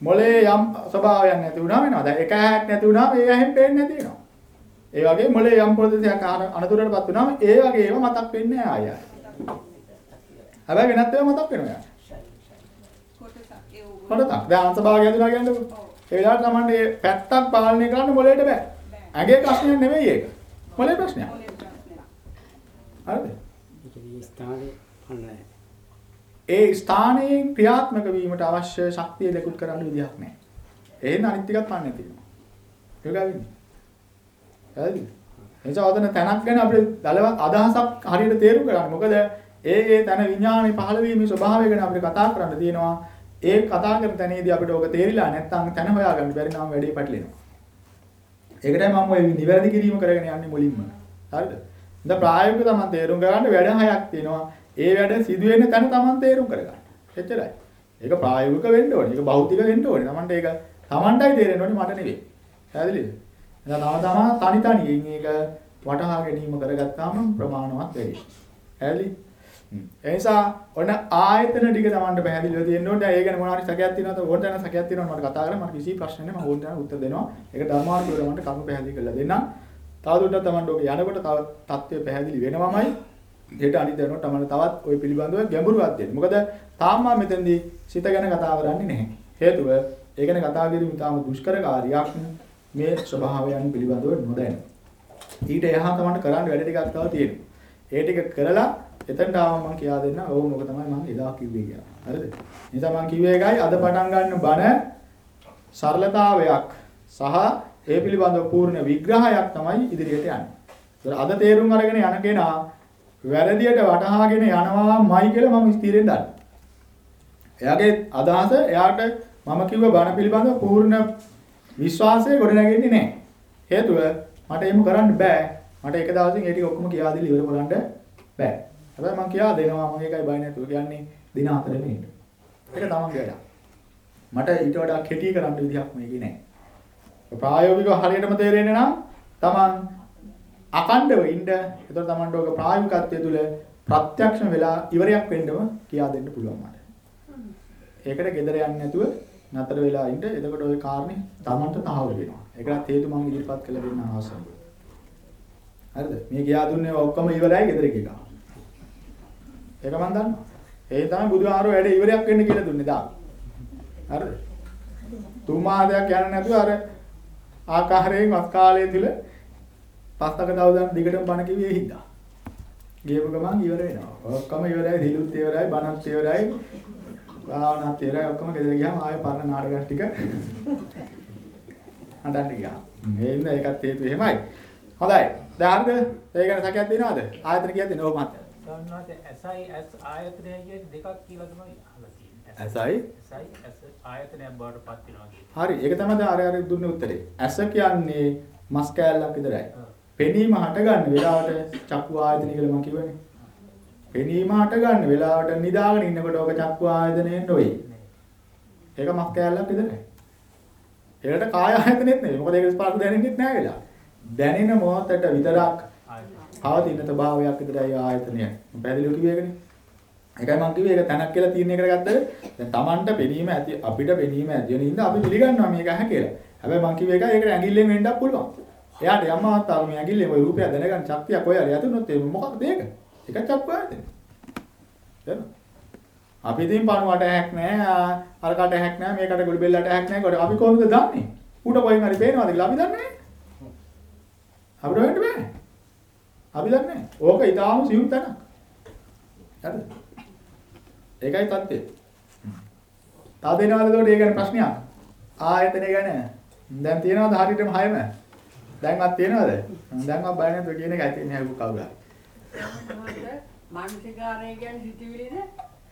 මොලේ යම් ස්වභාවයක් නැති වුණා වෙනවා. දැන් එක ඇහක් නැති වුණාම ඒ ඇහෙන් පේන්නේ නැති වෙනවා. ඒ වගේ මොලේ යම් ප්‍රදේශයක් අන- අනතුරටපත් වුණාම ඒ වගේ ඒවා මතක් වෙන්නේ නැහැ ආයෙ. හැබැයි වෙනත් ඒවා මතක් වෙනවා. කොටසක්. දැන් අංශභාගය හඳුනා ගන්නකො. ඒ වෙලාවට Tamande මේ පැත්තක් පාලනය කරන්න මොලේට බෑ. ඇඟේ ප්‍රශ්නයක් නෙවෙයි ඒක. මොලේ ප්‍රශ්නයක්. මොලේ ප්‍රශ්නයක්. හරිද? ඒ ස්ථානේ පන්නේ. ඒ ස්ථානයේ ක්‍රියාත්මක වීමට අවශ්‍ය ශක්තිය දෙකුත් කරන්න විදිහක් නැහැ. එහෙනම් අනිත් ටිකත් පන්නේ තියෙනවා. ඒක ගාවින්නේ. හරිද? එනිසා ඔතන තැනක් ගැන අපිට දලවත් අදහසක් හරියට තේරුම් ගන්න. මොකද ඒ ඒ තන විඥානේ පහළ වීමේ ස්වභාවය ගැන අපිට කතා කරන්න තියෙනවා. ඒ කතා කරන තැනේදී අපිට ඕක තේරිලා නැත්නම් තැන හොයාගන්න බැරි නම් වැඩේ පැටලෙනවා. ඒකටයි මම ওই නිවැරදි කිරීම කරගෙන යන්නේ මුලින්ම. හරිද? දැන් ප්‍රායෝගිකව තමයි තේරුම් ගන්න වැඩ හයක් තියෙනවා. ඒ වැඩ සිදු වෙන තැන තමයි තේරුම් කරගන්න. එච්චරයි. ඒක ප්‍රායෝගික වෙන්න ඕනේ. ඒක භෞතික වෙන්න ඕනේ. Tamanට ඒක Tamanටයි තේරෙන්න ඕනේ මට නෙවෙයි. පැහැදිලිද? එහෙනම් තම තමා තනි තනියෙන් මේක වටහා ගැනීම කරගත්තාම ප්‍රමාණවත් වෙයි. පැහැදිලි? ඒ නිසා ඔන්න ආයතන ටික Tamanට පැහැදිලිව තියෙන්න ඕනේ. ඒ ගැන මොනවාරි සැකයක් තියෙනවද? ඕන තැන සැකයක් තියෙනවද මට කතා කරන්න. මට කිසි ප්‍රශ්න නැහැ. මම ඕන තැන උත්තර දෙනවා. ඒක ධර්මාර්ථවල මට කර්ම පැහැදිලි කරලා දෙන්නම්. තවදුරටත් තමන්ට ඔක යනකොට තව தත්ත්වය පැහැදිලි වෙනවමයි. ඒකට අනිත් දැනුවත් තමන්ට තවත් ওই පිළිබඳව ගැඹුරුවක් දෙන්න. මොකද තාම මෙතෙන්දී සිත ගැන කතා කරන්නේ නැහැ. හේතුව ඒ ගැන කතා කිරීම තාම දුෂ්කර කාර්යයක්. මේ ස්වභාවයන් පිළිබඳව නොදැන. ඊට එහා තමන්ට කරන්න වැඩ ටිකක් තව තියෙනවා. ඒ ටික කරලා එතනට ආවම මම කියා දෙන්න ඕක මොක තමයි මම එදා කිව්වේ කියලා. හරිද? නිසා මම කිව්වේ එකයි අද පටන් ගන්න බණ සරලතාවයක් සහ ඒ පිළිබඳව පූර්ණ විග්‍රහයක් තමයි ඉදිරියට යන්නේ. ඒතර අද තේරුම් අරගෙන යන කෙනා වැරදියට වටහාගෙන යනවාමයි කියලා මම ස්ථිරෙන් දන්නවා. එයාගේ අදහස එයාට මම කිව්ව බණ පිළිබඳව පූර්ණ විශ්වාසය ගොඩනැගෙන්නේ නැහැ. හේතුව මට එහෙම කරන්න බෑ. මට එක දවසින් ඒ ටික ඔක්කොම කියා දීලා ඉවර කරන්න බෑ. හැබැයි මම කියා දෙනවා මම ඒකයි බය නැතුව කියන්නේ දින හතරෙම ඉන්න. ඒක තමන්ගේ වැඩක්. මට ඊට වඩා කෙටි කරන්න විදිහක් මේකේ නැහැ. ප්‍රායෝගිකව හරියටම තේරෙන්නේ නම් තමන් අකණ්ඩව ඉන්න. ඒතර තමන්ට ඔක ප්‍රායෝගිකත්වයේ තුල ප්‍රත්‍යක්ෂ වෙලා ඉවරයක් වෙන්නම කියා දෙන්න පුළුවන් මට. ඒකට gedara යන්නේ නැතුව නතර වෙලා ඉන්න. එතකොට ওই කාරණේ තමන්ට තහවුරු වෙනවා. ඒකට හේතු මම ඉදිරිපත් කළ දෙන්න අවශ්‍යයි. හරිද? මේ කියා දුන්නේ ඔක්කොම ඉවරයි gedara එක. ඒක මම දන්නවා. ඒ තමයි බුදුහාරෝ වැඩ ඉවරයක් වෙන්න කියලා දුන්නේ දා. හරිද? තුන් මාසයක් යන්නේ නැතුව අර ආකාරයෙන් වස් කාලයේ තුල පස්තක දවසක් දිගටම බණ කිව්වේ හින්දා. ගියපු ගමන් ඉවර වෙනවා. ඔක්කොම ඉවරයි, දිලුත් ඉවරයි, බණත් ඉවරයි. භාවනාත් ඉවරයි. ඔක්කොම ගෙදර ගියාම ආයෙ පරණ නාටක ටික හදන්න ගියා. මේ ඉන්න ඒකත් හේතු එහෙමයි. හොඳයි. දැන් හරිද? ඒ ගැන සැකයක් තියෙනවද? ආයතන කීයක් තියෙනවද? ඔව් මහත්තයා. ගන්නවාට SI S ආයතනය කියන්නේ දෙකක් කියලා තමයි අහලා තියෙන්නේ. ඇසයි S ආයතනයක් බවට පත් වෙනවා කියන්නේ. හරි ඒක තමයි අර අර දුන්නේ උත්තරේ. ඇස කියන්නේ මස් කෑල්ලක් විතරයි. පෙනීම හටගන්න වෙලාවට චක්කු ආයතනය කියලා මම කිව්වනේ. පෙනීම හටගන්න වෙලාවට නිදාගෙන ඉන්නකොට ඔක චක්කු ආයතනයෙන් නොවේ. ඒක මස් කෑල්ලක් විතරයි. ඒකට කාය ආයතනෙත් නෙවෙයි. මොකද ඒක ස්පර්ශ දැනෙන්නෙත් නෑ වෙලා. දැනෙන මොහොතට විතරක් පවතින ස්වභාවයක් විතරයි ආයතනය. පැහැදිලිව කිව්වේ ඒකනේ. ඒකයි මම කිව්වේ ඒක තැනක් කියලා තීරණය කරගත්තද දැන් Tamanට පෙනීම ඇති අපිට පෙනීම ඇති වෙන හින්දා අපි පිළිගන්නවා මේක ඇහැ කියලා. හැබැයි මම කිව්වේ ඒකයි ඒකට ඇඟිල්ලෙන් වෙන්නත් පුළුවන්. එයාට යම් අවස්ථාවක මේ ඇඟිල්ලෙන් ওই රූපය දැනගන්න ශක්තියක් ඔය හරි ඇතුනොත් ඒ මොකක්ද ඒක? ඒක චක්කු ආයතන. දැන් අපි ඉතින් පණුවට ඇහැක් නැහැ, අරකට ඇහැක් නැහැ, මේකට ගොළු බෙල්ලට ඇහැක් නැහැ. කොට අපි කොහොමද දන්නේ? ඌට කොහෙන් හරි පේනවද කියලා අපි දන්නේ නැහැ. අපිට වෙන්න බෑ. අපි දන්නේ නැහැ. ඕක ඊටාම සියුම් තැනක්. හරිද? ඒකයි தත්ත්වය. තා දෙනවද ඒකට ඒ ගැන ප්‍රශ්නයක්? ආයතනය ගැන දැන් තියනවද හරියටම හයම? දැන්වත් තියනවද? දැන්වත් බය නැතුව කියන එකයි තියෙන්නේ අහු කවුරු හරි. මානසිකාරය කියන්නේ සිතිවිලිද?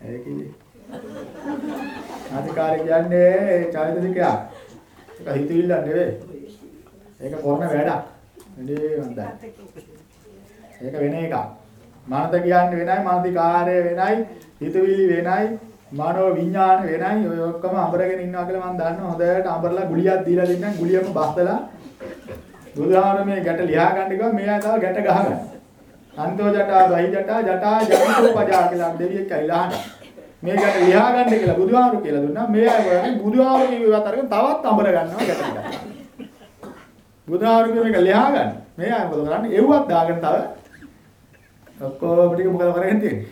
ඒකයි. අධිකාරය කියන්නේ චෛතසිකයක්. ඒක හිතවිල්ල නෙවෙයි. ඒක කරන වැඩක්. නෙවේ මන්දයි. ඒක වෙන එකක්. මනස කියන්නේ වෙනයි, මානසිකාරය වෙනයි, හිතවිලි වෙනයි, මනෝ විඥාන වෙනයි. ඔය ඔක්කොම අඹරගෙන ඉන්නවා කියලා මම දන්නවා. හොඳට අඹරලා ගුලියක් දීලා දෙන්නම්. ගුලියම බස්සලා බුදුහාම මේ ගැට ලියා ගන්න කිව්වා මෙයා තව ගැට ගහගන්න. අන්තෝ ජටා බහි ජටා ජටා ජටෝ පජා කියලා දෙවියෙක් ඇවිල්ලා අහනවා. මේ ගැට ලියා ගන්න කියලා බුදුහාම කියලා දුන්නා. මේ අය කරන්නේ බුදුහාම කිව්වත් අරගෙන තවත් අඹර ගන්නවා ගැට ගන්නවා. බුදුහාමුදුරුවෝ මේක ලියා ගන්න. මේ අය මොකද කරන්නේ? එව්වත් දාගෙන තව ඔක්කොම ටික මොකද කරගෙන තියෙන්නේ?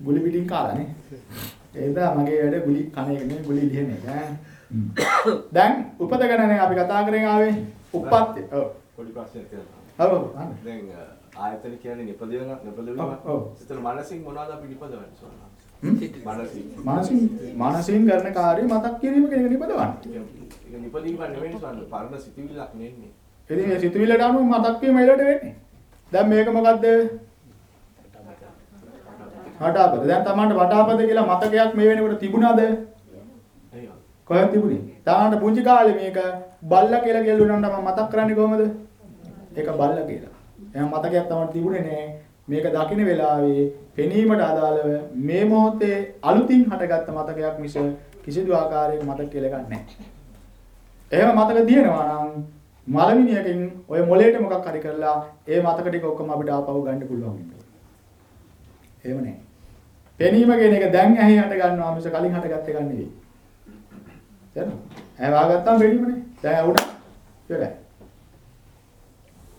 ගුලි පිටින් කාලානේ. ඒ නිසා මගේ වැඩ ගුලි කණ නෙවෙයි ගුලි ලියන එක. දැන් උපදගණනේ අපි කතා කරගෙන ආවේ උප්පත්ති. ඔව්. පොඩි ප්‍රශ්නයක් තියෙනවා. ඔව්. දැන් ආයතන කියන්නේ නිපදවන නිපදවීම. ඔව්. ඒතර මනසින් මොනවද අපි නිපදවන්නේ සෝනා? හ්ම්? මනසින්. මානසින් මානසින් කරන කාර්ය මතක් කිරීම කියන එක නිපදවන්න. ඒක නිපදවීම නෙවෙයි සෝනා. පරණ සිතුවිල්ලක් නෙන්නේ. ඉතින් මේ සිතුවිල්ලට අනුව මතක් වීම ඊළඟට වෙන්නේ. දැන් මේක මොකද්ද? වටාපද. දැන් Tamanට වටාපද කියලා මතකයක් මේ වෙනකොට තිබුණාද? එහෙනම් කොහෙද තිබුණේ? Tamanට පුංචි කාලේ මේක බල්ලා කියලා ගෙල්ලුණාට මම මතක් කරන්නේ කොහමද? ඒක බල්ලා කියලා. එහෙනම් මතකයක් Tamanට තිබුණේ නෑ. මේක දකින්න වෙලාවේ පෙනීමට අදාළව මේ මොහොතේ අලුතින් හටගත්ත මතකයක් මිස කිසිදු ආකාරයක මතක කියලා එකක් නැහැ. එහෙම මතක තියෙනවා නම් මලමිනියකින් ඔය මොලේට මොකක් හරි කරලා ඒ මතක ටික ඔක්කොම අපිට ආපහු ගන්න පුළුවන් වෙනවා. එහෙම නැහැ. පෙනීම කියන එක දැන් ඇහි හට ගන්නවා මිස කලින් හටගත්ත එකක් නෙවෙයි. තේරෙනවද? ඇහ වාගත්තාම පෙනීමනේ. දැන් ඇහුණා. ඉවරයි.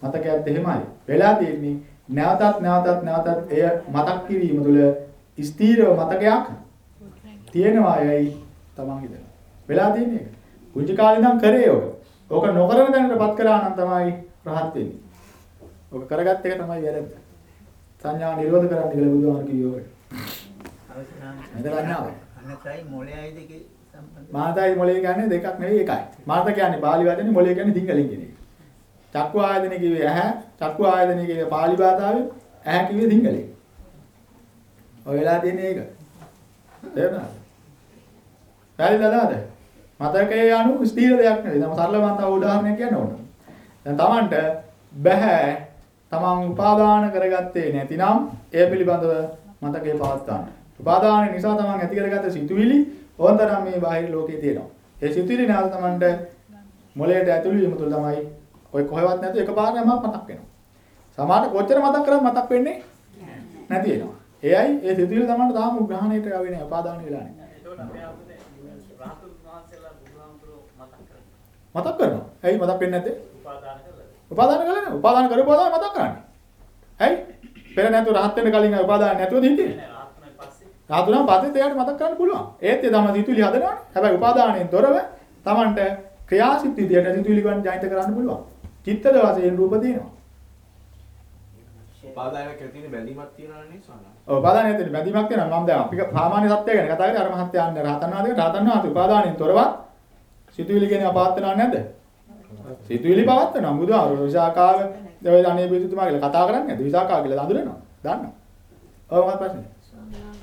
මතකයත් එහෙමයි. වෙලා තියෙන්නේ නැවතත් නැවතත් නැවතත් එය මතක් කිරීම තුළ ස්ථීරව මතකයක් තියෙනවා යයි තමන් හිතනවා. වෙලා තියෙන්නේ ඒක. පුංචි කාලේ ඉඳන් කරේ ඔක. ඕක නොකරන දැනටපත් කරා නම් තමයි රහත් වෙන්නේ. ඕක කරගත්ත එක තමයි වැරද්ද. සංඥා නිරෝධ කරන්න කියලා බුදුහාම කිව්වෝ. අනකයි මොලේයි දෙකේ සම්බන්ධ. මාතයි මොලේ කියන්නේ දෙකක් නෙවෙයි එකයි. මාත කියන්නේ පාලි වචනේ මොලේ කියන්නේ සිංහලෙන් කියන එක. චක්කු ආයතන කිව්වේ ඇහැ, චක්කු ආයතන කිව්වේ පාලි භාෂාවෙන්, ඇහැ කිව්වේ සිංහලෙන්. ඔය වෙලා තියෙන්නේ ඒක. තේරුණාද? පැහැදිලිද? මතකයේ අනු ස්ථීර දෙයක් නෙවෙයි. දැන් සරල මත උදාහරණයක් කියන්න ඕන. දැන් Tamanට බෑ Taman උපාදාන කරගත්තේ නැතිනම් ඒ පිළිබඳව මතකයේ පවත්වන්න. උපාදාන නිසා Taman ඇති කරගත්ත සිතුවිලි ඕනතරම් මේ බාහිර ලෝකේ තියෙනවා. ඒ සිතුවිලි නැවත Tamanට මොලේට ඇතුළු වීම තුළ තමයි ඔය කොහෙවත් නැතු එකපාරටම මතක් වෙනවා. සමහරට කොච්චර මතක් කරත් මතක් වෙන්නේ නැති වෙනවා. එයයි ඒ සිතුවිලි Tamanට තාම ග්‍රහණයට යවෙන්නේ නැහැ. උපාදාන වෙලා නැහැ. ඒතකොට අපි ආපුනේ රාහතුන් වහන්සේලා බුදුහාමුදුරුවෝ මතක් කරනවා. මතක් කරනවා. ඇයි මතක් වෙන්නේ නැත්තේ? උපාදාන කළා. උපාදාන කළා නේ. උපාදාන කරපුවා තමයි මතක් කරන්නේ. ඇයි? පෙර නැතුව රහත් වෙන්න කලින් අය උපාදාන නැතුවද හිටියේ? රාහතුන්ගෙන් පස්සේ එයාට මතක් කරන්න පුළුවන්. ඒත් ඒ තමයි සිතුවිලි හදනවනේ. හැබැයි උපාදානයෙන් තොරව Tamanට ක්‍රියාසිත විදියට සිතුවිලි ගන්න ජනිත කරන්න පුළුවන්. චිත්තද වශයෙන් රූප තියෙනවා. උපාදානයක් ඇති තියෙන බැඳීමක් තියනවා නේ සෝනා. ඔව් උපාදානය ඇතුලේ බැඳීමක් තියෙනවා. මම දැන් අපි සාමාන්‍ය සත්‍ය ගැන කතා කරේ අර මහත්යන් රහතන් වහන්සේ රහතන් වහන්සේ උපාදානයෙන් තොරව සිතුවිලි කියන පවත්වනව නැද්ද? සිතුවිලි පවත්වනවා. බුදුහාමුදුරුවෝ විසාකාව ඔය ධනේ බිසුතුමා කියලා කතා කරන්නේ නැද්ද? විසාකාව කියලා දඳුරනවා. දන්නවා. ඔව් මොකක්ද ප්‍රශ්නේ?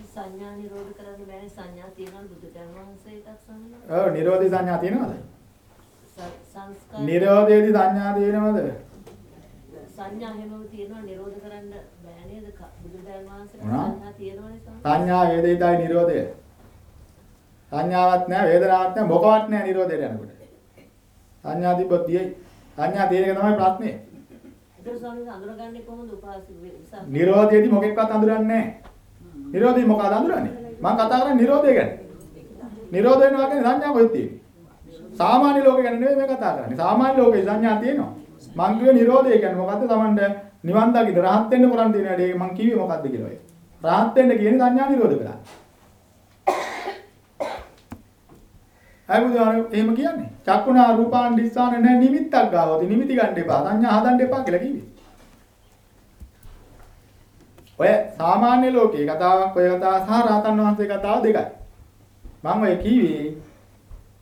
සංඥා නිරෝධ කරන්න බෑනේ සංඥා තියෙනවා බුදුදහම වහන්සේ එකක් සමහරවිට. ඔව් නිරෝධී සංඥා තියෙනවද? සංස්කාර නිරෝධයේදී සංඥා තියෙනවද? සංඥා හැමෝම තියෙනවා නිරෝධ කරන්න බෑ නේද? බුදුදහම වහන්සේ මොනවා? සංඥා තියෙනවනේ සමහර. සංඥා වේදිතයි නිරෝධය. සංඥාවක් නැහැ වේදනාවක් නැහැ මොකවත් නැහැ නිරෝධයට යනකොට. සංඥා තිබ්බොත් දියයි. සංඥා තියෙන එක තමයි ප්‍රශ්නේ. ඒතර ස්වාමීන් අඳුරගන්නේ කොහොමද උපාසක? නිරෝධයේදී මොකෙක්වත් අඳුරන්නේ නැහැ. නිරෝධය මොකද අඳුරන්නේ? මම කතා කරන්නේ නිරෝධය ගැන. නිරෝධ වෙනවා කියන්නේ සංඥා කොහෙද තියෙන්නේ? සාමාන්‍ය ලෝකේ ගැන නෙවෙයි මේ කතා කරන්නේ. සාමාන්‍ය ලෝකේ සංඥා තියෙනවා. මං කිව්වේ නිරෝධය කියන්නේ මොකද්ද? Tamanට නිවන් දකින්න රහත් වෙන්න කරන් තියෙන වැඩේ මං කිව්වේ මොකද්ද කියලා. රහත් වෙන්න කියන්නේ සංඥා නිරෝධ කරා. අය බුදුහාම එහෙම කියන්නේ. චක්කුණා රූපාන් දිස්සාන නැ නිමිත්තක් ගාවති. නිමිති ගන්න එපා. සංඥා හදන්න එපා කියලා කිව්වේ. ඔය සාමාන්‍ය ලෝකේ කතාවක් ඔය කතාව සහ රහතන් වහන්සේ කතාව දෙකයි. මම ඔය කිව්වේ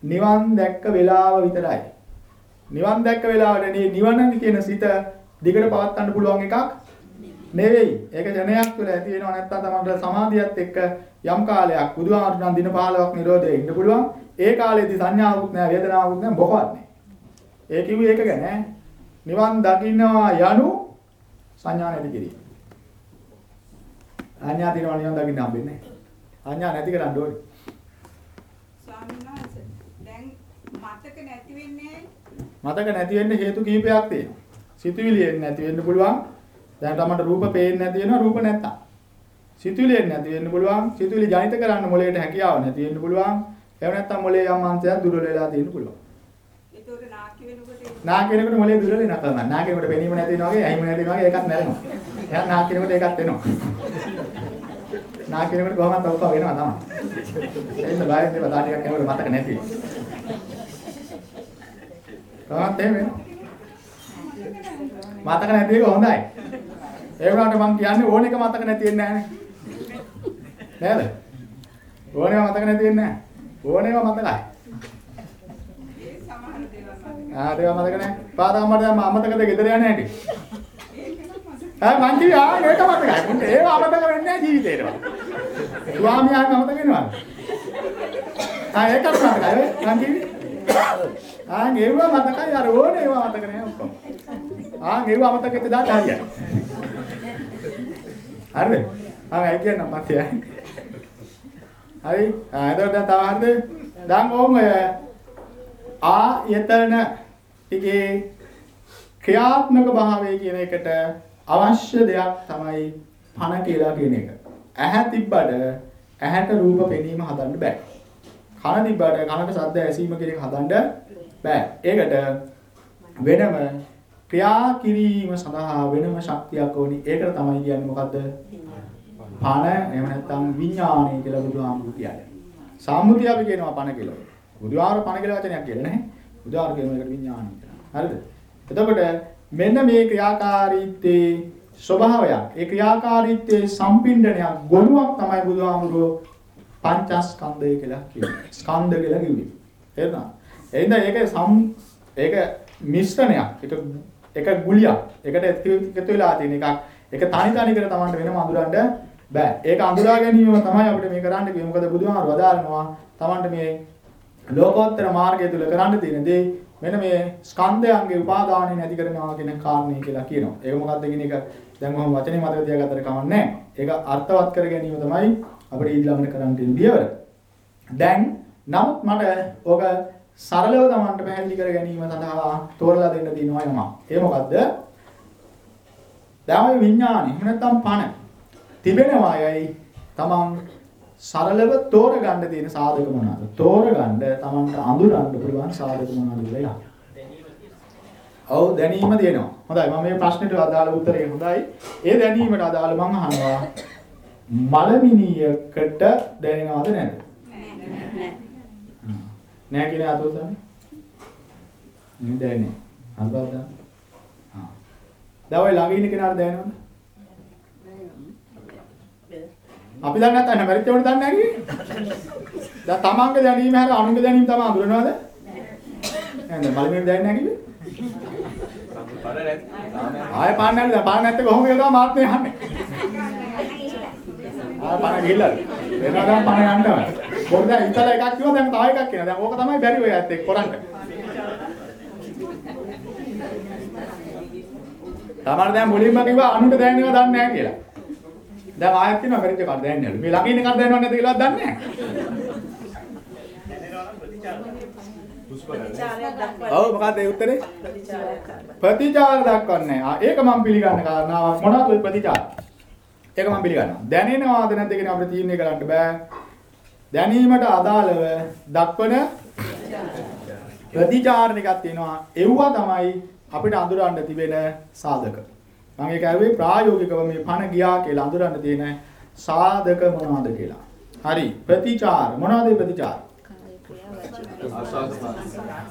නිවන් දැක්ක වෙලාව විතරයි. නිවන් දැක්ක වෙලාවට නේ නිවන කියන සිත දිගට පවත්වන්න පුළුවන් එකක් නෙවෙයි. ඒක ජනයක් තුළ ඇති වෙනව නැත්නම් තමයි සමාධියත් එක්ක යම් කාලයක් බුදුහාමුදුරන් දින 15ක් නිරෝධයේ ඉන්න පුළුවන්. ඒ කාලේදී සංඥාවකුත් නැහැ වේදනාවකුත් නැහැ මොකවත් නැහැ. ඒ කිව්වේ ඒක ගැන නිවන් දකින්නවා යනු සංඥා නැති කිරීම. සංඥා තියෙනවා නිවන් දකින්න හම්බෙන්නේ නැහැ. සංඥා නැති කරන්න ඕනේ. ස්වාමීන් වහන්සේ දැන් මතක නැති වෙන්නේ? මතක නැති වෙන්න හේතු කිහිපයක් තියෙනවා. සිතුවිලි නැති වෙන්න පුළුවන්. දැන් තමයි රූප පේන්නේ නැති වෙනවා රූප නැත්තම්. සිතුවිලි නැති වෙන්න පුළුවන්. සිතුවිලි ජනිත කරන්න මොලේට හැකියාව නැති වෙන්න පුළුවන්. එහෙම නැත්නම් මොලේ යම් අංශයක් දුර්වල වෙලා තියෙන්න පුළුවන්. ඒතකොට නාකි වෙනකොට නාකි වෙනකොට මොලේ දුර වෙනවා තමයි. නාකි වෙනකොට පෙනීම නැති වෙනවා වගේ, ඇහිම නැති වෙනවා වගේ ඒකත් නැරෙනවා. එහෙනම් නාකි වෙනකොට ඒකත් එනවා. නාකි වෙනකොට කොහොමද ඔක්කොම වෙනවා තමයි. එන්න බයෙන් දේවා තා ටිකක් යනකොට මතක නැති. කොහොමද එහෙම වෙනවා. මතක නැති එක හොඳයි. ඒ වුණාට මම කියන්නේ ඕන එක මතක නැති වෙන්නේ නැහනේ. නේද? ඕනේම මතක නැති වෙන්නේ නැහැ. ඕනේම මතකයි. ඒ සමහර දේවල් මතක ආ දේව මතක නැහැ. පාදම් මට දැන් අමතකද ගෙදර යන්නේ නැටි. ඒක නම් මතක ආ මං කිව්වා ආ ඒක මතකයි. මුන්ට ඒව අමතක වෙන්නේ නැහැ ජීවිතේට. ස්වාමියාම අමතක වෙනවා. ආ ඒකත් මතකයි. මං කිව්වේ. ආ ඒව මතකයි අර ඕනේ ඒව මතක නැහැ ඔක්කොම. ආ ඒව අමතක වෙද්දී දාට හරියයි. හරිද? ආ ඒ කියන්න මතයයි. හරි. ආ එතකොට දැන් තව හරිද? දැන් ඕම ආයතන ටිකේ ක්‍රියාත්මක භාවය කියන එකට අවශ්‍ය දෙයක් තමයි පණ කියලා කියන එක. ඇහැ තිබ්බට ඇහැට රූප පෙනීම හදන්න බෑ. කන තිබ්බට කනට ශබ්ද ඇසීම කියන එක හදන්න බෑ. ඒකට වෙනම ක්‍රියා කිරීම සඳහා වෙනම ශක්තියක් ඕනි. ඒකට තමයි කියන්නේ මොකද්ද? පණ එහෙම නැත්නම් විඥානය කියලා බුදුහාමුදුරු කියන්නේ. සම්මුතිය අපි කියනවා පණ කියලා. බුදුහාර පණ කියලා වචනයක් කියලා නැහැ. බුදුහාර කියන එකට විඥානය කියලා. හරිද? එතකොට මෙන්න මේ ක්‍රියාකාරීත්වයේ ස්වභාවයක්. ඒ ක්‍රියාකාරීත්වයේ සම්පින්ඩනයක් ගොනුවක් තමයි බුදුහාමුදුරුවෝ පංචස්කන්ධය කියලා කියන්නේ. ස්කන්ධ කියලා කිව්වේ. තේරුණා? එහෙනම් ඒක සම් ඒක මිශ්‍රණයක්. ඒක එක ගුලියක්. එකට එකතු වෙලා තියෙන එකක්. ඒක තනි තනි කර තමන්ට වෙනම අඳුරන්න බෑ. ඒක අඳුරා ගැනීම තමයි අපිට මේ කරන්න කිව්වේ. මොකද බුදුහාමුදුරුවෝ වදාරනවා තමන්ට මේ ලෝකෝත්තර මාර්ගය තුල කරන්න තියෙන දේ මෙන්න මේ ස්කන්ධයන්ගේ උපාදානෙ නැති කරනවා කියන කාරණේ කියලා කියනවා. ඒක මොකක්ද කියන එක දැන් මම වචනේ මතක තියාගත්තට කමන්නේ ඒක අර්ථවත් කර ගැනීම තමයි අපිට ඊළඟට කරන්න තියෙන පියවර. දැන් නමුත් මට ඕක සරලව තමන්ට පැහැදිලි කර ගැනීම සඳහා තෝරලා දෙන්න තියෙනවා යමක්. ඒ මොකද්ද? දැන් ওই විඥානෙ එහෙම නැත්නම් පණ තිබෙනවායයි තමන් සරලව තෝරගන්න තියෙන සාධක මොනවාද? තෝරගන්න තමන්ට අඳුරන්න පුළුවන් සාධක මොනවාද කියලා ඔව් දැනීම දෙනවා. හොඳයි මම මේ ප්‍රශ්නෙට අදාළ උත්තරේ හොඳයි. ඒ දැනීමට අදාළ මම අහනවා මලමිනියකට දැනෙනවද නැද්ද? නෑ කියන අතෝසම? නෑ දැනෙන්නේ. අල්බද්ද? ආ. දැන් ඔය ළඟ ඉන්න කෙනාට දැනෙනවද? අපි දන්නේ නැත්නම් මැරිච්ච උන්ට දන්නේ නැහැ කිව්වේ. දැන් තමන්ගේ දැනීම හැර අනුන්ගේ දැනීම තමයි අඳුරනවද? නේද? මලමිණි දැනෙන්නේ නැහැ කිව්වේ. ආයෙ පාන්න නැද්ද? පාන්න නැත්නම් කොහොමද කියලා මාත් මේ අහන්නේ. ආයෙ පාන ගිහිල්ලාද? වෙනවා දැන් පාන යන්නවා. දැන් ඉතල එකක් කිව්වා දැන් තව එකක් කියනවා. දැන් ඕක තමයි බැරි ඔය ඇත්ත එක්ක කරන්න. *laughs* තමන් දැන් මුලින්ම කිව්වා අනුන්ට දැනෙනවා දන්නේ නැහැ කියලා. දැන් ආයෙත් කියනවා මැරිච්ච කාට දැනෙන්නේ නැලු. මේ ළඟ ඉන්න කාට දැනනවද නැද්ද කියලාවත් දන්නේ නැහැ. ඔව් මොකක්ද ඒ උත්තරේ? ප්‍රතිචාර දක්වන්නේ. ඒක මම පිළිගන්න කාරණාවක් මොනවද ප්‍රතිචාර? ඒක මම පිළිගන්නවා. දැනෙනවද නැද්ද කියන අපිට තීරණය කරන්න බෑ. දැනීමට අදාළව දක්වන ප්‍රතිචාර ටිකක් තියෙනවා. ඒවා තමයි අපිට අඳුරන්න තිබෙන සාධක. මම ඒක ඇහුවේ ප්‍රායෝගිකව මේ පණ ගියා කියලා අඳුරන්න තියෙන සාධක මොනවද කියලා. හරි ප්‍රතිචාර මොනවද ප්‍රතිචාර?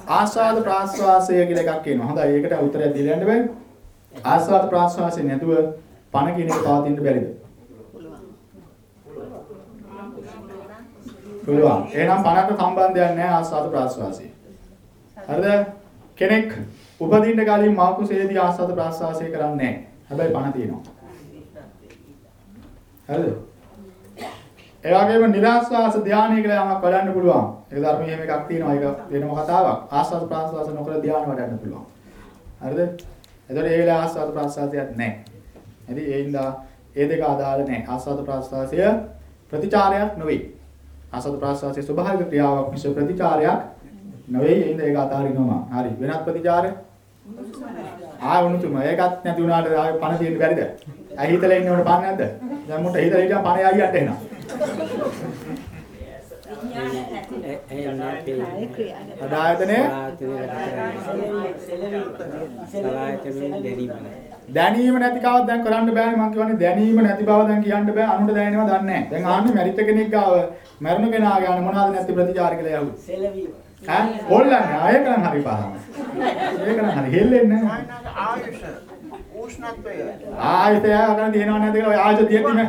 ආස්වාද ප්‍රාස්වාසය කියලා එකක් කියනවා. හොඳයි ඒකට උත්තරයක් දීලා යන්න බෑ. ආස්වාද ප්‍රාස්වාසය නැතුව පණ කියන එක පවතින්න බැරිද? පුළුවන්. එහෙනම් පණට සම්බන්ධයක් නැහැ ආස්වාද ප්‍රාස්වාසය. හරිද? කෙනෙක් උපදින්න කලින් මාකුසේදී ආස්වාද ප්‍රාස්වාසය කරන්නේ නැහැ. හැබැයි පණ තියෙනවා. හරිද? ඒ වගේම නිරාස්වාස ධානය කියලා යමක් වඩන්න පුළුවන්. ඒක ධර්මයේ එහෙම එකක් තියෙනවා. ඒක වෙනම කතාවක්. ආස්වාද ප්‍රාස්වාස නොකර ධානය වඩන්න පුළුවන්. හරිද? එතකොට ඒ වෙලාව ආස්වාද ප්‍රාස්වාසයක් නැහැ. හරි ඒ හින්දා ඒ දෙක අදාළ නැහැ. ආස්වාද ප්‍රාස්වාසය ප්‍රතිචාරයක් නෙවෙයි. ආස්වාද ප්‍රාස්වාසයේ ස්වභාවික ක්‍රියාවක් මිස ප්‍රතිචාරයක් නෙවෙයි. ඒ හින්දා ඒක අතාරිනවා. හරි. වෙනත් ප්‍රතිචාරය ආ වුණුතුම ඒකත් නැති වුණාට ආයෙ පණ තියෙන්න බැරිද? ඇයි හිතලා ඉන්න ඕන පණ නැද්ද? දැන් මුට හිතලා හිටියම පණ ආයියට එනවා. එහෙම නැත්නම් අදායතනේ සලායතන දැනීම දැනීම නැති කවක් දැන් කරන්න බෑනේ මං කියවනේ දැනීම නැති බව දැන් කියන්න බෑ අනුන්ට දැනෙනවා දන්නේ නැහැ. දැන් ආන්නේ මැරිච්ච කෙනෙක් ගාව මැරුණ කෙනා ගාන මොනවද නැති ප්‍රතිචාර කියලා යහුවේ. සෙලවි. ඈ හොල්ලන්නේ ආයෙ කරන් හරි පහම. ඒක නම් හරි හෙල්ලෙන්නේ නැහැ. ආයුෂ උෂ්ණත්වය ආයෙත් එයා කරන් දිනව නැද්ද කියලා ඔය ආයෙත් තියෙද්දිම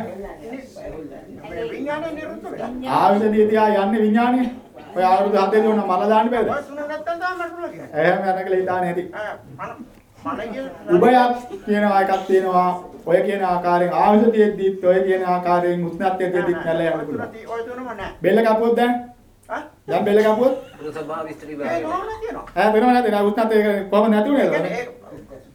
විඥානය නිරුද්ධ වෙලා. ආයෙත් දියදී ආ යන්නේ විඥානේ. ඔය අවුරුදු 7 දී ඕන මල දාන්න බෑද? ඔය තුන නැත්තම් තමයි මරුණා කියන්නේ. එහෙම යන කියලා හිතානේ ඇති. මන කියන උභයක් කියනවා එකක් තියෙනවා. ඔය කියන ආකාරයෙන් ආයුධ තියෙද්දිත් ඔය කියන ආකාරයෙන් උස්නත්ය තියෙද්දිත් නැල යන්න පුළුවන්. ඔය තුනම නැහැ. බෙල්ල කපුවොත් දැන්? හා? දැන් බෙල්ල කපුවොත්? ස්වභාව විස්තර විභාගය. ඒ නෝන කියනවා. ඈ වෙනව නැද්ද? නා උස්නත්ය කොහොමද නැති උනේ?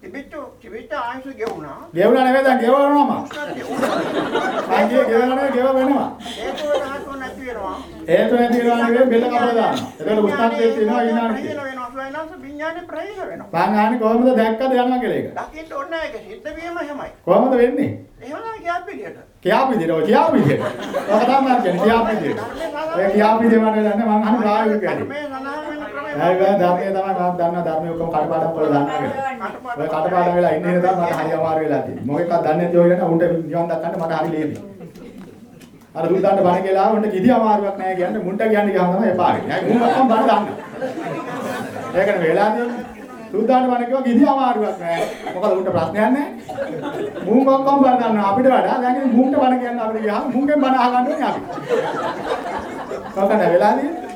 ඒ තිබිච්ච තිබිච්ච ආයුෂ ගෙවුණා. ගෙවුණා නෙවෙයි දැන් ගෙවනවාම. සංජය ගෙවනවා නෙවෙයි ගෙව වෙනවා. ඒක උදාහරණ නැති වෙනවා. හේතු නැති වෙනවා නෙවෙයි බෙල්ල කපලා දානවා. තියෙනවා. සොයනස විඥානේ ප්‍රහීන වෙනවා. මං අහන්නේ කොහොමද දැක්කද යනවා කියලා ඒක. දකින්න ඕනේ නැහැ ඒක සිද්ධ වීම එහෙමයි. කොහොමද වෙන්නේ? එහෙම නම් කියා පිළියට. කියාපු විදිහට ඔය කියාපු විදිහට. ඔක තමයි කියන්නේ කියාපු විදිහට. ඔය කියාපු විදිහ මම දන්නේ මං අහන්නේ ප්‍රායෝගික වැඩි. මේ සඳහන් වෙන ක්‍රමය ඒ වගේ ධර්මයේ තමයි මම දන්නා ධර්මයේ ඔක්කොම කටපාඩම් කරලා දන්නා කියලා. ඔය කටපාඩම් වෙලා ඉන්නේ නේද මට හරි අමාරු වෙලා තියෙන්නේ. මොකෙක්වත් දන්නේ නැති ඔය වෙන උන්ට නිවන් දක්වන්න මට හරි ලේසි. අර දුද්දාන්ට බණ කියලා උන්ට කිසි අමාරුවක් නැහැ කියන්නේ මුන්ට කියන්නේ ගහම තමයි එපා වෙන්නේ. මුන් ඔක්කොම බණ දන්නවා. ඒකනේ වෙලා තියෙන්නේ. දුද්දාන්ට බණ කිව්වා කිසි අමාරුවක් නැහැ. මොකද උන්ට ප්‍රශ්නයක් නැහැ. මුන් ඔක්කොම බණ දන්නවා අපිට වඩා. දැන් ඉතින් මුන්ට බණ කියන්න අපිට ගියාම මුන්ගෙන් බණ අහගන්න ඕනේ අපි. කොහොමද වෙලා තියෙන්නේ?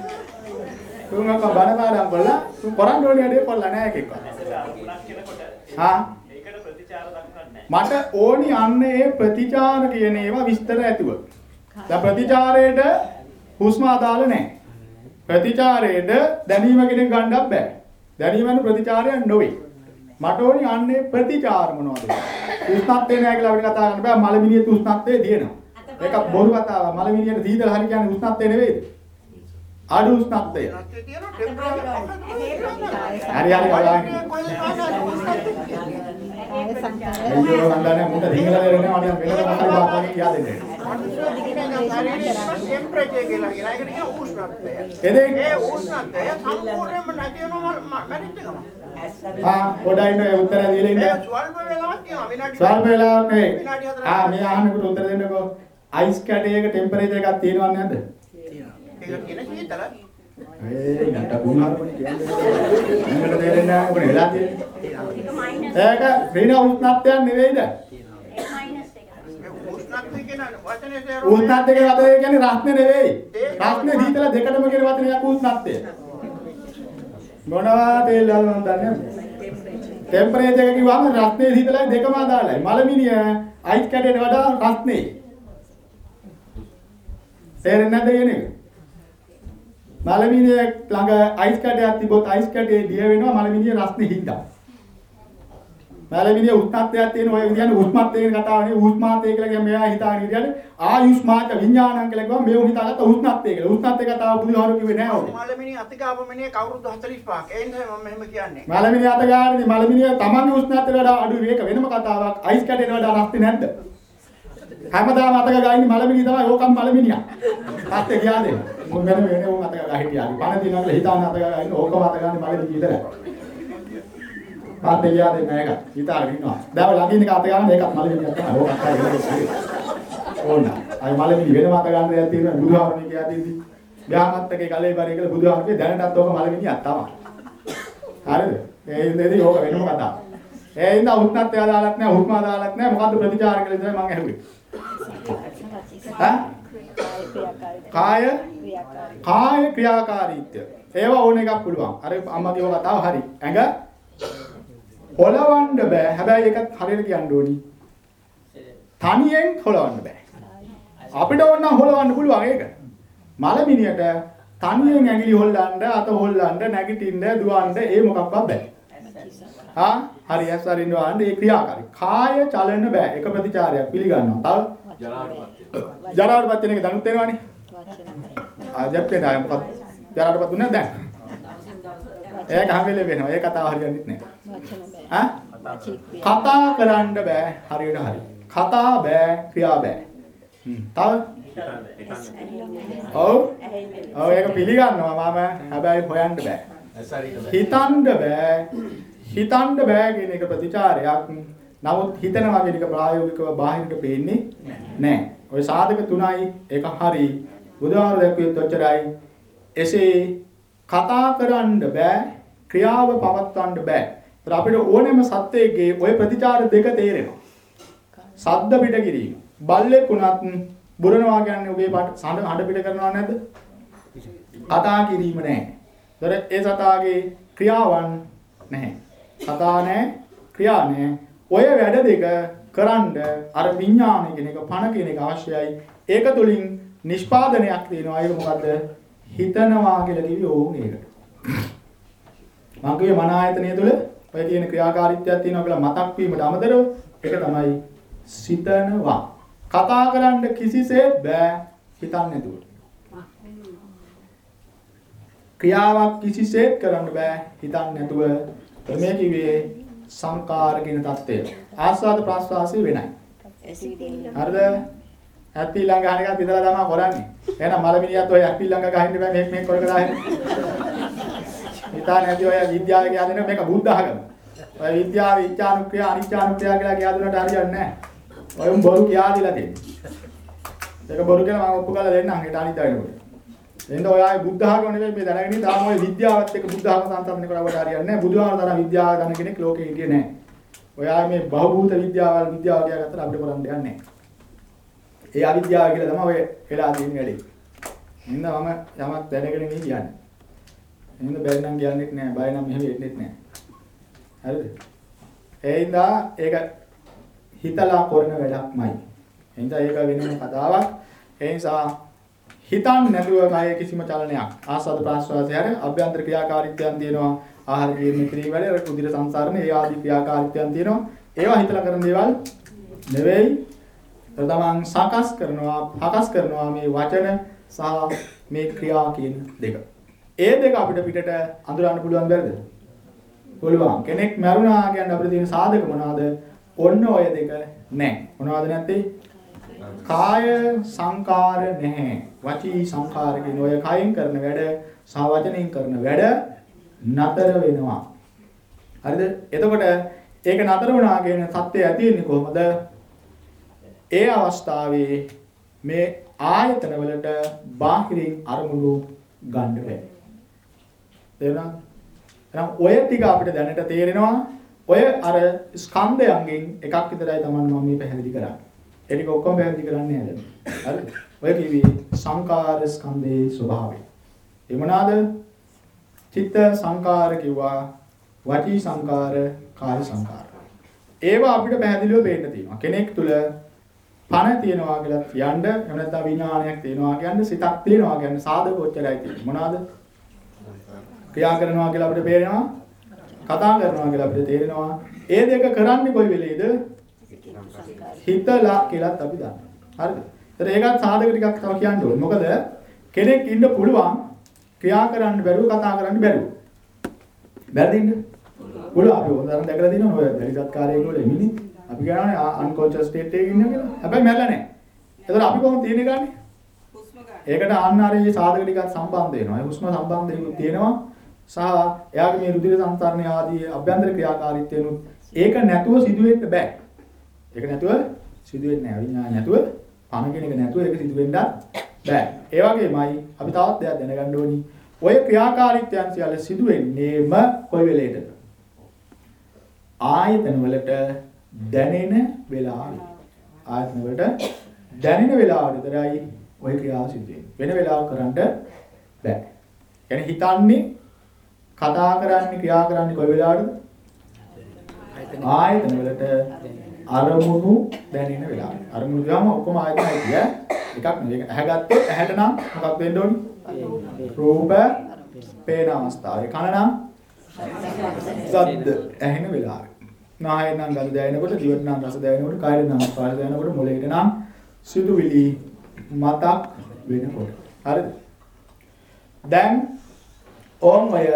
තුන් ඔක්කොම බණ පාඩම් කළා. තුන් කරන්න ඕනේ වැඩේ කළා නෑ එකෙක්වත්. හා මට ඕනි අන්න ඒ ප්‍රතිචාර කියන ඒවා විස්තර ඇතුව. දැන් ප්‍රතිචාරයට හුස්ම අදාළ නැහැ. ප්‍රතිචාරයට දැනීම කෙනෙක් ගන්නවත් බෑ. දැනීමන ප්‍රතිචාරයක් නොවේ. මට ඕනි අන්නේ ප්‍රතිචාර මොනවද? උෂ්ණත්වේ නැහැ කියලා අපිට කතා කරන්න බෑ. මලමිනියේ උෂ්ණත්වේ තියෙනවා. ඒක බොරු කතාවක්. මලමිනියට සීතල හරි කියන්නේ උෂ්ණත්වේ නෙවෙයි. අඩු උෂ්ණත්වය. හරි හරි බලන්න. අයියෝ වන්දනේ මුට සිංහල දෙරනේ මට වෙනද මොකක්ද වාක්‍යයක් කියා දෙන්නේ. ටෙම්පරේචර් කියලා කියන එකට කියන උෂ්ණත්වය. ඒ උෂ්ණත්වය සම්පූර්ණයෙන්ම නැති වෙනවා මැරිච්ච ගමන්. ආ පොඩ්ඩයි ඉන්න උත්තර දීලා ඉන්න. ස්වල්ප වෙලාවක් තියෙනවා විනාඩි ස්වල්ප වෙලාවක් හතරක්. ආ මේ අහන්නකට උත්තර දෙන්නකෝ. අයිස් කැටයක ටෙම්පරේචර් එකක් තියෙනවද නැද්ද? ඒක කියන සීතල. ඒ නට බුහාරපණි කියන්නේ. මට තේරෙන්නේ නැහැ මොකද වෙලා තියෙන්නේ. ඒක ඍණ උෂ්ණත්වයක් නෙවෙයිද? උෂ්ණත්වය කියන වචනේ උෂ්ණත්වයේ වදේ කියන්නේ රස්නේ නෙවෙයි. රස්නේ සීතල දෙකටම කියන වචනයක් උෂ්ණත්වය. මොනවා තේල්ලද මන් දන්නේ ටෙම්පරේචර් එක කිව්වම රස්නේ සීතලයි දෙකම අදාළයි. මලමිනිය අයිස් කැටයට වඩා රස්නේ. තේරෙන්නේ නැද්ද කියන්නේ? මලමිනිය ළඟ අයිස් කැටයක් තිබොත් අයිස් කැටේ දිය වෙනවා මලමිනිය රස්නේ හින්දා. මලමිනිය උෂ්ණත්වයක් තියෙන ඔය කියන්නේ උෂ්මත්වය කියන කතාවනේ උෂ්මාතය කියලා කියන්නේ මෙයා හිතාගෙන හිටියනේ ආයුෂ්මාත විඥානං කියලා කිව්වම මේ උන් හිතාගත්ත උෂ්ණත්වය කියලා. උෂ්ණත්වය කතාව බුදුහාරු කිව්වේ නෑ ඔය. මලමිනි අතිගාපමනේ කවුරුදු 45ක්. ඒ නිසා මම මෙහෙම කියන්නේ. මලමිනිය අත ගානේ මලමිනිය තමන්ගේ උෂ්ණත්වයට වඩා අඩු මේක වෙනම කතාවක්. අයිස් කැටේට වඩා රස්නේ නැද්ද? හැමදාම අතක ගාන්නේ මලමිනිය තමයි ඕකම් මලමිනිය. තාත්තේ ගියාද? මොන් වෙන වෙන උන් අතක ගා හිටියා. පණ තියනවා කියලා හිතාන අතක ගා ඉන්න ඕකම අත ගාන්නේ මලමිනිය විතරයි. තාත්තේ ගියාද මේක? හිතාගෙන ඉන්නවා. දැන් ළඟින් එක අත ගාන මේකත් මලමිනියක් තමයි. ඕකත් තමයි. ඕන. අය මලමිනිය වෙනම අත ගන්න දෙයක් තියෙනවා බුදුහාමුදුරනේ කියා දෙන්නේ. ගාමත්තකේ කලේ බරේ කියලා බුදුහාමුදුරේ දැනටත් ඕක මලමිනියක් තමයි. හරිද? ඒ ඉඳේදී ඕක වෙනම කතාවක්. ඒ ඉඳ උත්නත්ය අදාළක් නැහැ, උත්ම අදාළක් නැහැ. මොකද්ද ප්‍රතිචාර කියලා ඉඳලා මම ඇහුවේ. ඈ? කාය කාය ක්‍රියාකාරීත්වය. ඒවා ඕන එකක් පුළුවන්. අර අම්මා කියව කතාව හරි. ඇඟ හොලවන්න බෑ. හැබැයි ඒකත් හරියට කියන්න ඕනි. තනියෙන් හොලවන්න බෑ. අපිට ඕන නම් හොලවන්න පුළුවන් ඒක. මලමිනියට තනියෙන් ඇඟිලි හොල්ලන්න, අත හොල්ලන්න, නැගිටින්න, දුවන්න ඒ මොකක්වත් බෑ. හා හරි ඇස් අරින්න වහන්න ඒ ක්‍රියාකාරී. කාය චලන බෑ. එක ප්‍රතිචාරයක් පිළිගන්නවා. තව ජරාවටපත් වෙන එක දැනුත් වෙනවනේ. ආජප්පේ දාය මොකක් ජරාවටපත් උනේ දැන්. ඒක හැමෙලේ වෙනවා. ඒ කතාව හරියන්නේ නැහැ. ඈ? කතා කරන්න බෑ හරියට හරි. කතා බෑ ක්‍රියා බෑ. තව ඔව් ඔව් ඒක පිළිගන්නවා මම හැබැයි හොයන්න බෑ හිතන්න බෑ හිතන්න බෑ කියන එක ප්‍රතිචාරයක්. නමුත් හිතනවා කියන එක ප්‍රායෝගිකව බාහිරට පේන්නේ නැහැ. ওই සාධක තුනයි ඒක හරි. බුදුහාර දැක්වෙත් ඔච්චරයි. එසේ කතා කරන්න බෑ ක්‍රියාව පවත්වන්න බෑ. ඒත් අපිට ඕනෑම සත්‍යයේ ওই ප්‍රතිචාර දෙක තේරෙනවා. සද්ද පිට කිරීම. බල්ලෙක් උනත් බුරනවා කියන්නේ ඔබේ සඳ හඬ පිට කරනව නැද්ද? කතා කිරීම නැහැ. ඒතර ඒ සතාගේ ක්‍රියාවන් නැහැ. කතා නැහැ, ක්‍රියා නැහැ. ඔය වැඩ දෙක කරන්න අර විඥාන කියන එක පණ කියන එක අවශ්‍යයි. ඒක තුලින් නිෂ්පාදනයක් තියෙනවා. ඒක මොකද්ද? හිතනවා කියලා කිව්වේ ඕන් ඒකට. මම කිව්වේ මන ආයතනය තුල ඔය තියෙන ක්‍රියාකාරීත්වයක් තියෙනවා කියලා මතක් වීමට අමතරව ඒක තමයි සිතනවා. කතා කරන්න කිසිසේත් බෑ හිතන්නේ නැතුව. ක්‍රියාවක් කිසිසේත් කරන්න බෑ හිතන්නේ නැතුව. මේ කිව්වේ සංකාර කියන தත්ත්වය. ආස්වාද ප්‍රාස්වාසය වෙනයි. හරිද? ඇප්පිල් ළඟ ගහන එකත් විතර තමයි කරන්නේ. එහෙනම් මලමිනියත් ඔය ඇප්පිල් ළඟ ගහින්න බෑ මේක මේක කර කර ආහෙන. හිතා නැති ඔය විද්‍යාව කියන්නේ මේක බුද්ධ ආගම. ඔය විද්‍යාව ඉච්ඡානුක්‍රියා අනිච්ඡානුක්‍රියා කියලා කියා දුන්නට හරියන්නේ නැහැ. ඔය බොරු කියා දීලා තියෙන්නේ. ඒක බොරු කියලා මම ඔප්පු කරලා දෙන්නම් හෙට අනිත් දවල්ට. එහෙනම් ඔය ආයේ බුද්ධ ආගම නෙවෙයි මේ දැනගෙන ඉන්න තාම ඔය විද්‍යාවත් එක්ක බුද්ධ ආගම සම්සන්දනය කරවට හරියන්නේ නැහැ. බුදුහාම තරම් විද්‍යාව දන්න කෙනෙක් ලෝකේ හිටියේ නැහැ. ඔය ආයේ මේ බහූත විද්‍යාවල් විද්‍යාව කියාගත්තට අපිට කරන්න දෙයක් නැහැ. ඒ අවිද්‍යාව කියලා තමයි ඔය වෙලා තියෙන වැඩේ. හින්දා මම යමක් දැනගෙන මේ කියන්නේ. හින්දා බැරි නම් කියන්නෙත් නෑ. බය නම් මෙහෙම වෙන්නෙත් නෑ. හරිද? ඒ හින්දා ඒක හිතලා කරන වැඩක්මයි. හින්දා ඒක වෙනම කතාවක්. ඒ නිසා හිතන් නැතුව කය කිසිම චලනයක් ආස්වාද ප්‍රාස්වාදය හැර අභ්‍යන්තර ක්‍රියාකාරීත්වයන් තියෙනවා. ආහාර ජීර්ණ කිරීම වැඩ රුධිර සංසරණ ඒ ආදී ක්‍රියාකාරීත්වයන් තියෙනවා. ඒවා හිතලා කරන දේවල් නෙවෙයි තමන් සකස් කරනවා හකස් කරනවා මේ වචන සහ මේ ක්‍රියා කියන දෙක. ඒ දෙක අපිට පිටට අඳුරන්න පුළුවන් බැරිද? පුළුවන්. කෙනෙක් මරුණා කියන්නේ අපිට තියෙන සාධක මොනවාද? ඔන්න ඔය දෙක නැහැ. මොනවද නැත්තේ? කාය සංකාර නැහැ. වචී සංකාර කියන ඔය කයෙන් කරන වැඩ සහ වචනෙන් කරන වැඩ නතර වෙනවා. හරිද? එතකොට ඒක නතර වුණා කියන தත්ත්වය ඇති වෙන්නේ කොහොමද? ඒ අවස්ථාවේ මේ ආයතන වලට බාහිරින් අරමුණු ගන්න බැහැ. තේරුණාද? එහෙනම් ඔය ටික අපිට දැනට තේරෙනවා. ඔය අර ස්කන්ධයන්ගෙන් එකක් විතරයි Taman මම මේ පැහැදිලි කරන්නේ. ඒ ටික ඔක්කොම පැහැදිලි කරන්නේ නැහැ. හරිද? ඔය කිව්වේ සංකාර ස්කන්ධයේ ස්වභාවය. ඒ මොනවාද? චිත්ත සංකාර කිව්වා, වචී සංකාර, කාය සංකාර. ඒවා අපිට පැහැදිලිව පේන්න තියෙනවා. කෙනෙක් තුල පණ තියනවා කියලා කියන්න එහෙම නැත්නම් විඥානයක් තියනවා කියන්නේ සිතක් තියනවා කියන්නේ සාධක ඔච්චරයි තියෙන්නේ මොනවාද ක්‍රියා කරනවා කියලා අපිට පේනවා කතා කරනවා කියලා අපිට තේරෙනවා ඒ දෙක කරන්නේ කොයි වෙලේද හිතලා කියලාත් අපි දන්නවා හරිද ඒතර ඒකත් සාධක ටිකක් තව කියන්න ඕනේ මොකද කෙනෙක් ඉන්න පුළුවන් ක්‍රියා කරන්න බැරුව කතා කරන්න බැරුව බැරිද ඉන්න පුළුවන් අපි උදාහරණ දැකලා දිනනවා ඔය බැරිසත්කාරයෙක් වල එමිනේ අපි කියනවානේ අන්කොන්ෂස් ස්ටේට් එකේ ඉන්න කියලා. හැබැයි මැරෙලා නැහැ. ඒතර අපි කොහොමද තියෙන්නේ ගන්නේ? හුස්ම ගන්න. ඒකට අන්න අර මේ සාධක ටිකක් සම්බන්ධ වෙනවා. ඒ හුස්ම සම්බන්ධයෙන් තියෙනවා. සහ එයාගේ මේ රුධිර සංසරණය ආදී අභ්‍යන්තර ක්‍රියාකාරීත්වයනුත් ඒක නැතුව සිදු වෙන්න බෑ. ඒක නැතුව සිදු වෙන්නේ නැහැ. විඥාන නැතුව පණ කියන එක නැතුව ඒක සිදු වෙන්නත් බෑ. ඒ වගේමයි අපි තවත් දෙයක් දැනගන්න ඕනි. ඔය ක්‍රියාකාරීත්වයන් සියල්ල සිදු වෙන්නේම කොයි වෙලේද? ආයතන වලට දැනෙන වෙලාව ආයතන වලට දැනෙන වෙලාව විතරයි ওই ක්‍රියාව සිදු වෙන්නේ. වෙන වෙලාව කරන්න බෑ. يعني හිතන්නේ කතා කරන්නේ ක්‍රියා කරන්නේ කොයි වෙලාවටද? ආයතන වලට අරමුණු දැනෙන වෙලාව. අරමුණු ගාම ඔක්කොම ආයතනයි කිය. එකක් නෙවෙයි. ඇහැ ගත්තොත් ඇහැට නම් මොකක් වෙන්න ඕනි? රූප පේන අවස්ථාවේ. කන නම් සද්ද ඇහෙන වෙලාවේ. නාහයෙන් නම් ගඳ දැනෙනකොට, දිවට නම් රස දැනෙනකොට, කායයෙන් නම් ස්පර්ශ දැනෙනකොට, මොළයට නම් සිතුවිලි මතක් වෙනකොට. හරිද? දැන් ඕම් අය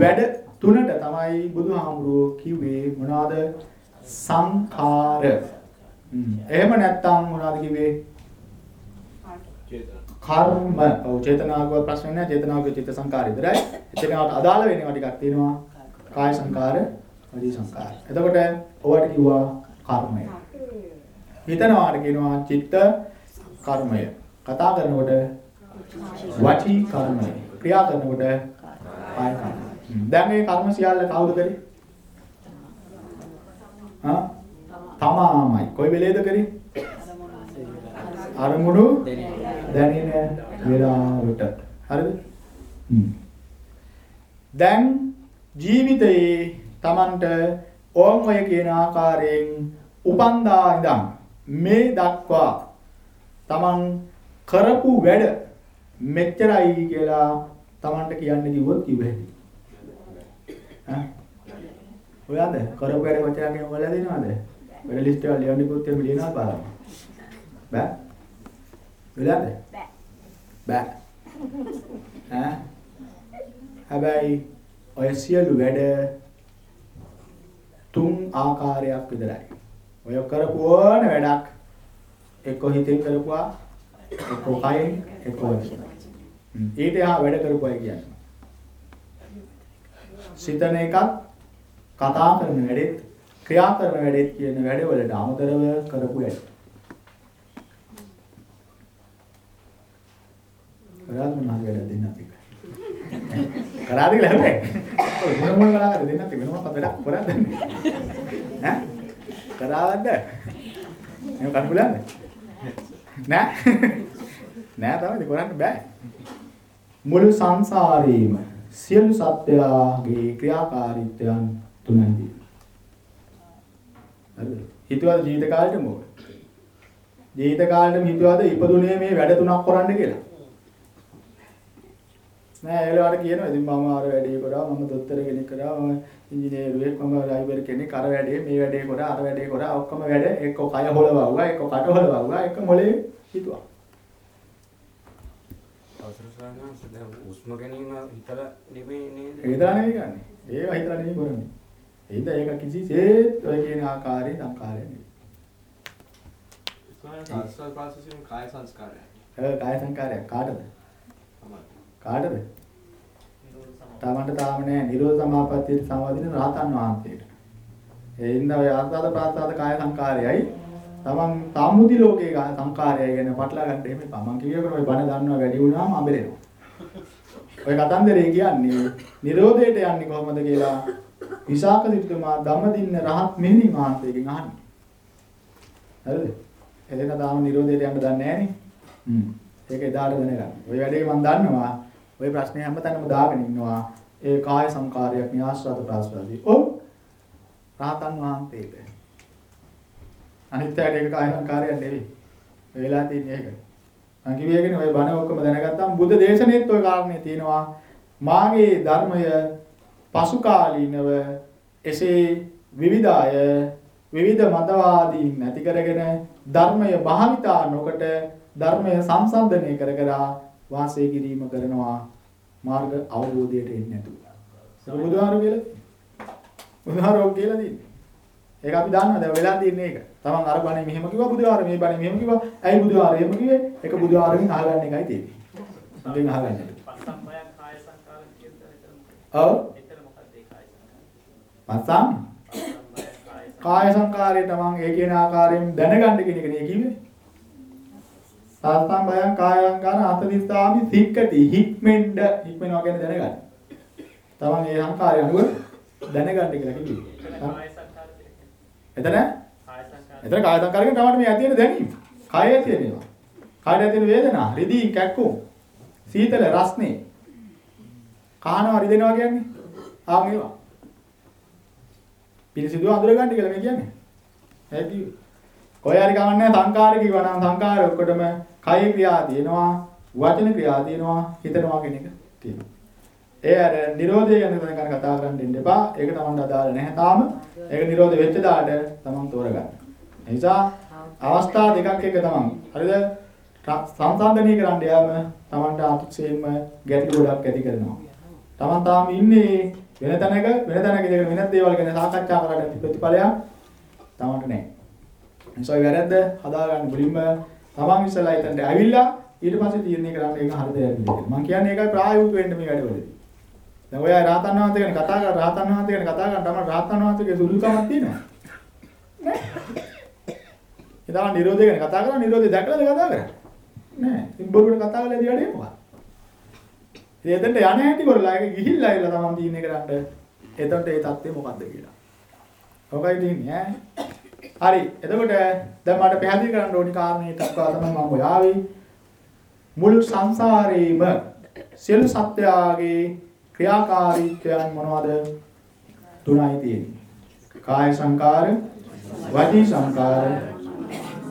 වැඩ තුනට තමයි බුදුහාමුදුරුවෝ කිව්වේ මොනවාද? සංඛාර. එහෙම නැත්නම් මොනවද කිව්වේ? කර්ම. ඔව් චේතනාවක ප්‍රශ්න නැහැ. චේතනාවක චිත්ත සංකාර විතරයි. චේතනාවට අදාළ වෙනවා ටිකක් තියෙනවා. කාය සංකාර, වචී සංකාර. එතකොට ඔයාලට කිව්වා කර්මය. හිතනවාට කියනවා චිත්ත කර්මය. කතා කරනකොට වචී කර්මය. ක්‍රියා කරනකොට කාය කර්මය. දැන් මේ කර්ම සියල්ල කවුද කරේ? හා? තමාමයි. කොයි වෙලේද කරේ? අරමුණු දැනෙන වෙලාවට. හරිද? දැන් ජීවිතයේ Tamanට ඕම් ඔය කියන ආකාරයෙන් උපන්දා ඉඳන් මේ දක්වා Taman කරපු වැඩ මෙච්චරයි කියලා Tamanට කියන්න කිව්වොත් කිව්ව හැටි. ඔයාද කරපු වැඩ කොච්චරක් ඔයාලා දෙනවද? වැඩ ලිස්ට් එක ලියන්න කිව්වොත් එහෙම ලියනවා බලන්න. බෑ. වෙලාද? බෑ. බෑ. ඈ හැබැයි ඔය සියලු වැඩ තුන් ආකාරයක් විතරයි. ඔය කරපු ඕන වැඩක් එක්ක හිතෙන් කරපුවා එක්ක කයෙන් එක්ක වචනෙන්. ඊට එහා වැඩ කරපුවයි කියන්නේ. සිතන එකත් කතා කරන වැඩෙත් ක්‍රියා කරන වැඩෙත් කියන වැඩවලට අමතරව කරපු වැඩ. කරාද මොනවද වැඩ දෙන්න අපි. කරාද කියලා හැබැයි. මොන මොන කරාද දෙන්න අපි වෙනම වැඩක් කරාද? ඈ? කරාද? එහෙම කන් පුලන්නේ? නෑ. නෑ තමයි කරන්න බෑ. මුළු සංසාරේම සියලු සත්‍යයගේ ක්‍රියාකාරීත්වයන් තුනයි. හරිද? හිතුවද ජීවිත කාලෙට මොකද? ජීවිත කාලෙම හිතුවද ඉපදුනේ මේ වැඩ තුනක් කරන්න කියලා? නෑ ඒලවට කියනවා ඉතින් මම අර වැඩේ කරා මම දොස්තර කෙනෙක් කරා මම ඉංජිනේරුවෙක් මම ඩ්‍රයිවර් කෙනෙක් අර වැඩේ මේ වැඩේ කරා අර වැඩේ කරා ඔක්කොම වැඩ එක්ක කය හොලවුවා එක්ක කට හොලවුවා එක්ක මොලේ හිතුවා අවසර සාහනස දැන් උස්ම ගැනීම හිතලා නෙමෙයි නේද? විතර නෙවෙයි ගන්නෙ. ඒව හිතලා නෙවෙයි කරන්නේ. ඒද ඒක කිසිසේත් ඔය කියන ආකාරයේ සංකාරය නෙවෙයි. ආස්වාද ප්‍රාසසින් කාය සංස්කාරය. ඒක කාය සංකාරයක් කාටද? කාටද? තමන්ට තාම නෑ නිරෝධ සමාපත්තියට සමවදින රහතන් වහන්සේට. ඒ හින්දා ඔය ආස්වාද ප්‍රාසාද කාය සංකාරයයි තමන් සම්මුති ලෝකයේ කාය සංකාරයයි ගැන පටලවා ගන්න එහෙම. මං කියවගෙන ඔය බණ දන්නවා වැඩි වුණාම අඹරෙනවා. ඔය කතන්දරේ කියන්නේ නිරෝධයට යන්නේ කොහොමද කියලා විසාක සිටුමා ධම්මදින්න රහත් මෙහෙණි මහන්සියගෙන් අහන්නේ. හරිද? එතන තාම නිරෝධයට යන්න දන්නේ නැහනේ. හ්ම්. ඒක එදාට දැනගන්න. ওই වැඩේ මම දන්නවා. ওই ප්‍රශ්නේ හැමතැනම දාගෙන ඉන්නවා. ඒ කාය සංකාරයක් නිආස්වාද ප්‍රාස්වාදී. ඔව්. රහතන් වහන්සේට. අනිත් පැයට ඒක කාය සංකාරයක් නෙවෙයි. වෙලා තින්නේ ඒක. මම කිව්වේකනේ ওই බණ ඔක්කොම දැනගත්තාම බුද්ධ දේශනෙත් ওই කාරණේ තියෙනවා. මාගේ ධර්මය පසු කාලීනව එසේ විවිධ අය විවිධ මතවාදීන් නැති කරගෙන ධර්මය භාවිතා නොකොට ධර්මය සංසන්දනය කර කර වාසය කිරීම කරනවා මාර්ග අවබෝධයට එන්නේ නැතුව. බුදුහාරු කියලා. බුදුහාරු කියලා තියෙන්නේ. ඒක අපි දන්නවා දැන් වෙලා තියෙන්නේ ඒක. තමන් අර බණේ මෙහෙම කිව්වා බුදුහාරු මේ බණේ මෙහෙම කිව්වා. ඇයි බුදුහාරු එහෙම කිව්වේ? ඒක බුදුහාරුගෙන් අහගන්න එකයි තියෙන්නේ. හොඳින් අහගන්න. පස්සම්බයන් කාය සංකාර කියන එතන ඔව්. එතන මොකක්ද ඒ කාය සංකාර? පස්සම් කාය සංකාරය තමන් ඒ කියන ආකාරයෙන් දැනගන්න කියන එක නේ කිව්වේ. සාස්තම් බයං කායංකාර අතදිස්සාමි සික්කති හික්මෙන්ඩ හික්මෙනවා කියන්නේ දැනගන්න. තමන් ඒ සංකාරය අනුව දැනගන්න කියලා කිව්වේ. කාය සංකාර එතන කාය සංකාර එතන කාය සංකාරයෙන් තමයි මේ ඇති වෙන දැනීම. කාය ඇති වෙනවා. කායට ඇති වෙන වේදනා, රිදී, කැක්කුම්, සීතල, රස්නේ. කහනවා රිදෙනවා කියන්නේ. ආ මේවා. පිළිසිදුව අඳුර ගන්න කියලා මේ කියන්නේ. ඇයි කොයි හරි කමන්නේ සංකාර කිව්වා නම් සංකාර ඔක්කොටම කය ක්‍රියා තියෙනවා, වචන ක්‍රියා තියෙනවා, හිතනවා කියන එක තියෙනවා. ඒ අර Nirodha ගැන දැන් කතා කරන්න දෙන්න එපා. ඒක Tamanට අදාළ නැහැ තාම. ඒක Nirodha වෙච්ච දාට Taman තෝරගන්න. ඒ නිසා අවස්ථා දෙකක් එක Taman. හරිද? සංසන්දනය කරන්න යාම Tamanට අතිශයින්ම ගැටලු ගොඩක් ඇති කරනවා. Taman තාම ඉන්නේ වෙන තැනක වෙන තැනක ඉඳගෙන වෙනත් දේවල් ගැන සාකච්ඡා කරලා ප්‍රතිඵලයක් Tamanට නැහැ. නිසා වැරද්ද හදාගන්න මුලින්ම තමන් ඉස්සලා එතනට ඇවිල්ලා ඊට පස්සේ තීරණය කරන්න ඒක හරිද වැරදිද කියලා. මම කියන්නේ ඒකයි ප්‍රායෝගික වෙන්න මේ වැඩවලදී. දැන් ඔය රාතන් වහන්සේ ගැන කතා කරලා රාතන් වහන්සේ ගැන කතා කරන තමයි රාතන් වහන්සේගේ සුදුසුකමක් තියෙනවා. නෑ. එදා නිරෝධය ගැන කතා කරා නිරෝධය දැකලාද කතා කරන්නේ? නෑ. ඉතින් බොරුවට කතා කරලා ඉතින් වැඩේ මොකක්ද? ඉතින් එතනට යන්නේ නැති කරලා ඒක ගිහිල්ලා ඉල්ල තමයි තීරණය කරන්න. එතකොට ඒ தත්ත්වය මොකද්ද කියලා. ඔකයි තියෙන්නේ ඈ. හරි. එතකොට දැන් මට පැහැදිලි කරන්න ඕනි කාරණේ දක්වා තමයි මම ඔයාවේ මුළු සංසාරේම සියලු සත්‍යයගේ ක්‍රියාකාරීත්වයන් මොනවද? තුනයි තියෙන්නේ. කාය සංකාර, වාචී සංකාර,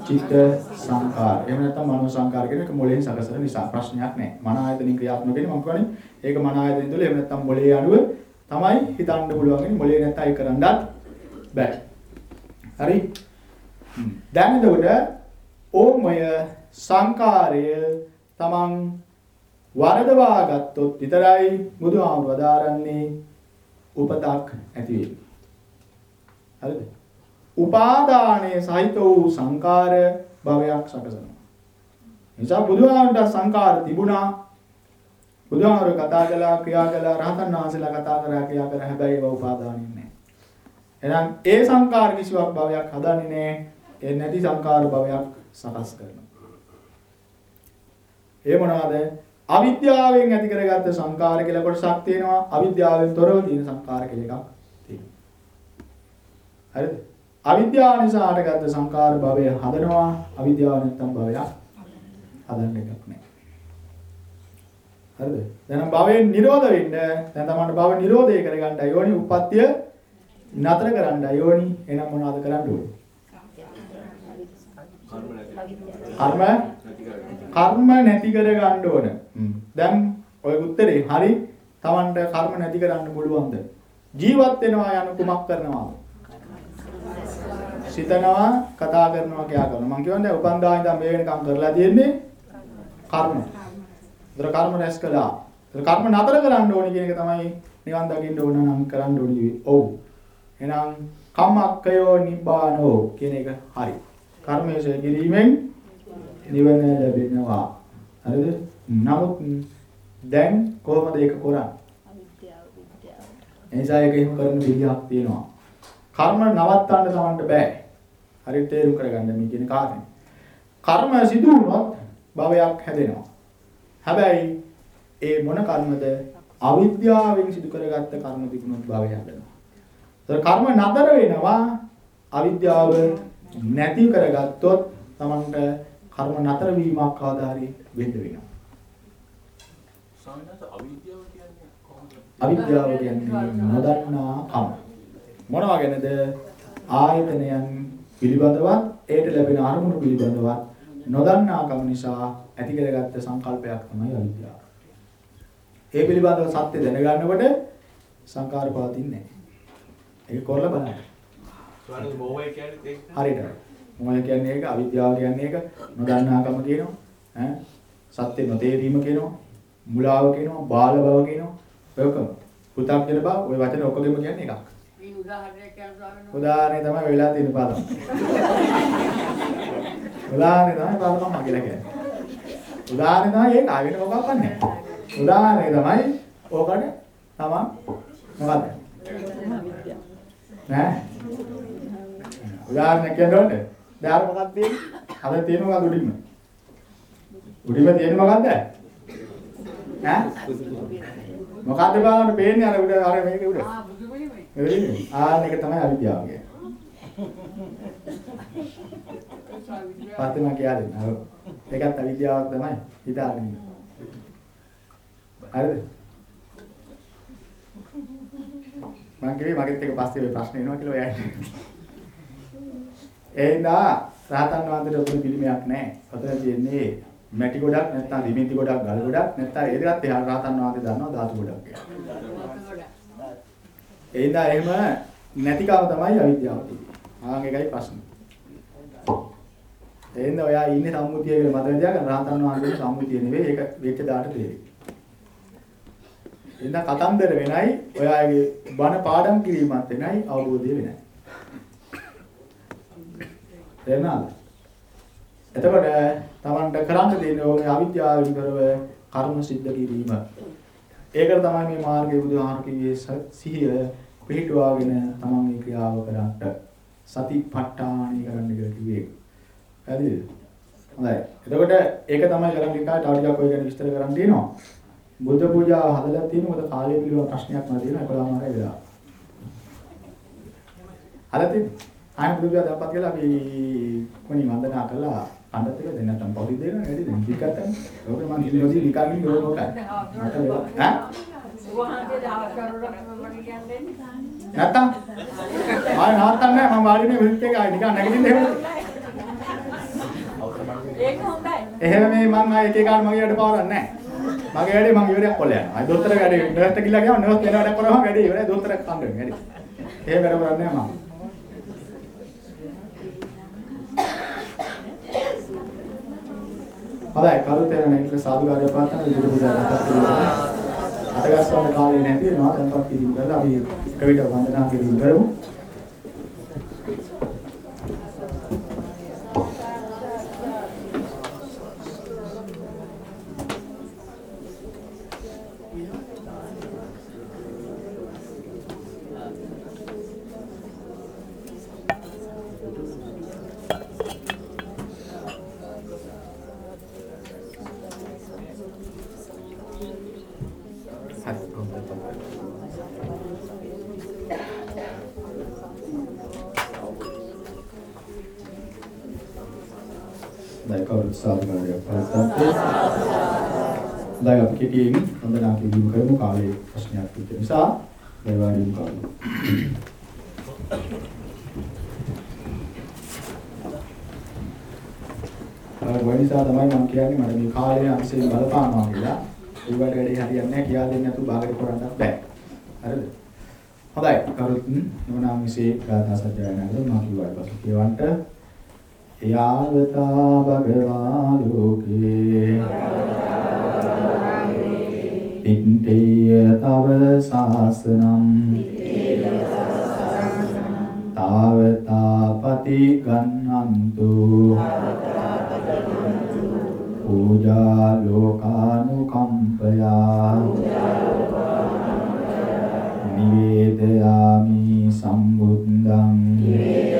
චිත්ත සංකාර. එහෙම නැත්නම් මනෝ සංකාර කියන එක මොලේ සකසන නිසා ප්‍රශ්නයක් නැහැ. මන ආයතනින් ක්‍රියාත්මක වෙන්නේ මම කියන්නේ ඒක මන ආයතනින් තුළ එහෙම නැත්නම් මොලේ අණුව තමයි හිතන්න පුළුවන් වෙන්නේ. මොලේ නැත්නම් ඒක කරන්නත් බෑ. හරි? දැන් එතකොට ඕමය සංකාරය තමන් වරදවා ගත්තොත් විතරයි බුදුහාමුදුරුවෝ වදාරන්නේ උපතක් ඇති වෙන්නේ. හරිද? උපාදානයේ සහිත වූ සංකාර භවයක් සකසනවා. නිසා බුදුහාමුදුරුවෝ සංකාර තිබුණා. බුදුහාමුදුරුවෝ කතා කළා, ක්‍රියා කළා, රහතන් වහන්සේලා කතා කරා, ක්‍රියා කරා. හැබැයි ඒව උපාදානින් නැහැ. එහෙනම් ඒ සංකාර කිසිවක් භවයක් හදන්නේ නැහැ. ඒ නැති සංකාර භවයක් සකස් කරනවා. ඒ මොනවාද? අවිද්‍යාවෙන් ඇති කරගත්ත සංකාර කියලා කොටසක් තියෙනවා. අවිද්‍යාවෙන් තොරව තියෙන සංකාර කියලා එකක් තියෙනවා. හරිද? අවිද්‍යාව නිසා හටගත්ත සංකාර භවය හදනවා. අවිද්‍යාව නැත්තම් භවයක් හදන්න එකක් නැහැ. හරිද? දැන් භවයෙන් නිරෝධ වෙන්න දැන් තමයි භව නිරෝධය කරගන්න යෝනි උප්පත්තිය නතර කරන්න යෝනි එහෙනම් මොනවද කරන්න ඕනේ? කර්ම කර්ම නැති කර ගන්න ඕන. දැන් ඔය උත්තරේ හරි. Tamanට කර්ම නැති කරන්න පුළුවන්ද? ජීවත් වෙනවා යන කුමක් කරනවාද? සිතනවා, කතා කරනවා කියා කරනවා. මම කියන්නේ උපන්දා ඉඳන් මේ වෙනකම් කරලා තියෙන්නේ කර්ම. ඒතර කර්ම රැස් කළා. ඒතර කර්ම නතර කරන්න ඕනේ කියන එක තමයි නිවන් දකින්න ඕන නම් කරන්න ඕනේ. ඔව්. එහෙනම් කම්මක්කයෝ නිබ්බානෝ කියන එක හරි. කර්මයේ කිරීමෙන් නිවන ලැබෙනවා. හරිද? නමුත් දැන් කොහොමද ඒක කරන්නේ? අවිද්‍යාව විද්‍යාව. එනිසා ඒක එහෙම කරන විදිහක් තියෙනවා. කර්ම නවත්තන්න තමන්ට බෑ. හරියට තේරුම් කරගන්න මේ කියන කාරණේ. කර්ම සිදු වුණොත් භවයක් හැදෙනවා. හැබැයි ඒ මොන කර්මද? අවිද්‍යාවෙන් සිදු කරගත්ත කර්ම තිබුණොත් භවය හැදෙනවා. ඒතර කර්ම නතර වෙනවා අවිද්‍යාව නැති කරගත්තොත් තමන්ට කර්ම නතර වීමක් ආදාරි වෙන්න වෙනවා. අවිද්‍යාව කියන්නේ නොදන්නා කම. මොනවා ගැනද? ආයතනයන් පිළිබඳවත් ඒට ලැබෙන අරමුණු පිළිබඳවත් නොදන්නා කම නිසා ඇති කරගත්ත සංකල්පයක් තමයි අවිද්‍යාව. ඒ පිළිබඳව සත්‍ය දැනගන්නකොට සංකාර පවතින්නේ නැහැ. ඒක කරලා බලන්න. ස්වාමීන් මොහොය කියන්නේ ඒක. හරියට. මොහොය කියන්නේ ඒක අවිද්‍යාව කියන්නේ ඒක නොදන්නාකම කියනවා. ඈ සත්‍ය නොතේරීම කියනවා. මුලාව කියනවා, බාල බව කියනවා. ඔයකම. පුතග්ජන බව ওই වචන ඔක්කොගෙම කියන්නේ එකක්. උදාහරණය තමයි වෙලා තියෙන පාදම. උදාහරණය තමයි පාදම මගිලා කියන්නේ. උදාහරණය තමයි ඒක ආගෙන මොකක්වත් නැහැ. උදාහරණය තමයි ඕකට තමන් මොකද්ද? නෑ. උදාහරණයක් කියනකොට දැන් අර මොකක්ද තියෙන්නේ? අර තියෙන මොකක්ද උඩින්ම? උඩින්ම තියෙන මොකක්ද? ඈ? මොකද්ද බලන්න පේන්නේ අර උඩ අර මේක උඩ. ආ බුදු පිළිමේ. එළියේ. ආන්න එක තමයි අවිද්‍යාව කියන්නේ. පස්සේ මම කියලා දෙන්න. අර ඒකත් අවිද්‍යාවක් තමයි හිතාගෙන ඉන්නේ. හරිද? මම කිව්වේ මගෙත් එක පස්සේ ඔය ප්‍රශ්න එනවා කියලා ඔයයි. එහෙනම් රහතන් වහන්සේට ඔතන පිළිමයක් නැහැ. ඔතන තියෙන්නේ මැටි ගොඩක් නැත්නම් දිමිති ගොඩක් ගල් ගොඩක් නැත්නම් ඒ දෙකත් එහා රහතන් වහන්සේ දන්නවා ධාතු ගොඩක් කියලා. එහෙනම් එහෙම නැතිකම තමයි අවිද්‍යාව තියෙන්නේ. ආන් එකයි ප්‍රශ්නේ. එහෙනම් ඔයා ඉන්නේ සම්මුතිය කියලා මතක තියාගන්න රහතන් වහන්සේගේ සම්මුතිය නෙවෙයි ඒක වෙච්ච දාට තේරෙයි. එහෙනම් කතන්දර වෙනයි ඔයාගේ බණ පාඩම් කිරීමත් වෙනයි අවබෝධය වෙනයි. තේරුණාද? එතකොට Tamanට කරන්න දෙන්නේ ඕනේ අවිද්‍යාවෙන් කරව කර්ම සිද්ධ කිරීම. ඒකට තමයි මේ මාර්ගයේ බුදුහාම කිව්වේ සිහිය පිහිටුවාගෙන Taman මේ ක්‍රියාව කරන්න. සතිපට්ඨානයි කරන්න කියලා කිව්වේ. හරිද? හොඳයි. එතකොට ඒක තමයි කරන්න එකයි තව ටිකක් ඔය ගැන විස්තර කරන්න තියෙනවා. බුද්ධ පූජාව හදලා තියෙන මොකද කාලය පිළිබඳ ප්‍රශ්නයක් මම තියෙනවා 11 මාරයි වෙලා. හදලා තියෙන්නේ. ආයෙත් බුද්ධ පූජාව දාපත් කියලා අපි කොණි වන්දනා කළා. අඬත් එක දෙන්න නැත්නම් පොඩි දෙන්න වැඩි දෙන්න ටිකක් ගන්න. ඕක මම ඉන්නෝදී නිකන් ඉන්නේ ඕක ඕකයි. ඈ? වහන්සේ ආකාරවලට මම කියන්නේ නැත්තම් ආයෙ නවත්තන්න නෑ මම වාඩි වෙන්නේ විරුත් එක ආයෙ නිකන් නැගිටින්න එහෙම. ඒක හොඳයි. එහෙම මේ මම ආයෙ එක එකාට මගේ වැඩ පවරන්නේ නෑ. මගේ වැඩේ මම ඉවරයක් කොල්ල යනවා. අය දොස්තර වැඩේ නර්ස්ට ගිහලා ගියාම නර්ස් වෙන වැඩක් කරාම වැඩේ ඉවරයි දොස්තරක් කන්න වෙන්නේ. එහෙම වැඩ කරන්නේ නෑ මම. හොඳයි කරුතේන නෙක සාදුකාරය පාතන විදුලි පූජා නැතත් පිළිවෙල. අටගස්වන්න කාලේ නැති වෙනවා දැන්පත් කිරීම කරලා අපි එක විට වන්දනා කිරීම කරමු. හරි හොඳයි. දැන් කවුරුත් සාධකාරයක් පවත්වන්නේ. දැන් අපි කෙටියෙන් වන්දනා කිරීම කරමු කාලේ ප්‍රශ්නයක් තිබෙන නිසා දැන් වාඩි වෙමු කවුරු. ඒ නිසා තමයි මම කියන්නේ මට මේ කාලේ අංශයෙන් බලපානවා කියලා. ඒවට වැඩේ හරියන්නේ නැහැ කියලා දෙන්නේ නැතුව බාගට කරන්නත් බෑ. හරිද? හොඳයි. කරුත් නෝනා මිසේ ගාථා සජ්ජායනා කරමු මම කිව්වට පසු කියවන්ට යාවතා භගවා ලෝකේ ඉන්තේය තව සාසනම් තාවතා පති ගන්නන්තු. පූජා ලෝකානුකම්පයා. නිවේදයාමි සම්බුද්ධං.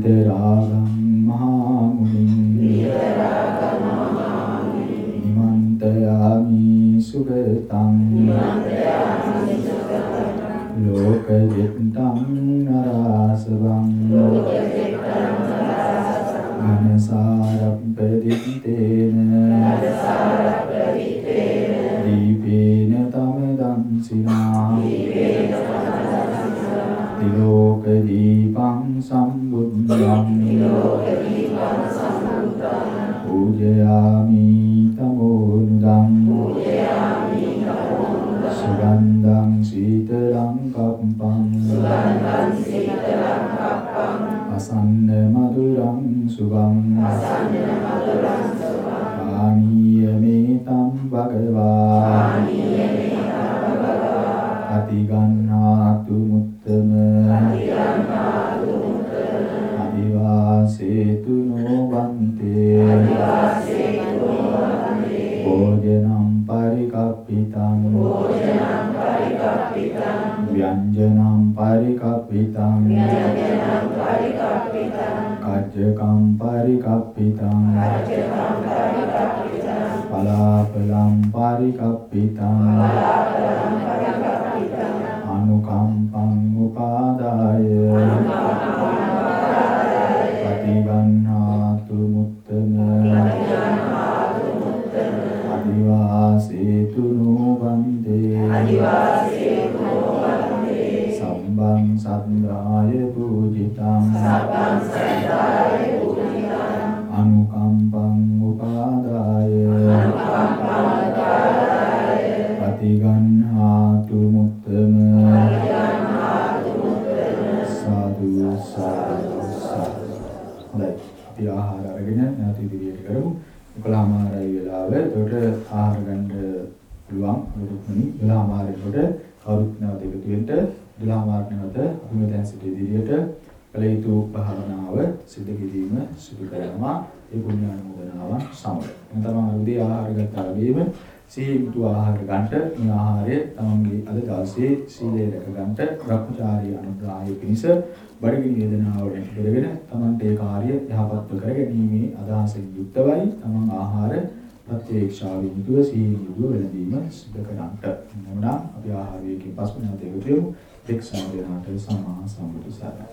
පීතරාගං මහා මුනිං නිමන්තයාමි සුගතං ලෝකයෙත්තං නරාසවං වෙනවා. ඒක නිසා බඩගිනි වේදනාවට ඉඳගෙන තමන්ට ඒ කාර්ය යහපත්ව කරගැනීමේ අදහසින් යුක්තවයි තමන් ආහාර ප්‍රත්‍යක්ෂාවෙන් යුතුව සිහියෙන් යුතුව වෙලඳීම සිදු කරන්නට. එනම් අපි ආහාරයේ පස්වෙනි අධ්‍යයනයේ එක්සම් වෙනාට සම්මා සම්බුදු සරණයි.